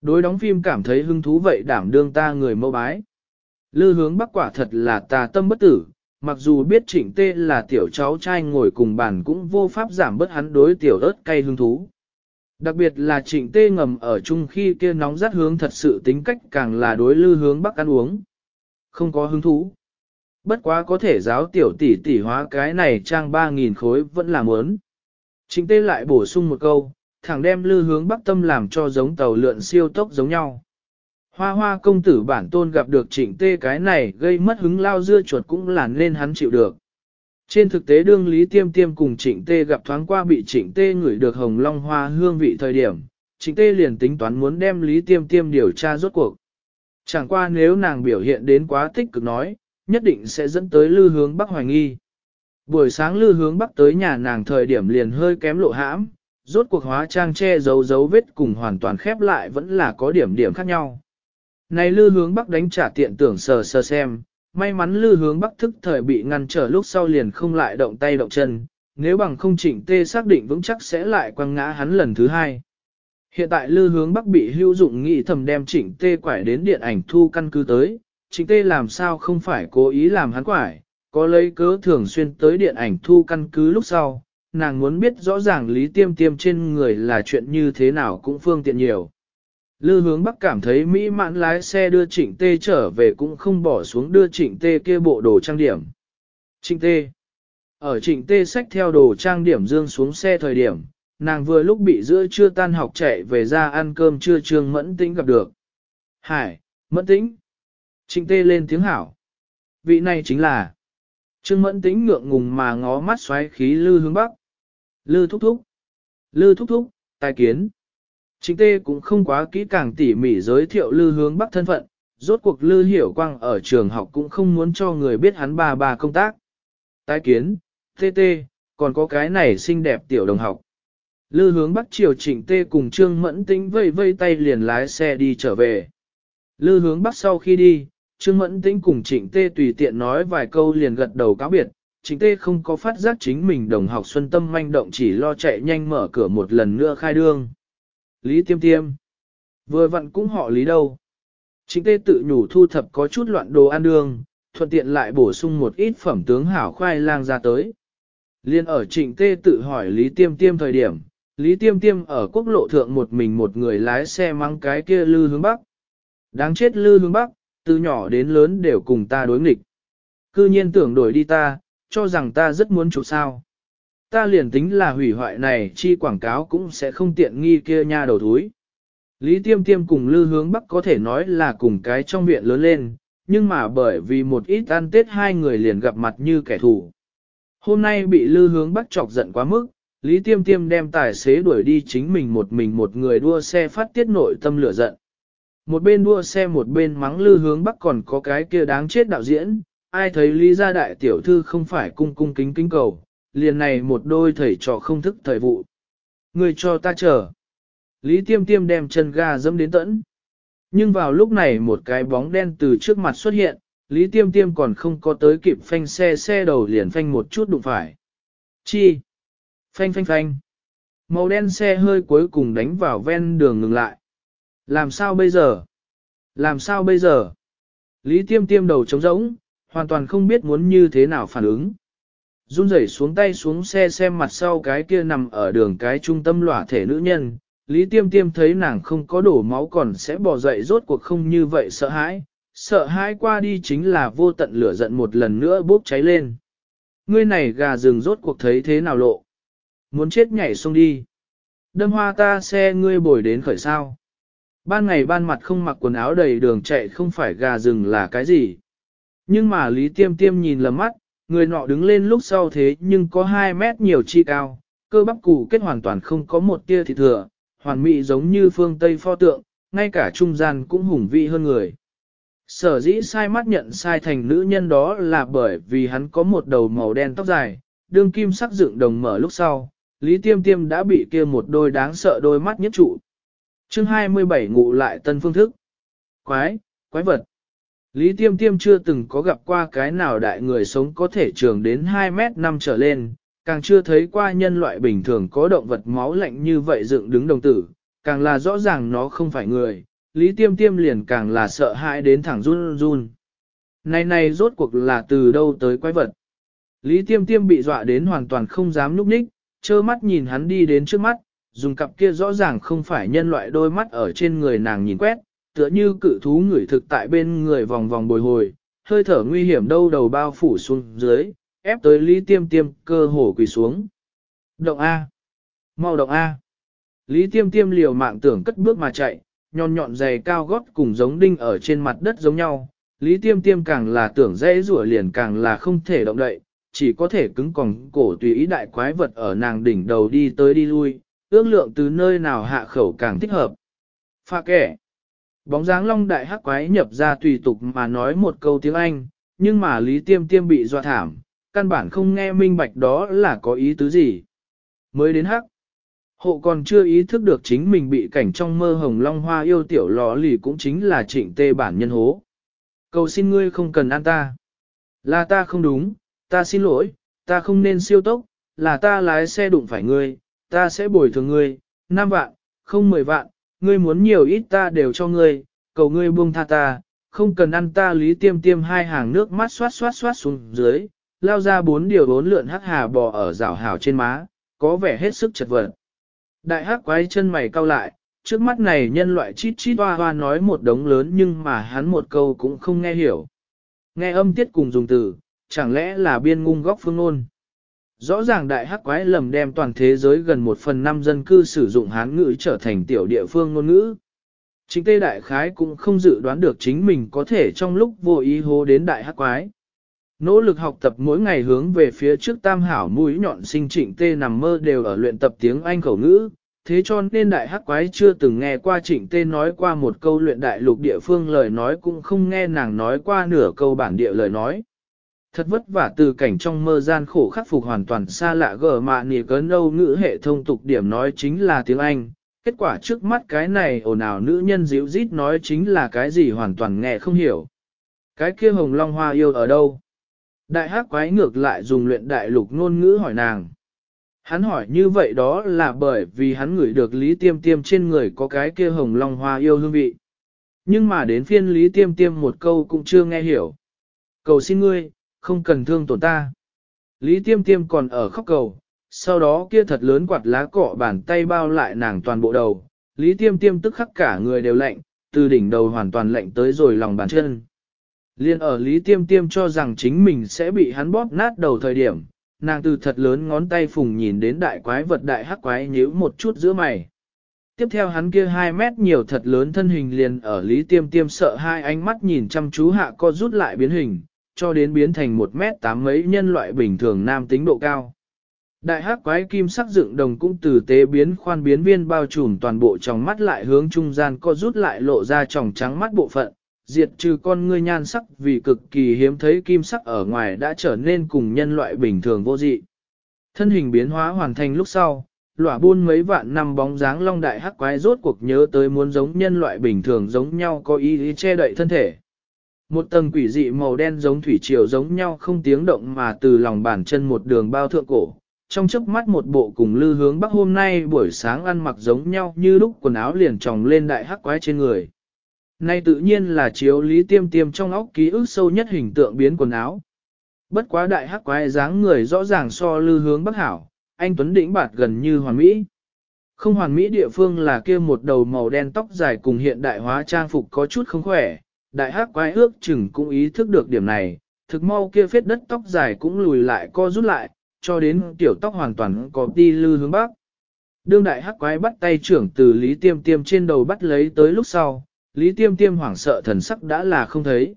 Đối đóng phim cảm thấy hứng thú vậy đảm đương ta người mâu bái. Lư hướng bắc quả thật là tà tâm bất tử, mặc dù biết trịnh tê là tiểu cháu trai ngồi cùng bàn cũng vô pháp giảm bớt hắn đối tiểu ớt cay hứng thú. Đặc biệt là trịnh tê ngầm ở chung khi kia nóng rát hướng thật sự tính cách càng là đối lư hướng bắc ăn uống. Không có hứng thú. Bất quá có thể giáo tiểu tỷ tỷ hóa cái này trang 3.000 khối vẫn là muốn. Trịnh tê lại bổ sung một câu, thẳng đem lư hướng bắc tâm làm cho giống tàu lượn siêu tốc giống nhau. Hoa hoa công tử bản tôn gặp được trịnh tê cái này gây mất hứng lao dưa chuột cũng là nên hắn chịu được. Trên thực tế đương Lý Tiêm Tiêm cùng trịnh tê gặp thoáng qua bị trịnh tê ngửi được hồng long hoa hương vị thời điểm, trịnh tê liền tính toán muốn đem Lý Tiêm Tiêm điều tra rốt cuộc. Chẳng qua nếu nàng biểu hiện đến quá tích cực nói, nhất định sẽ dẫn tới lư hướng bắc hoài nghi. Buổi sáng lư hướng bắc tới nhà nàng thời điểm liền hơi kém lộ hãm, rốt cuộc hóa trang che giấu dấu vết cùng hoàn toàn khép lại vẫn là có điểm điểm khác nhau. Này lư hướng bắc đánh trả tiện tưởng sờ sờ xem, may mắn lư hướng bắc thức thời bị ngăn trở lúc sau liền không lại động tay động chân, nếu bằng không chỉnh tê xác định vững chắc sẽ lại quăng ngã hắn lần thứ hai. Hiện tại lư hướng bắc bị hữu dụng nghị thầm đem chỉnh tê quải đến điện ảnh thu căn cứ tới, chỉnh tê làm sao không phải cố ý làm hắn quải, có lấy cớ thường xuyên tới điện ảnh thu căn cứ lúc sau, nàng muốn biết rõ ràng lý tiêm tiêm trên người là chuyện như thế nào cũng phương tiện nhiều. Lư hướng bắc cảm thấy mỹ mãn lái xe đưa trịnh tê trở về cũng không bỏ xuống đưa trịnh tê kia bộ đồ trang điểm. Trịnh tê. Ở trịnh tê xách theo đồ trang điểm dương xuống xe thời điểm, nàng vừa lúc bị giữa trưa tan học chạy về ra ăn cơm trưa trương mẫn tĩnh gặp được. Hải, mẫn tĩnh. Trịnh tê lên tiếng hảo. Vị này chính là. Trương mẫn tĩnh ngượng ngùng mà ngó mắt xoáy khí lư hướng bắc. Lư thúc thúc. Lư thúc thúc, tài kiến. Trịnh tê cũng không quá kỹ càng tỉ mỉ giới thiệu lư hướng bắc thân phận, rốt cuộc lư hiểu quang ở trường học cũng không muốn cho người biết hắn bà bà công tác. Tái kiến, tê tê, còn có cái này xinh đẹp tiểu đồng học. Lư hướng bắc chiều trịnh tê cùng trương mẫn tĩnh vây vây tay liền lái xe đi trở về. Lư hướng bắc sau khi đi, trương mẫn tĩnh cùng trịnh tê tùy tiện nói vài câu liền gật đầu cáo biệt. Trịnh tê không có phát giác chính mình đồng học xuân tâm manh động chỉ lo chạy nhanh mở cửa một lần nữa khai đương. Lý tiêm tiêm. Vừa vặn cũng họ lý đâu. Trịnh tê tự nhủ thu thập có chút loạn đồ ăn đường, thuận tiện lại bổ sung một ít phẩm tướng hảo khoai lang ra tới. Liên ở trịnh tê tự hỏi Lý tiêm tiêm thời điểm, Lý tiêm tiêm ở quốc lộ thượng một mình một người lái xe mang cái kia lư hướng bắc. Đáng chết lư hướng bắc, từ nhỏ đến lớn đều cùng ta đối nghịch. Cư nhiên tưởng đổi đi ta, cho rằng ta rất muốn chụp sao. Ta liền tính là hủy hoại này chi quảng cáo cũng sẽ không tiện nghi kia nha đầu thúi. Lý Tiêm Tiêm cùng Lư Hướng Bắc có thể nói là cùng cái trong viện lớn lên, nhưng mà bởi vì một ít ăn tết hai người liền gặp mặt như kẻ thù. Hôm nay bị Lư Hướng Bắc chọc giận quá mức, Lý Tiêm Tiêm đem tài xế đuổi đi chính mình một mình một người đua xe phát tiết nội tâm lửa giận. Một bên đua xe một bên mắng Lư Hướng Bắc còn có cái kia đáng chết đạo diễn, ai thấy Lý gia đại tiểu thư không phải cung cung kính kính cầu, liền này một đôi thầy trò không thức thời vụ. Người cho ta chờ. Lý tiêm tiêm đem chân ga dẫm đến tận. Nhưng vào lúc này một cái bóng đen từ trước mặt xuất hiện, Lý tiêm tiêm còn không có tới kịp phanh xe xe đầu liền phanh một chút đụng phải. Chi? Phanh phanh phanh. Màu đen xe hơi cuối cùng đánh vào ven đường ngừng lại. Làm sao bây giờ? Làm sao bây giờ? Lý tiêm tiêm đầu trống rỗng, hoàn toàn không biết muốn như thế nào phản ứng. Run rẩy xuống tay xuống xe xem mặt sau cái kia nằm ở đường cái trung tâm lỏa thể nữ nhân, Lý Tiêm Tiêm thấy nàng không có đổ máu còn sẽ bỏ dậy rốt cuộc không như vậy sợ hãi, sợ hãi qua đi chính là vô tận lửa giận một lần nữa bốc cháy lên. Ngươi này gà rừng rốt cuộc thấy thế nào lộ? Muốn chết nhảy xuống đi. Đâm hoa ta xe ngươi bồi đến khởi sao. Ban ngày ban mặt không mặc quần áo đầy đường chạy không phải gà rừng là cái gì. Nhưng mà Lý Tiêm Tiêm nhìn lầm mắt, người nọ đứng lên lúc sau thế nhưng có 2 mét nhiều chi cao, cơ bắp củ kết hoàn toàn không có một tia thịt thừa, hoàn mỹ giống như phương Tây pho tượng, ngay cả trung gian cũng hùng vị hơn người. Sở dĩ sai mắt nhận sai thành nữ nhân đó là bởi vì hắn có một đầu màu đen tóc dài, đương kim sắc dựng đồng mở lúc sau, Lý Tiêm Tiêm đã bị kia một đôi đáng sợ đôi mắt nhất trụ. chương 27 ngụ lại tân phương thức. Quái, quái vật. Lý Tiêm Tiêm chưa từng có gặp qua cái nào đại người sống có thể trường đến 2 mét năm trở lên, càng chưa thấy qua nhân loại bình thường có động vật máu lạnh như vậy dựng đứng đồng tử, càng là rõ ràng nó không phải người, Lý Tiêm Tiêm liền càng là sợ hãi đến thẳng run run. Này này rốt cuộc là từ đâu tới quái vật. Lý Tiêm Tiêm bị dọa đến hoàn toàn không dám núp ních, trơ mắt nhìn hắn đi đến trước mắt, dùng cặp kia rõ ràng không phải nhân loại đôi mắt ở trên người nàng nhìn quét, tựa như cự thú người thực tại bên người vòng vòng bồi hồi, hơi thở nguy hiểm đâu đầu bao phủ xuống dưới, ép tới Lý Tiêm Tiêm cơ hồ quỳ xuống. Động A. mau động A. Lý Tiêm Tiêm liều mạng tưởng cất bước mà chạy, nhọn nhọn giày cao gót cùng giống đinh ở trên mặt đất giống nhau. Lý Tiêm Tiêm càng là tưởng dễ rủa liền càng là không thể động đậy, chỉ có thể cứng còng cổ tùy ý đại quái vật ở nàng đỉnh đầu đi tới đi lui, ước lượng từ nơi nào hạ khẩu càng thích hợp. Pha kẻ. Bóng dáng long đại hắc quái nhập ra tùy tục mà nói một câu tiếng Anh, nhưng mà Lý Tiêm Tiêm bị dọa thảm, căn bản không nghe minh bạch đó là có ý tứ gì. Mới đến hắc, hộ còn chưa ý thức được chính mình bị cảnh trong mơ hồng long hoa yêu tiểu lò lì cũng chính là trịnh tê bản nhân hố. Cầu xin ngươi không cần ăn ta. Là ta không đúng, ta xin lỗi, ta không nên siêu tốc, là ta lái xe đụng phải ngươi, ta sẽ bồi thường ngươi, 5 vạn, không 10 vạn, ngươi muốn nhiều ít ta đều cho ngươi, cầu ngươi buông tha ta, không cần ăn ta lý tiêm tiêm hai hàng nước mắt xoát xoát xoát xuống dưới, lao ra bốn điều bốn lượn hắc hà bò ở rào hào trên má, có vẻ hết sức chật vật. Đại hắc quái chân mày cau lại, trước mắt này nhân loại chít chít hoa hoa nói một đống lớn nhưng mà hắn một câu cũng không nghe hiểu. Nghe âm tiết cùng dùng từ, chẳng lẽ là biên ngung góc phương ngôn. Rõ ràng đại hắc quái lầm đem toàn thế giới gần một phần năm dân cư sử dụng hán ngữ trở thành tiểu địa phương ngôn ngữ. Chính tê đại khái cũng không dự đoán được chính mình có thể trong lúc vô ý hô đến đại hắc quái. Nỗ lực học tập mỗi ngày hướng về phía trước tam hảo mũi nhọn sinh trịnh tê nằm mơ đều ở luyện tập tiếng Anh khẩu ngữ, thế cho nên đại hắc quái chưa từng nghe qua trịnh tê nói qua một câu luyện đại lục địa phương lời nói cũng không nghe nàng nói qua nửa câu bản địa lời nói. Thật vất vả từ cảnh trong mơ gian khổ khắc phục hoàn toàn xa lạ gờ mạ nì cớ nâu ngữ hệ thông tục điểm nói chính là tiếng Anh. Kết quả trước mắt cái này ồn ào nữ nhân dịu rít nói chính là cái gì hoàn toàn nghe không hiểu. Cái kia hồng long hoa yêu ở đâu? Đại hắc quái ngược lại dùng luyện đại lục ngôn ngữ hỏi nàng. Hắn hỏi như vậy đó là bởi vì hắn ngửi được Lý Tiêm Tiêm trên người có cái kia hồng long hoa yêu hương vị. Nhưng mà đến phiên Lý Tiêm Tiêm một câu cũng chưa nghe hiểu. Cầu xin ngươi, không cần thương tổn ta. Lý Tiêm Tiêm còn ở khóc cầu, sau đó kia thật lớn quạt lá cọ bàn tay bao lại nàng toàn bộ đầu. Lý Tiêm Tiêm tức khắc cả người đều lạnh, từ đỉnh đầu hoàn toàn lạnh tới rồi lòng bàn chân. Liên ở Lý Tiêm Tiêm cho rằng chính mình sẽ bị hắn bóp nát đầu thời điểm, nàng từ thật lớn ngón tay phùng nhìn đến đại quái vật đại hắc quái nhíu một chút giữa mày. Tiếp theo hắn kia 2 mét nhiều thật lớn thân hình liền ở Lý Tiêm Tiêm sợ hai ánh mắt nhìn chăm chú hạ co rút lại biến hình, cho đến biến thành 1 mét 8 mấy nhân loại bình thường nam tính độ cao. Đại hắc quái kim sắc dựng đồng cũng từ tế biến khoan biến viên bao trùm toàn bộ trong mắt lại hướng trung gian co rút lại lộ ra tròng trắng mắt bộ phận, diệt trừ con ngươi nhan sắc vì cực kỳ hiếm thấy kim sắc ở ngoài đã trở nên cùng nhân loại bình thường vô dị. Thân hình biến hóa hoàn thành lúc sau, lỏa buôn mấy vạn năm bóng dáng long đại hắc quái rốt cuộc nhớ tới muốn giống nhân loại bình thường giống nhau có ý, ý che đậy thân thể. Một tầng quỷ dị màu đen giống thủy triều giống nhau không tiếng động mà từ lòng bàn chân một đường bao thượng cổ, trong chớp mắt một bộ cùng lư hướng bắc hôm nay buổi sáng ăn mặc giống nhau như lúc quần áo liền tròng lên đại hắc quái trên người. Nay tự nhiên là chiếu lý tiêm tiêm trong óc ký ức sâu nhất hình tượng biến quần áo. Bất quá đại hắc quái dáng người rõ ràng so lư hướng bắc hảo, anh Tuấn Đĩnh bạt gần như hoàn mỹ. Không hoàn mỹ địa phương là kia một đầu màu đen tóc dài cùng hiện đại hóa trang phục có chút không khỏe, đại hắc quái ước chừng cũng ý thức được điểm này, thực mau kia phết đất tóc dài cũng lùi lại co rút lại, cho đến tiểu tóc hoàn toàn có đi lư hướng bắc. Đương đại hắc quái bắt tay trưởng từ Lý Tiêm Tiêm trên đầu bắt lấy tới lúc sau, Lý Tiêm Tiêm hoảng sợ thần sắc đã là không thấy.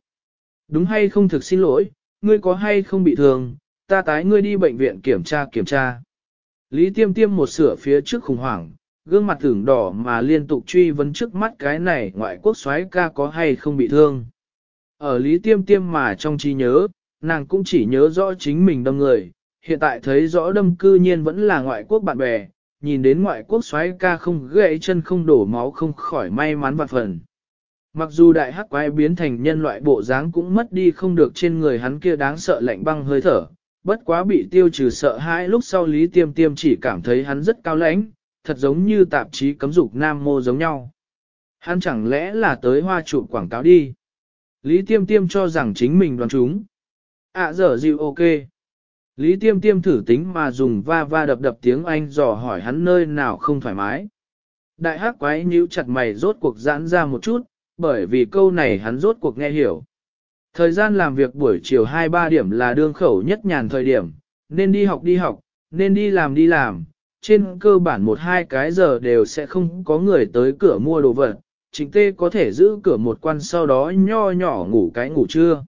Đúng hay không thực xin lỗi, ngươi có hay không bị thương, ta tái ngươi đi bệnh viện kiểm tra kiểm tra. Lý Tiêm Tiêm một sửa phía trước khủng hoảng, gương mặt tưởng đỏ mà liên tục truy vấn trước mắt cái này ngoại quốc xoáy ca có hay không bị thương. Ở Lý Tiêm Tiêm mà trong trí nhớ, nàng cũng chỉ nhớ rõ chính mình đâm người, hiện tại thấy rõ đâm cư nhiên vẫn là ngoại quốc bạn bè, nhìn đến ngoại quốc xoáy ca không gãy chân không đổ máu không khỏi may mắn vạn phần. Mặc dù đại hắc quái biến thành nhân loại bộ dáng cũng mất đi không được trên người hắn kia đáng sợ lạnh băng hơi thở, bất quá bị tiêu trừ sợ hãi lúc sau Lý Tiêm Tiêm chỉ cảm thấy hắn rất cao lãnh, thật giống như tạp chí cấm dục nam mô giống nhau. Hắn chẳng lẽ là tới hoa trụ quảng cáo đi. Lý Tiêm Tiêm cho rằng chính mình đoán chúng. À giờ dịu ok. Lý Tiêm Tiêm thử tính mà dùng va va đập đập tiếng Anh dò hỏi hắn nơi nào không thoải mái. Đại hắc quái nhíu chặt mày rốt cuộc giãn ra một chút, bởi vì câu này hắn rốt cuộc nghe hiểu. Thời gian làm việc buổi chiều 2-3 điểm là đương khẩu nhất nhàn thời điểm, nên đi học đi học, nên đi làm đi làm, trên cơ bản một hai cái giờ đều sẽ không có người tới cửa mua đồ vật, trịnh tê có thể giữ cửa một quan sau đó nho nhỏ ngủ cái ngủ trưa.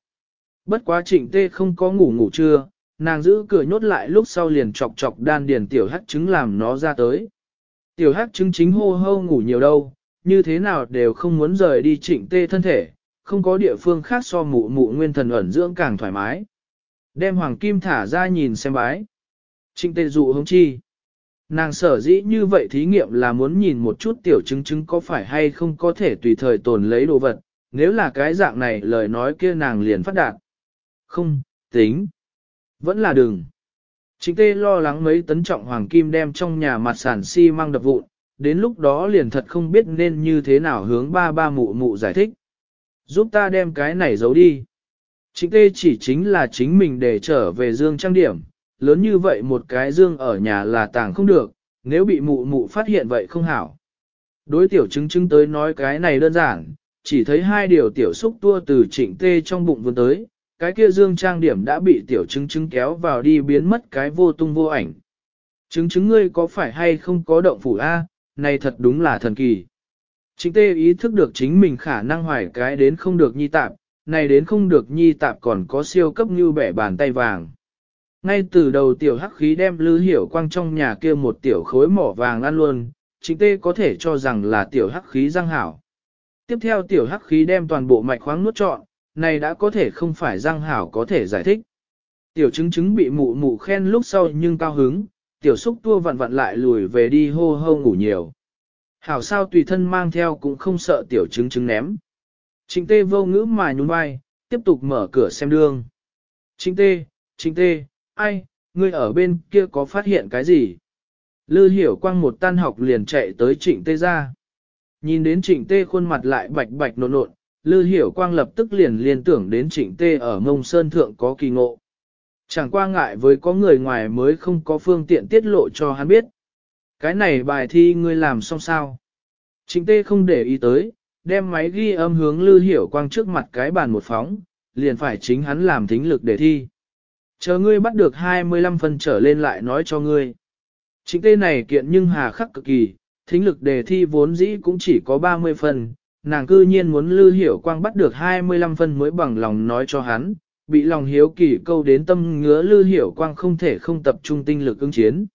Bất quá trịnh tê không có ngủ ngủ trưa, nàng giữ cửa nhốt lại lúc sau liền chọc chọc đan điền tiểu hắc trứng làm nó ra tới. Tiểu hắc trứng chính hô hô ngủ nhiều đâu, như thế nào đều không muốn rời đi trịnh tê thân thể, không có địa phương khác so mụ mụ nguyên thần ẩn dưỡng càng thoải mái. Đem hoàng kim thả ra nhìn xem bái. Trịnh tê dụ hống chi. Nàng sở dĩ như vậy thí nghiệm là muốn nhìn một chút tiểu chứng chứng có phải hay không có thể tùy thời tồn lấy đồ vật, nếu là cái dạng này lời nói kia nàng liền phát đạt. Không, tính. Vẫn là đừng. Chính tê lo lắng mấy tấn trọng hoàng kim đem trong nhà mặt sản xi si măng đập vụn, đến lúc đó liền thật không biết nên như thế nào hướng ba ba mụ mụ giải thích. Giúp ta đem cái này giấu đi. Chính tê chỉ chính là chính mình để trở về dương trang điểm, lớn như vậy một cái dương ở nhà là tàng không được, nếu bị mụ mụ phát hiện vậy không hảo. Đối tiểu chứng chứng tới nói cái này đơn giản, chỉ thấy hai điều tiểu xúc tua từ trịnh tê trong bụng vươn tới, cái kia dương trang điểm đã bị tiểu chứng chứng kéo vào đi biến mất cái vô tung vô ảnh. Chứng chứng ngươi có phải hay không có động phủ A, này thật đúng là thần kỳ. Trịnh tê ý thức được chính mình khả năng hoài cái đến không được nhi tạp, này đến không được nhi tạp còn có siêu cấp như bẻ bàn tay vàng. Ngay từ đầu tiểu hắc khí đem lư hiểu quang trong nhà kia một tiểu khối mỏ vàng ăn luôn, chính tê có thể cho rằng là tiểu hắc khí răng hảo. Tiếp theo tiểu hắc khí đem toàn bộ mạch khoáng nuốt trọn, này đã có thể không phải răng hảo có thể giải thích. Tiểu chứng chứng bị mụ mụ khen lúc sau nhưng cao hứng, tiểu xúc tua vặn vặn lại lùi về đi hô hô ngủ nhiều. Hảo sao tùy thân mang theo cũng không sợ tiểu chứng chứng ném. Trịnh tê vô ngữ mà nhún vai, tiếp tục mở cửa xem đương. Trịnh tê, trịnh tê, ai, ngươi ở bên kia có phát hiện cái gì? Lư hiểu quang một tan học liền chạy tới trịnh tê ra. Nhìn đến trịnh tê khuôn mặt lại bạch bạch nộn nộn, Lư hiểu quang lập tức liền liên tưởng đến trịnh tê ở ngông sơn thượng có kỳ ngộ. Chẳng qua ngại với có người ngoài mới không có phương tiện tiết lộ cho hắn biết. Cái này bài thi ngươi làm xong sao? Trịnh tê không để ý tới, đem máy ghi âm hướng Lư hiểu quang trước mặt cái bàn một phóng, liền phải chính hắn làm thính lực để thi. Chờ ngươi bắt được 25 phần trở lên lại nói cho ngươi. chính tê này kiện nhưng hà khắc cực kỳ, thính lực đề thi vốn dĩ cũng chỉ có 30 phần, nàng cư nhiên muốn Lư Hiểu Quang bắt được 25 phần mới bằng lòng nói cho hắn, bị lòng hiếu kỳ câu đến tâm ngứa Lư Hiểu Quang không thể không tập trung tinh lực ứng chiến.